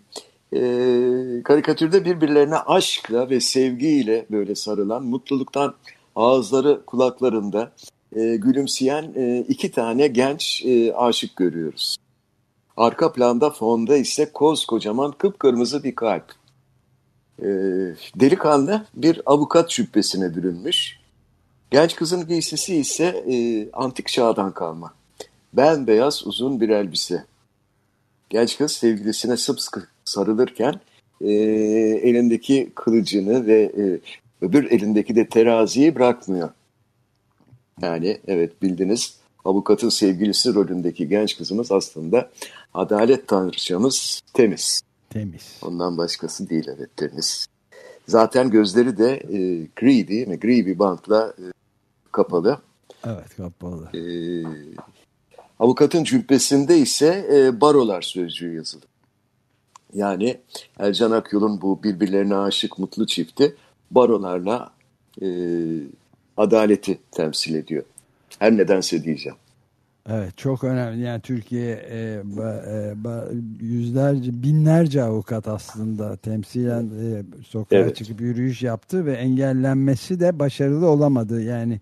Speaker 12: E, karikatürde birbirlerine aşkla ve sevgiyle böyle sarılan, mutluluktan ağızları kulaklarında e, gülümseyen e, iki tane genç e, aşık görüyoruz. Arka planda fonda ise koskocaman kıpkırmızı bir kalp. E, delikanlı bir avukat şüphesine bürünmüş. Genç kızın giysisi ise e, antik çağdan kalma. Bembeyaz uzun bir elbise. Genç kız sevgilisine sımsıkı sarılırken e, elindeki kılıcını ve e, öbür elindeki de teraziyi bırakmıyor. Yani evet bildiniz avukatın sevgilisi rolündeki genç kızımız aslında adalet tanrıçamız temiz.
Speaker 2: Temiz.
Speaker 12: Ondan başkası değil evet temiz. Zaten gözleri de e, gri değil mi? Gri bir bantla e, kapalı.
Speaker 2: Evet kapalı.
Speaker 12: E, avukatın cübbesinde ise e, barolar sözcüğü yazılı. Yani Ercan Akyol'un bu birbirlerine aşık mutlu çifti barolarla e, adaleti temsil ediyor. Her nedense diyeceğim.
Speaker 2: Evet çok önemli. Yani Türkiye e, ba, e, ba, yüzlerce, binlerce avukat aslında temsilen e, sokağa
Speaker 12: Evet.
Speaker 2: çıkıp yürüyüş yaptı ve engellenmesi de başarılı olamadı. Yani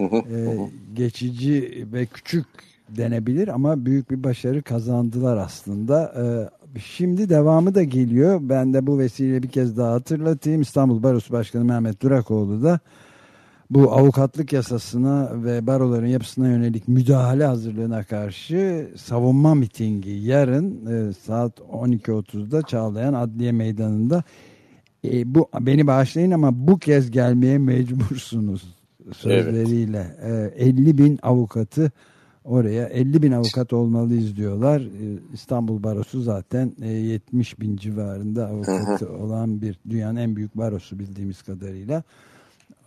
Speaker 2: e, geçici ve küçük denebilir ama büyük bir başarı kazandılar aslında. E, şimdi devamı da geliyor. Ben de bu vesileyle bir kez daha hatırlatayım. İstanbul Barosu Başkanı Mehmet Durakoğlu da bu avukatlık yasasına ve baroların yapısına yönelik müdahale hazırlığına karşı savunma mitingi yarın e, saat 12.30'da Çağlayan Adliye Meydanı'nda E, bu beni bağışlayın ama bu kez gelmeye mecbursunuz sözleriyle. Evet. E, 50 bin avukatı oraya 50 bin avukat olmalıyız diyorlar. E, İstanbul Barosu zaten e, 70 bin civarında avukatı olan bir dünyanın en büyük barosu bildiğimiz kadarıyla.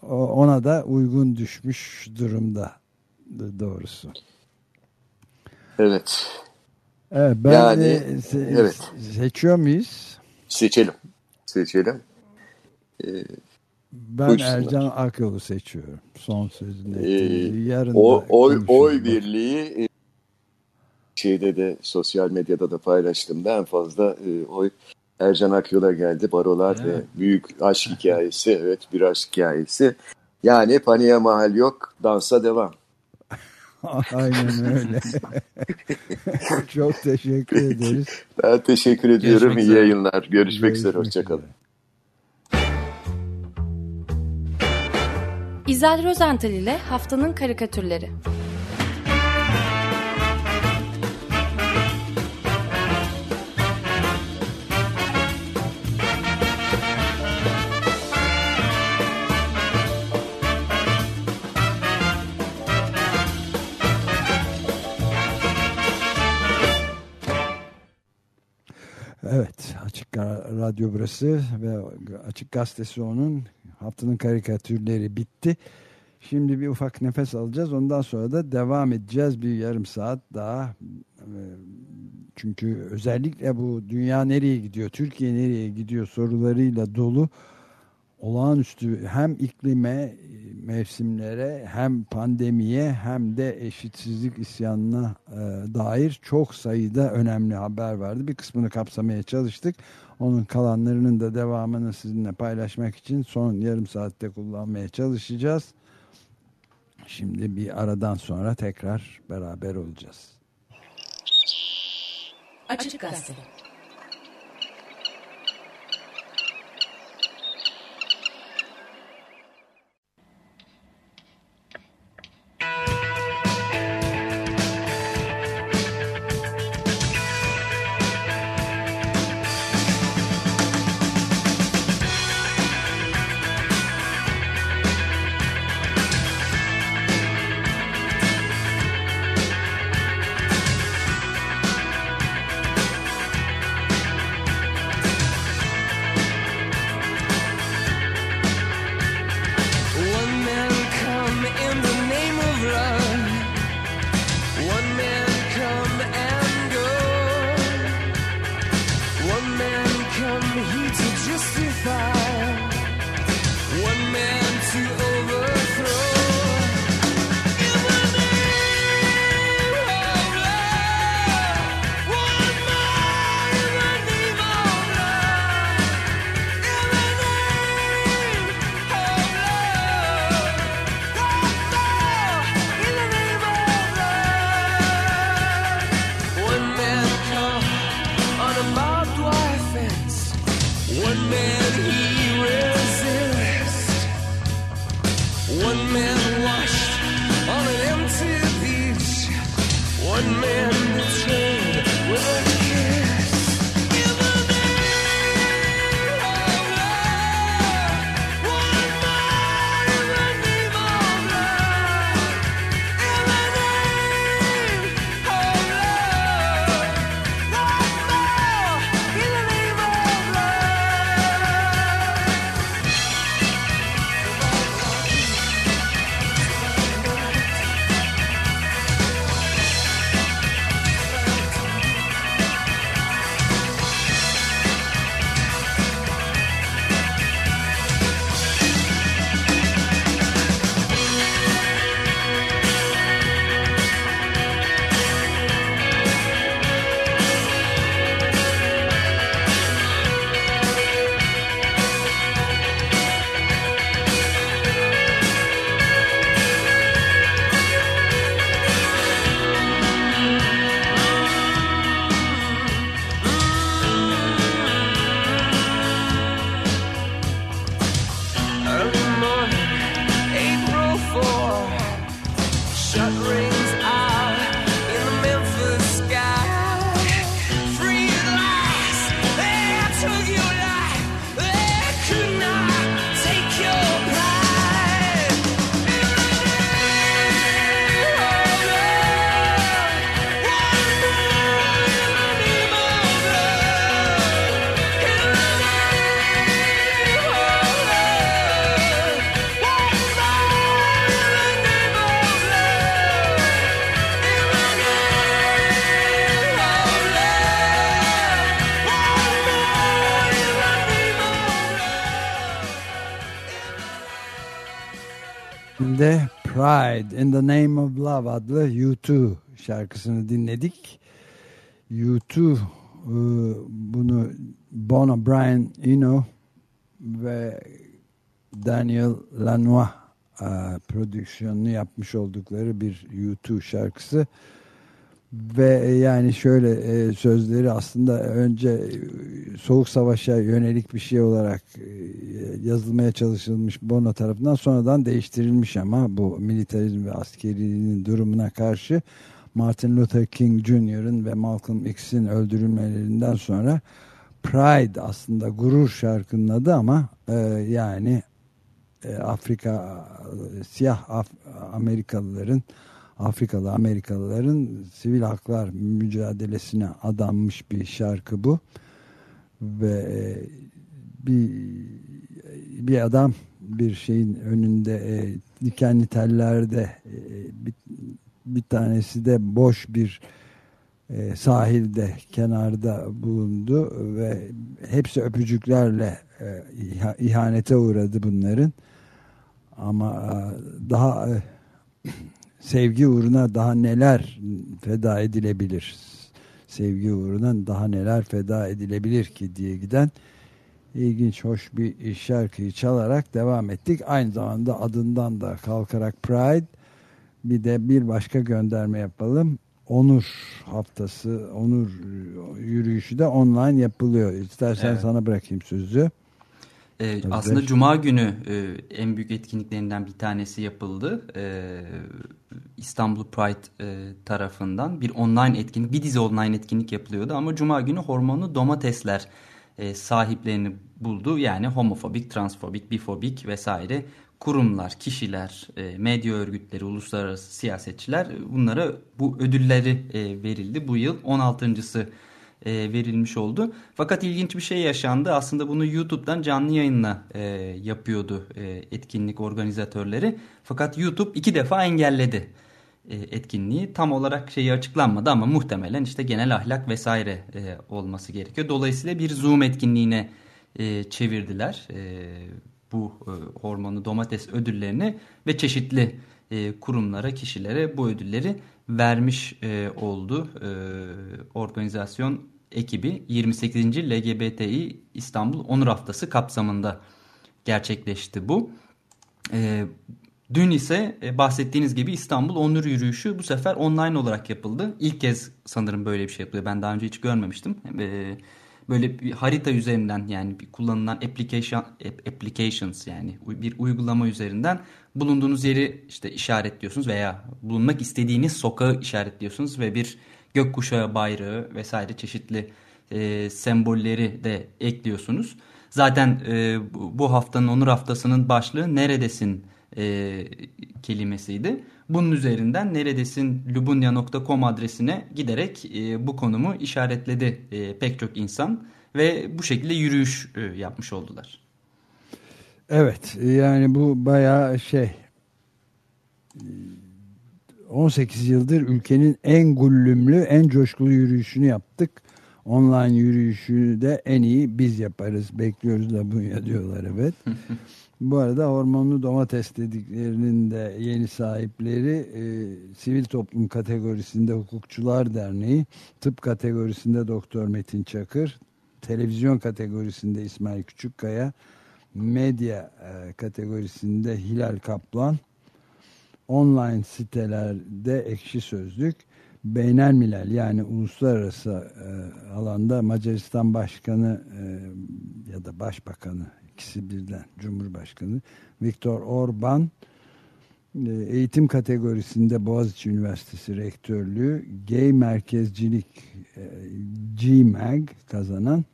Speaker 2: Ona da uygun düşmüş durumda doğrusu.
Speaker 12: Evet.
Speaker 2: Evet, ben yani, se evet. seçiyor muyuz?
Speaker 12: Seçelim. Seçelim.
Speaker 2: Ee, ben buyursunlar. Ercan Akyol'u seçiyorum. Son sözünü ee, Yarın o,
Speaker 12: oy, oy birliği e, şeyde de sosyal medyada da paylaştım. En fazla e, oy Ercan Akyol'a geldi. Barolar evet. ve büyük aşk hikayesi. Evet bir aşk hikayesi. Yani paniğe mahal yok. Dansa devam.
Speaker 2: Aynen öyle. Çok teşekkür ederiz.
Speaker 12: Ben teşekkür ediyorum. Görüşmek İyi yayınlar. Görüşmek, Görüşmek üzere. Hoşçakalın.
Speaker 11: İzel Rozental ile Haftanın Karikatürleri.
Speaker 2: Evet, Açık Radyo burası ve Açık Gazetesi onun haftanın karikatürleri bitti. Şimdi bir ufak nefes alacağız. Ondan sonra da devam edeceğiz bir yarım saat daha. Ee, çünkü özellikle bu dünya nereye gidiyor, Türkiye nereye gidiyor sorularıyla dolu olağanüstü hem iklime, mevsimlere, hem pandemiye hem de eşitsizlik isyanına e, dair çok sayıda önemli haber vardı. Bir kısmını kapsamaya çalıştık. Onun kalanlarının da devamını sizinle paylaşmak için son yarım saatte kullanmaya çalışacağız. Şimdi bir aradan sonra tekrar beraber olacağız. Açık Gazete adlı U2 şarkısını dinledik. U2 e, bunu Bono, Brian Eno ve Daniel Lanois e, prodüksiyonunu yapmış oldukları bir U2 şarkısı ve yani şöyle e, sözleri aslında önce e, soğuk savaşa yönelik bir şey olarak e, yazılmaya çalışılmış Bono tarafından sonradan değiştirilmiş ama bu militarizm ve askerinin durumuna karşı Martin Luther King Jr.'ın ve Malcolm X'in öldürülmelerinden sonra Pride aslında gurur şarkının adı ama e, yani e, Afrika siyah Af Amerikalıların Afrikalı Amerikalıların sivil haklar mücadelesine adanmış bir şarkı bu. Ve e, bir bir adam bir şeyin önünde e, dikenli tellerde e, bir, bir tanesi de boş bir e, sahilde kenarda bulundu ve hepsi öpücüklerle e, ihanete uğradı bunların. Ama e, daha e, sevgi uğruna daha neler feda edilebilir? Sevgi uğruna daha neler feda edilebilir ki diye giden ilginç hoş bir şarkıyı çalarak devam ettik. Aynı zamanda adından da kalkarak Pride. Bir de bir başka gönderme yapalım. Onur haftası Onur yürüyüşü de online yapılıyor. İstersen evet. sana bırakayım sözü
Speaker 3: ee, aslında Cuma günü e, en büyük etkinliklerinden bir tanesi yapıldı. E, İstanbul Pride e, tarafından bir online etkinlik, bir dizi online etkinlik yapılıyordu. Ama Cuma günü hormonlu domatesler e, sahiplerini buldu. Yani homofobik, transfobik, bifobik vesaire kurumlar, kişiler, e, medya örgütleri, uluslararası siyasetçiler bunlara bu ödülleri e, verildi. Bu yıl 16.sı e, verilmiş oldu. Fakat ilginç bir şey yaşandı. Aslında bunu YouTube'dan canlı yayınla e, yapıyordu e, etkinlik organizatörleri. Fakat YouTube iki defa engelledi e, etkinliği. Tam olarak şeyi açıklanmadı ama muhtemelen işte genel ahlak vesaire e, olması gerekiyor. Dolayısıyla bir Zoom etkinliğine e, çevirdiler e, bu e, hormonu domates ödüllerini ve çeşitli e, kurumlara, kişilere bu ödülleri vermiş e, oldu e, organizasyon ekibi 28. LGBTİ İstanbul Onur Haftası kapsamında gerçekleşti bu. E, dün ise e, bahsettiğiniz gibi İstanbul Onur Yürüyüşü bu sefer online olarak yapıldı. İlk kez sanırım böyle bir şey yapılıyor. Ben daha önce hiç görmemiştim. E, böyle bir harita üzerinden yani bir kullanılan application applications yani bir uygulama üzerinden bulunduğunuz yeri işte işaretliyorsunuz veya bulunmak istediğiniz sokağı işaretliyorsunuz ve bir gökkuşağı bayrağı vesaire çeşitli e, sembolleri de ekliyorsunuz. Zaten e, bu haftanın Onur Haftası'nın başlığı neredesin e, kelimesiydi. Bunun üzerinden neredesin lubunya.com adresine giderek e, bu konumu işaretledi e, pek çok insan ve bu şekilde yürüyüş e, yapmış oldular.
Speaker 2: Evet yani bu bayağı şey 18 yıldır ülkenin en gullümlü, en coşkulu yürüyüşünü yaptık. Online yürüyüşü de en iyi biz yaparız. Bekliyoruz da bunu diyorlar evet. Bu arada hormonlu domates dediklerinin de yeni sahipleri e, sivil toplum kategorisinde Hukukçular Derneği, tıp kategorisinde Doktor Metin Çakır, televizyon kategorisinde İsmail Küçükkaya, medya e, kategorisinde Hilal Kaplan, online sitelerde ekşi sözlük beynel milel yani uluslararası e, alanda Macaristan Başkanı e, ya da Başbakanı ikisi birden Cumhurbaşkanı Viktor Orban e, eğitim kategorisinde Boğaziçi Üniversitesi Rektörlüğü gay merkezcilik e, GMAG kazanan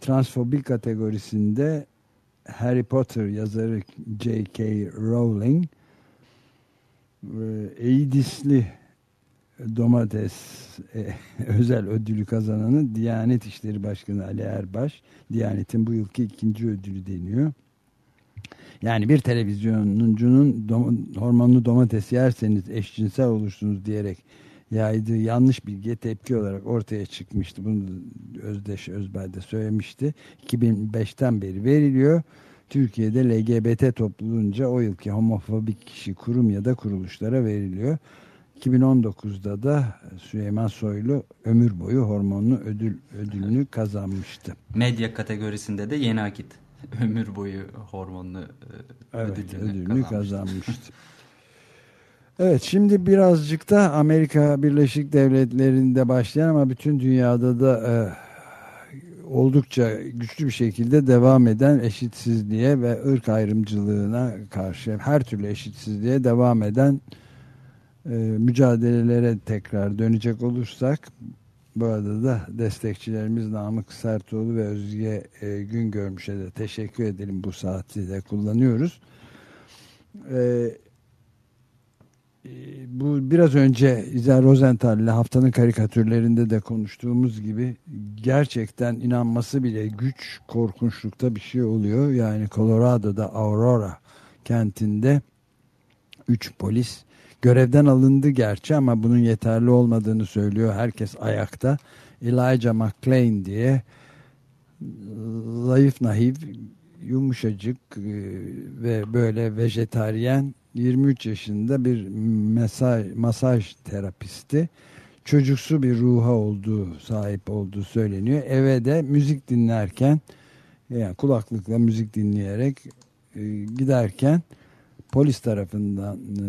Speaker 2: transfobik kategorisinde Harry Potter yazarı J.K. Rowling Eidisli domates e, özel ödülü kazananı Diyanet İşleri Başkanı Ali Erbaş. Diyanet'in bu yılki ikinci ödülü deniyor. Yani bir televizyoncunun dom hormonlu domates yerseniz eşcinsel olursunuz diyerek yaydığı yanlış bilgiye tepki olarak ortaya çıkmıştı. Bunu Özdeş Özbay da söylemişti. 2005'ten beri veriliyor Türkiye'de LGBT topluluğunca o yılki homofobik kişi kurum ya da kuruluşlara veriliyor. 2019'da da Süleyman Soylu ömür boyu hormonlu ödül ödülünü kazanmıştı.
Speaker 3: Medya kategorisinde de yeni akit ömür boyu hormonlu e,
Speaker 2: evet,
Speaker 3: ödülünü,
Speaker 2: ödülünü
Speaker 3: kazanmıştı.
Speaker 2: kazanmıştı. evet şimdi birazcık da Amerika Birleşik Devletleri'nde başlayan ama bütün dünyada da e, oldukça güçlü bir şekilde devam eden eşitsizliğe ve ırk ayrımcılığına karşı her türlü eşitsizliğe devam eden e, mücadelelere tekrar dönecek olursak bu arada da destekçilerimiz Namık Sertoğlu ve Özge e, Güngörmüş'e de teşekkür edelim bu saati de kullanıyoruz. E, bu biraz önce İzel Rosenthal ile haftanın karikatürlerinde de konuştuğumuz gibi gerçekten inanması bile güç korkunçlukta bir şey oluyor. Yani Colorado'da Aurora kentinde 3 polis görevden alındı gerçi ama bunun yeterli olmadığını söylüyor. Herkes ayakta. Elijah McClain diye zayıf naif yumuşacık e, ve böyle vejetaryen 23 yaşında bir mesaj, masaj terapisti çocuksu bir ruha olduğu sahip olduğu söyleniyor. Eve de müzik dinlerken yani kulaklıkla müzik dinleyerek e, giderken polis tarafından e,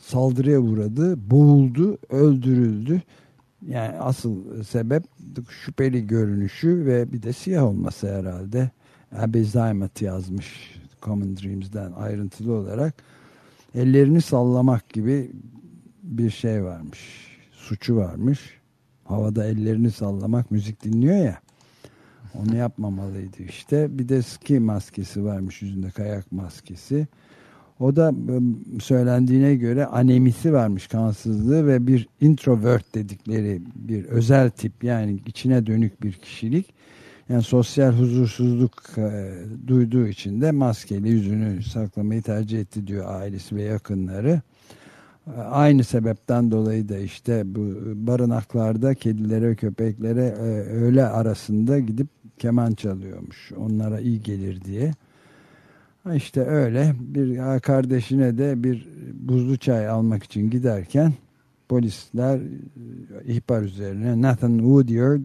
Speaker 2: saldırıya uğradı, boğuldu, öldürüldü. Yani asıl sebep şüpheli görünüşü ve bir de siyah olması herhalde. Abby Zaymat yazmış Common Dreams'den ayrıntılı olarak. Ellerini sallamak gibi bir şey varmış. Suçu varmış. Havada ellerini sallamak müzik dinliyor ya. Onu yapmamalıydı işte. Bir de ski maskesi varmış yüzünde kayak maskesi. O da söylendiğine göre anemisi varmış kansızlığı ve bir introvert dedikleri bir özel tip yani içine dönük bir kişilik. Yani sosyal huzursuzluk e, duyduğu için de maskeli yüzünü saklamayı tercih etti diyor ailesi ve yakınları. Aynı sebepten dolayı da işte bu barınaklarda kedilere ve köpeklere e, öğle arasında gidip keman çalıyormuş. Onlara iyi gelir diye. İşte öyle bir kardeşine de bir buzlu çay almak için giderken polisler ihbar üzerine Nathan Woodyard,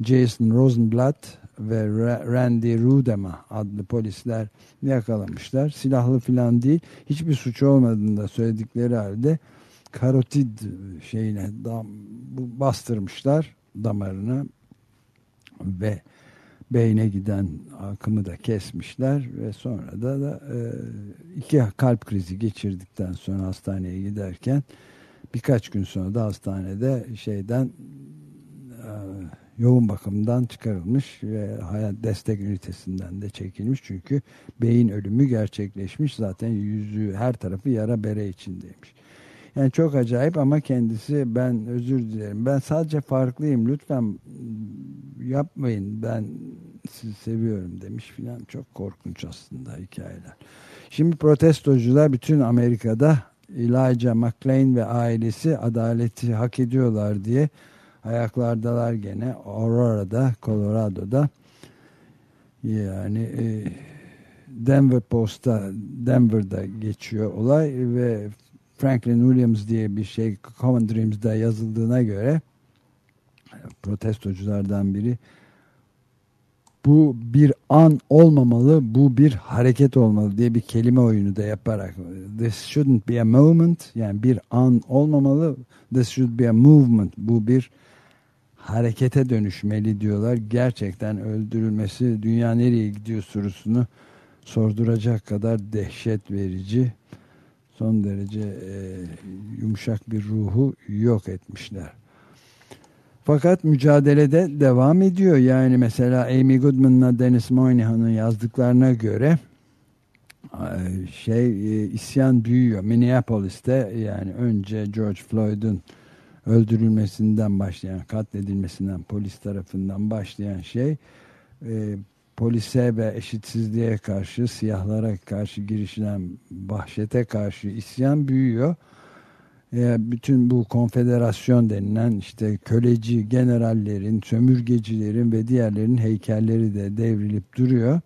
Speaker 2: Jason Rosenblatt ve Randy Rudema adlı polisler yakalamışlar. Silahlı filan değil. Hiçbir suç olmadığını da söyledikleri halde karotid şeyine dam, bastırmışlar damarını ve beyne giden akımı da kesmişler ve sonra da, da e, iki kalp krizi geçirdikten sonra hastaneye giderken birkaç gün sonra da hastanede şeyden e, yoğun bakımdan çıkarılmış ve hayat destek ünitesinden de çekilmiş çünkü beyin ölümü gerçekleşmiş zaten yüzü her tarafı yara bere içindeymiş. Yani çok acayip ama kendisi ben özür dilerim. Ben sadece farklıyım. Lütfen yapmayın. Ben sizi seviyorum demiş filan. Çok korkunç aslında hikayeler. Şimdi protestocular bütün Amerika'da Elijah McClain ve ailesi adaleti hak ediyorlar diye ayaklardalar gene. Aurora'da, Colorado'da. Yani e, Denver Post'ta Denver'da geçiyor olay ve Franklin Williams diye bir şey Common Dreams'da yazıldığına göre protestoculardan biri bu bir an olmamalı, bu bir hareket olmalı diye bir kelime oyunu da yaparak this shouldn't be a moment. Yani bir an olmamalı, this should be a movement. Bu bir harekete dönüşmeli diyorlar. Gerçekten öldürülmesi dünya nereye gidiyor sorusunu sorduracak kadar dehşet verici son derece e, yumuşak bir ruhu yok etmişler. Fakat mücadelede devam ediyor. Yani mesela Amy Goodman'la Dennis Moynihan'ın yazdıklarına göre şey e, isyan büyüyor. Minneapolis'te yani önce George Floyd'un öldürülmesinden başlayan, katledilmesinden polis tarafından başlayan şey e, polise ve eşitsizliğe karşı, siyahlara karşı girişilen vahşete karşı isyan büyüyor. E, bütün bu konfederasyon denilen işte köleci generallerin, sömürgecilerin ve diğerlerin heykelleri de devrilip duruyor.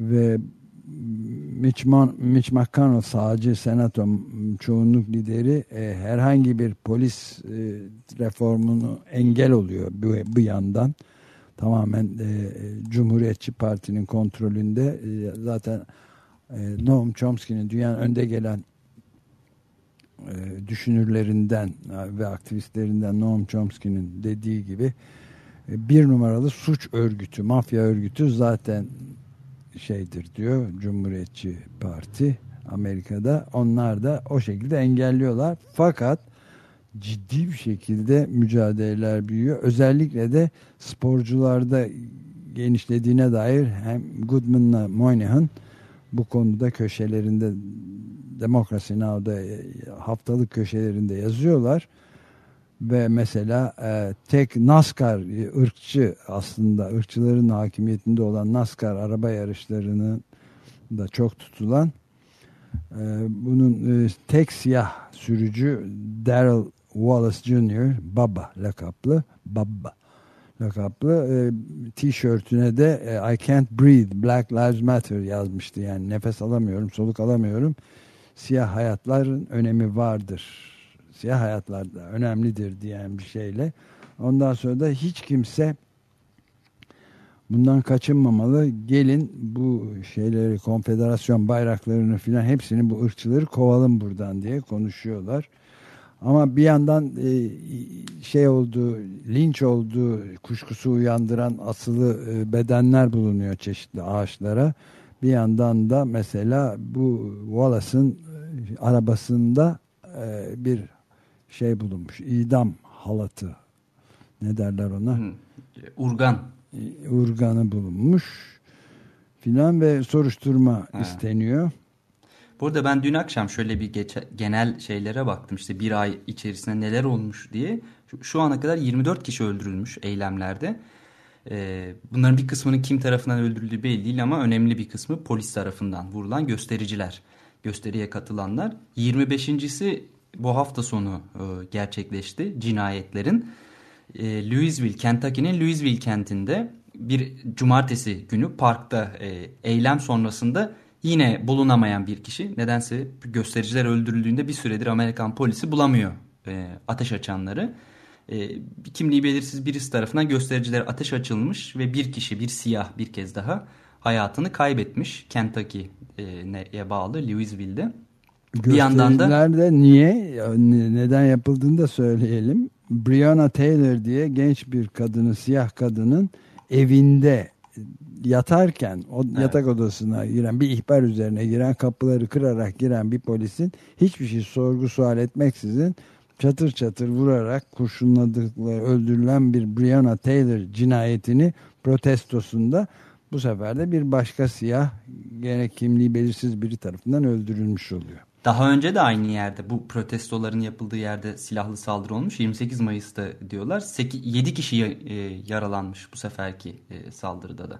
Speaker 2: ve Mitch, Mon Mitch McConnell sağcı senato çoğunluk lideri e, herhangi bir polis e, reformunu engel oluyor bu, bu yandan. Tamamen e, Cumhuriyetçi Parti'nin kontrolünde e, zaten e, Noam Chomsky'nin dünyanın önde gelen e, düşünürlerinden ve aktivistlerinden Noam Chomsky'nin dediği gibi e, bir numaralı suç örgütü, mafya örgütü zaten şeydir diyor Cumhuriyetçi Parti Amerika'da. Onlar da o şekilde engelliyorlar. Fakat ciddi bir şekilde mücadeleler büyüyor. Özellikle de sporcularda genişlediğine dair hem Goodman'la Moynihan bu konuda köşelerinde Demokrasi Now'da e, haftalık köşelerinde yazıyorlar ve mesela e, tek NASCAR e, ırkçı aslında ırkçıların hakimiyetinde olan NASCAR araba yarışlarını da çok tutulan e, bunun e, tek siyah sürücü Daryl Wallace Jr. Baba lakaplı Baba lakaplı e, tişörtüne de e, I can't breathe Black Lives Matter yazmıştı yani nefes alamıyorum soluk alamıyorum siyah hayatların önemi vardır siyah hayatlar da önemlidir diyen bir şeyle. Ondan sonra da hiç kimse bundan kaçınmamalı. Gelin bu şeyleri konfederasyon bayraklarını filan hepsini bu ırkçıları kovalım buradan diye konuşuyorlar. Ama bir yandan e, şey oldu linç oldu kuşkusu uyandıran asılı e, bedenler bulunuyor çeşitli ağaçlara. Bir yandan da mesela bu Wallace'ın e, arabasında bir şey bulunmuş. idam halatı. Ne derler ona? Hı,
Speaker 3: urgan.
Speaker 2: Urganı bulunmuş. Filan ve soruşturma ha. isteniyor.
Speaker 3: Burada ben dün akşam şöyle bir geç, genel şeylere baktım. işte bir ay içerisinde neler olmuş diye. Şu, şu ana kadar 24 kişi öldürülmüş eylemlerde. Ee, bunların bir kısmının kim tarafından öldürüldüğü belli değil ama önemli bir kısmı polis tarafından vurulan göstericiler. Gösteriye katılanlar. 25.si bu hafta sonu e, gerçekleşti cinayetlerin. E, Louisville, Kentucky'nin Louisville kentinde bir cumartesi günü parkta e, eylem sonrasında yine bulunamayan bir kişi nedense göstericiler öldürüldüğünde bir süredir Amerikan polisi bulamıyor e, ateş açanları. E, kimliği belirsiz birisi tarafından göstericilere ateş açılmış ve bir kişi bir siyah bir kez daha hayatını kaybetmiş Kentucky'ye bağlı Louisville'de.
Speaker 2: Bir yandan da de niye neden yapıldığını da söyleyelim. Breonna Taylor diye genç bir kadının siyah kadının evinde yatarken o evet. yatak odasına giren bir ihbar üzerine giren kapıları kırarak giren bir polisin hiçbir şey sorgu sual etmeksizin çatır çatır vurarak kurşunladıkları öldürülen bir Breonna Taylor cinayetini protestosunda bu sefer de bir başka siyah gene kimliği belirsiz biri tarafından öldürülmüş oluyor.
Speaker 3: Daha önce de aynı yerde bu protestoların yapıldığı yerde silahlı saldırı olmuş. 28 Mayıs'ta diyorlar. 8, 7 kişi e, yaralanmış bu seferki e, saldırıda da.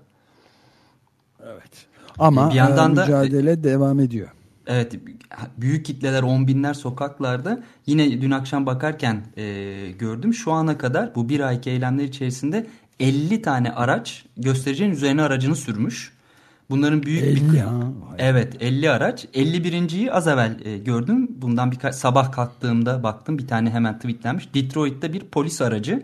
Speaker 2: Evet. Ama bir yandan e, mücadele da, devam ediyor.
Speaker 3: Evet büyük kitleler on binler sokaklarda yine dün akşam bakarken e, gördüm şu ana kadar bu bir ayki eylemler içerisinde 50 tane araç göstericinin üzerine aracını sürmüş. Bunların büyük
Speaker 2: 50
Speaker 3: bir...
Speaker 2: Ha.
Speaker 3: Evet 50 araç. 51.yi az evvel e, gördüm. Bundan birkaç sabah kalktığımda baktım bir tane hemen tweetlenmiş. Detroit'te bir polis aracı.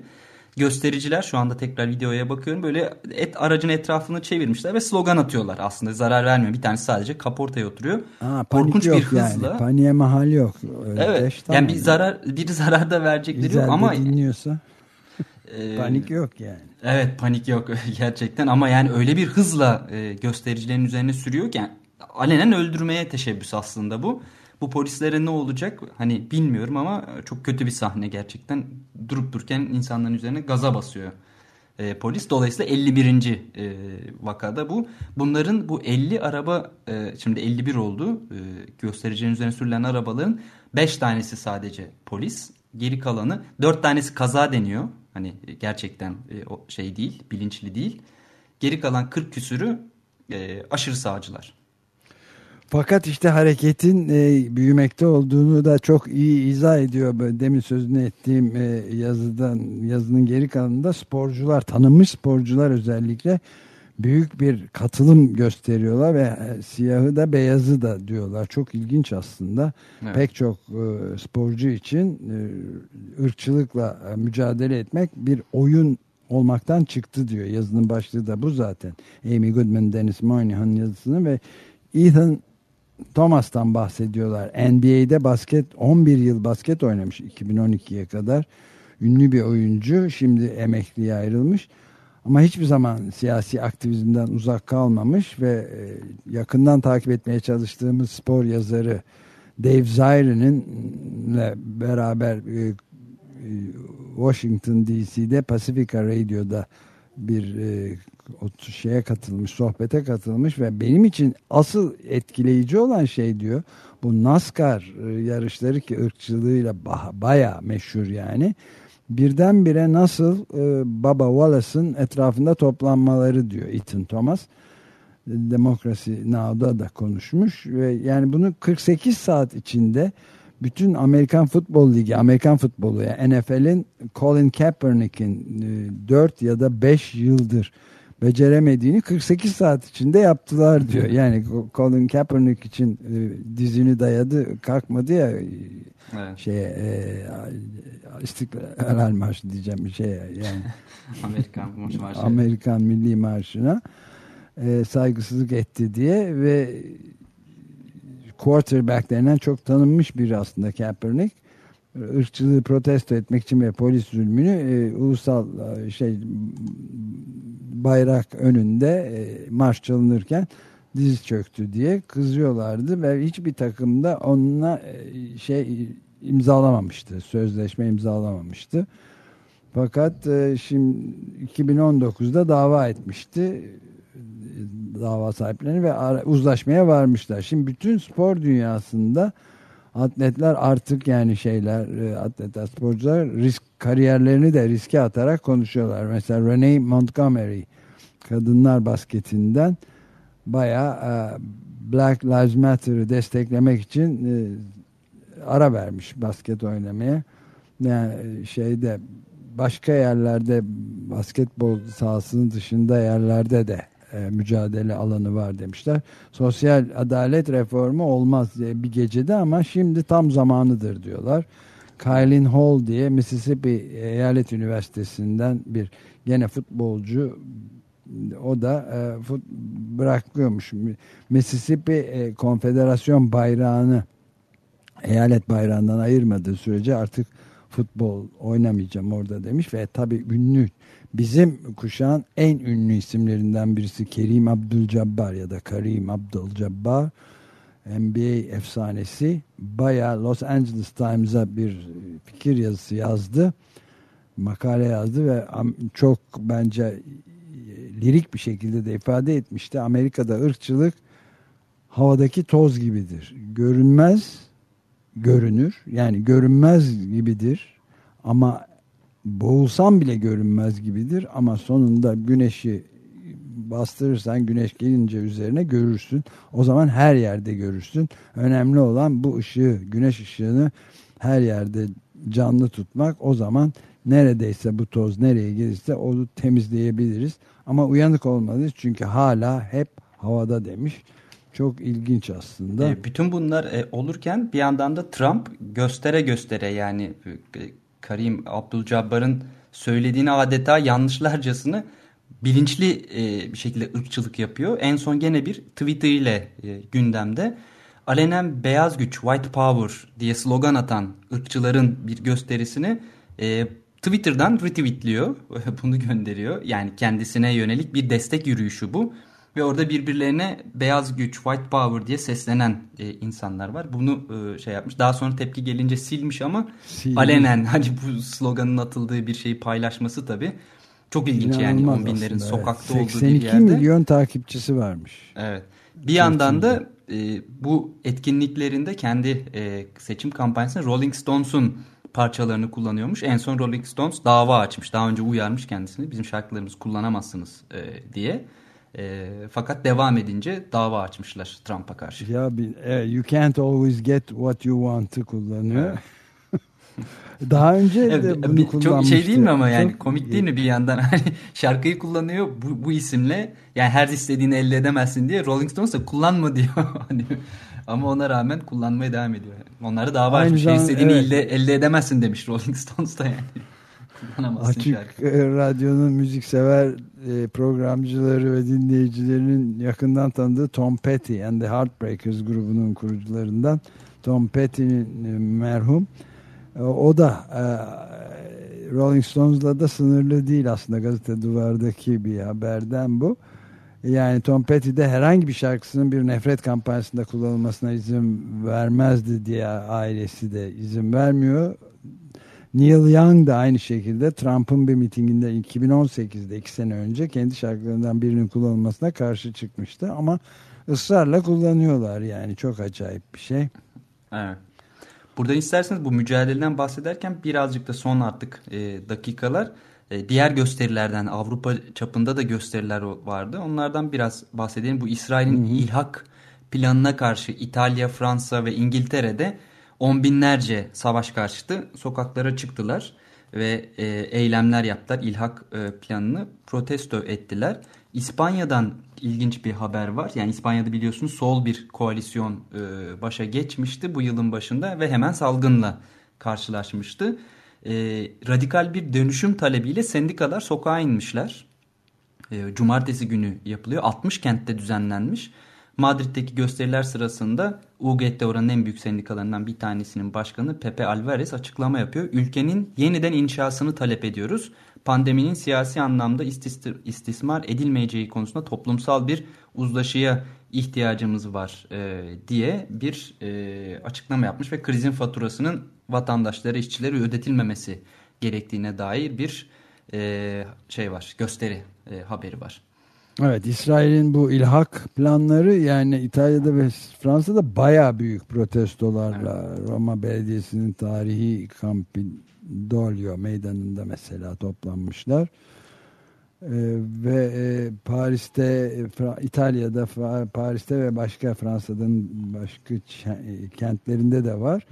Speaker 3: Göstericiler şu anda tekrar videoya bakıyorum. Böyle et aracın etrafını çevirmişler ve slogan atıyorlar. Aslında zarar vermiyor. Bir tanesi sadece kaportaya oturuyor.
Speaker 2: Aa, Korkunç bir hızla. Yani. Paniğe mahal yok.
Speaker 3: Öyle evet. Yani bir zarar bir zarar da verecekleri Güzel yok ama
Speaker 2: dinliyorsa. Ee, panik yok yani.
Speaker 3: Evet panik yok gerçekten ama yani öyle bir hızla e, göstericilerin üzerine sürüyor ki yani, alenen öldürmeye teşebbüs aslında bu. Bu polislere ne olacak hani bilmiyorum ama çok kötü bir sahne gerçekten. Durup dururken insanların üzerine gaza basıyor e, polis. Dolayısıyla 51. E, vakada bu. Bunların bu 50 araba e, şimdi 51 oldu. E, göstericinin üzerine sürülen arabaların 5 tanesi sadece polis. Geri kalanı 4 tanesi kaza deniyor. Hani gerçekten e, şey değil, bilinçli değil. Geri kalan 40 küsürü e, aşırı sağcılar.
Speaker 2: Fakat işte hareketin e, büyümekte olduğunu da çok iyi izah ediyor. Demin sözünü ettiğim e, yazıdan yazının geri kalanında sporcular, tanınmış sporcular özellikle büyük bir katılım gösteriyorlar ve e, siyahı da beyazı da diyorlar. Çok ilginç aslında. Evet. Pek çok e, sporcu için e, ırkçılıkla e, mücadele etmek bir oyun olmaktan çıktı diyor. Yazının başlığı da bu zaten. Amy Goodman, Dennis Moynihan yazısını ve Ethan Thomas'tan bahsediyorlar. NBA'de basket 11 yıl basket oynamış 2012'ye kadar. Ünlü bir oyuncu. Şimdi emekliye ayrılmış. Ama hiçbir zaman siyasi aktivizmden uzak kalmamış ve e, yakından takip etmeye çalıştığımız spor yazarı Dave Zaire'nin beraber e, e, Washington DC'de Pacifica Radio'da bir şeye katılmış, sohbete katılmış ve benim için asıl etkileyici olan şey diyor bu NASCAR yarışları ki ırkçılığıyla baya meşhur yani birdenbire nasıl e, Baba Wallace'ın etrafında toplanmaları diyor Ethan Thomas. Demokrasi Now'da da konuşmuş ve yani bunu 48 saat içinde bütün Amerikan Futbol Ligi, Amerikan futbolu yani NFL'in Colin Kaepernick'in e, 4 ya da 5 yıldır beceremediğini 48 saat içinde yaptılar diyor. Yani Colin Kaepernick için e, dizini dayadı, kalkmadı ya evet. şeye e, İstiklal Marşı diyeceğim bir şey yani.
Speaker 3: Amerikan Marşı.
Speaker 2: Amerikan Milli Marşı'na e, saygısızlık etti diye ve quarterbacklerinden çok tanınmış bir aslında Kaepernick ırkçılığı protesto etmek için ve polis zulmünü e, ulusal e, şey bayrak önünde e, marş çalınırken diz çöktü diye kızıyorlardı ve hiçbir takımda onunla e, şey imzalamamıştı. Sözleşme imzalamamıştı. Fakat e, şimdi 2019'da dava etmişti dava sahiplerini ve uzlaşmaya varmışlar. Şimdi bütün spor dünyasında atletler artık yani şeyler e, atletler sporcular risk kariyerlerini de riske atarak konuşuyorlar. Mesela Renee Montgomery kadınlar basketinden baya e, Black Lives Matter'ı desteklemek için e, ara vermiş basket oynamaya. Yani şeyde başka yerlerde basketbol sahasının dışında yerlerde de e, mücadele alanı var demişler. Sosyal adalet reformu olmaz bir gecede ama şimdi tam zamanıdır diyorlar. Kylin Hall diye Mississippi Eyalet Üniversitesi'nden bir gene futbolcu o da e, fut, bırakıyormuş. Mississippi e, Konfederasyon bayrağını eyalet bayrağından ayırmadığı sürece artık futbol oynamayacağım orada demiş ve tabii ünlü bizim kuşağın en ünlü isimlerinden birisi Kerim Abdülcabbar ya da Karim Abdülcabbar. NBA efsanesi. Baya Los Angeles Times'a bir fikir yazısı yazdı makale yazdı ve çok bence lirik bir şekilde de ifade etmişti. Amerika'da ırkçılık havadaki toz gibidir. Görünmez görünür. Yani görünmez gibidir. Ama boğulsam bile görünmez gibidir ama sonunda güneşi bastırırsan güneş gelince üzerine görürsün. O zaman her yerde görürsün. Önemli olan bu ışığı, güneş ışığını her yerde canlı tutmak. O zaman neredeyse bu toz nereye gelirse onu temizleyebiliriz. Ama uyanık olmalıyız çünkü hala hep havada demiş. Çok ilginç aslında.
Speaker 3: E, bütün bunlar e, olurken bir yandan da Trump göstere göstere yani e, Karim Abdülcabbar'ın söylediğini adeta yanlışlarcasını bilinçli e, bir şekilde ırkçılık yapıyor. En son gene bir Twitter ile e, gündemde alenen beyaz güç white power diye slogan atan ırkçıların bir gösterisini e, Twitter'dan retweetliyor. Bunu gönderiyor. Yani kendisine yönelik bir destek yürüyüşü bu. Ve orada birbirlerine beyaz güç, white power diye seslenen e, insanlar var. Bunu e, şey yapmış. Daha sonra tepki gelince silmiş ama silmiş. alenen hani bu sloganın atıldığı bir şeyi paylaşması tabii. Çok ilginç İnanılmaz yani on binlerin aslında, sokakta evet. olduğu bir yerde. 82
Speaker 2: milyon takipçisi varmış.
Speaker 3: Evet. Bir Çok yandan da e, bu etkinliklerinde kendi e, seçim kampanyasında Rolling Stones'un parçalarını kullanıyormuş. En son Rolling Stones dava açmış. Daha önce uyarmış kendisini. Bizim şarkılarımızı kullanamazsınız e, diye. E, fakat devam edince dava açmışlar Trump'a karşı.
Speaker 2: Ya bir, e, you can't always get what you want'ı kullanıyor. Daha önce de
Speaker 3: Evet,
Speaker 2: bunu
Speaker 3: bir-. Çok şey değil mi ama yani
Speaker 2: Çok-
Speaker 3: komik değil mi bir yandan hani şarkıyı kullanıyor bu, bu isimle yani her istediğini elde edemezsin diye Rolling Stones da kullanma diyor hani ama ona rağmen kullanmaya devam ediyor. Onları dava açmış. Şey istediğini
Speaker 2: evet.
Speaker 3: elde, elde edemezsin demiş Rolling Stones da yani.
Speaker 2: Açık
Speaker 3: şarkı.
Speaker 2: e, Radyo'nun müziksever e, programcıları ve dinleyicilerinin yakından tanıdığı Tom Petty and the Heartbreakers grubunun kurucularından Tom Petty'nin e, merhum. E, O da e, Rolling Stones'la da sınırlı değil aslında gazete duvardaki bir haberden bu. Yani Tom Petty de herhangi bir şarkısının bir nefret kampanyasında kullanılmasına izin vermezdi diye ailesi de izin vermiyor. Neil Young da aynı şekilde Trump'ın bir mitinginde 2018'de iki sene önce kendi şarkılarından birinin kullanılmasına karşı çıkmıştı ama ısrarla kullanıyorlar yani çok acayip bir şey.
Speaker 3: Evet. Buradan isterseniz bu mücadeleden bahsederken birazcık da son artık e, dakikalar e, diğer gösterilerden Avrupa çapında da gösteriler vardı. Onlardan biraz bahsedelim. Bu İsrail'in ilhak planına karşı İtalya, Fransa ve İngiltere'de on binlerce savaş karşıtı sokaklara çıktılar ve e, eylemler yaptılar. İlhak e, planını protesto ettiler. İspanya'dan ilginç bir haber var. Yani İspanya'da biliyorsunuz sol bir koalisyon e, başa geçmişti bu yılın başında ve hemen salgınla karşılaşmıştı. E, radikal bir dönüşüm talebiyle sendikalar sokağa inmişler. E, Cumartesi günü yapılıyor. 60 kentte düzenlenmiş. Madrid'deki gösteriler sırasında UGT oranın en büyük sendikalarından bir tanesinin başkanı Pepe Alvarez açıklama yapıyor. Ülkenin yeniden inşasını talep ediyoruz. Pandeminin siyasi anlamda istis- istismar edilmeyeceği konusunda toplumsal bir uzlaşıya ihtiyacımız var e, diye bir e, açıklama yapmış ve krizin faturasının vatandaşlara, işçilere ödetilmemesi gerektiğine dair bir e, şey var, gösteri e, haberi var.
Speaker 2: Evet İsrail'in bu ilhak planları yani İtalya'da ve Fransa'da baya büyük protestolarla Roma Belediyesi'nin tarihi Campidoglio meydanında mesela toplanmışlar. Ee, ve e, Paris'te, Fra- İtalya'da, Fa- Paris'te ve başka Fransa'nın başka kentlerinde de var.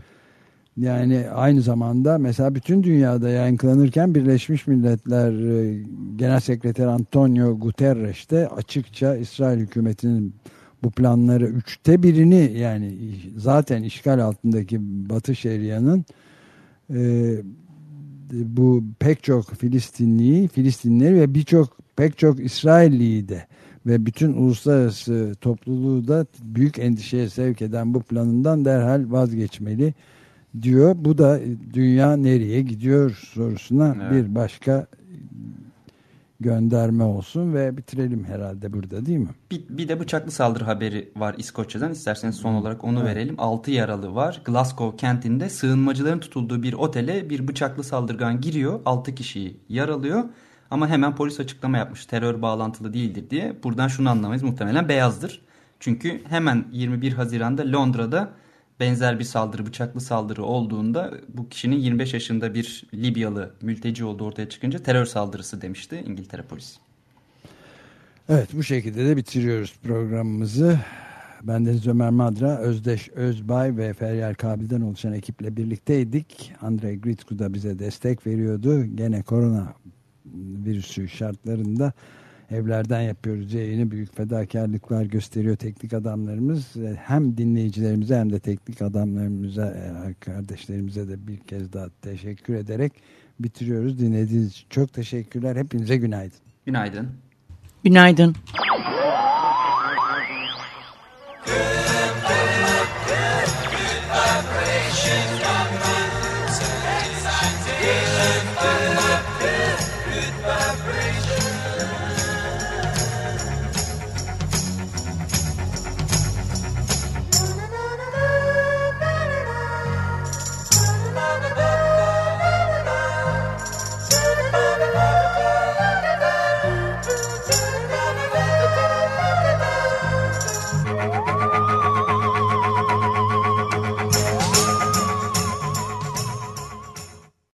Speaker 2: Yani aynı zamanda mesela bütün dünyada yayınlanırken Birleşmiş Milletler e, Genel Sekreteri Antonio Guterres de açıkça İsrail hükümetinin bu planları üçte birini yani zaten işgal altındaki Batı Şeria'nın e, bu pek çok Filistinliyi, Filistinlileri ve birçok pek çok İsrailliyi de ve bütün uluslararası topluluğu da büyük endişeye sevk eden bu planından derhal vazgeçmeli diyor. Bu da dünya nereye gidiyor sorusuna
Speaker 3: Evet.
Speaker 2: bir başka gönderme olsun ve bitirelim herhalde burada değil mi?
Speaker 3: Bir, bir de bıçaklı saldırı haberi var İskoçya'dan. İsterseniz son olarak onu verelim. 6 yaralı var. Glasgow kentinde sığınmacıların tutulduğu bir otele bir bıçaklı saldırgan giriyor. 6 kişiyi yaralıyor. Ama hemen polis açıklama yapmış. Terör bağlantılı değildir diye. Buradan şunu anlamayız. Muhtemelen beyazdır. Çünkü hemen 21 Haziran'da Londra'da benzer bir saldırı, bıçaklı saldırı olduğunda bu kişinin 25 yaşında bir Libyalı mülteci olduğu ortaya çıkınca terör saldırısı demişti İngiltere polisi.
Speaker 2: Evet bu şekilde de bitiriyoruz programımızı. Ben Deniz Ömer Madra, Özdeş Özbay ve Feryal Kabil'den oluşan ekiple birlikteydik. Andrei Gritku da bize destek veriyordu. Gene korona virüsü şartlarında evlerden yapıyoruz yayını büyük fedakarlıklar gösteriyor teknik adamlarımız. E, hem dinleyicilerimize hem de teknik adamlarımıza e, kardeşlerimize de bir kez daha teşekkür ederek bitiriyoruz. Dinlediğiniz için çok teşekkürler. Hepinize günaydın. Günaydın.
Speaker 3: Günaydın.
Speaker 5: günaydın.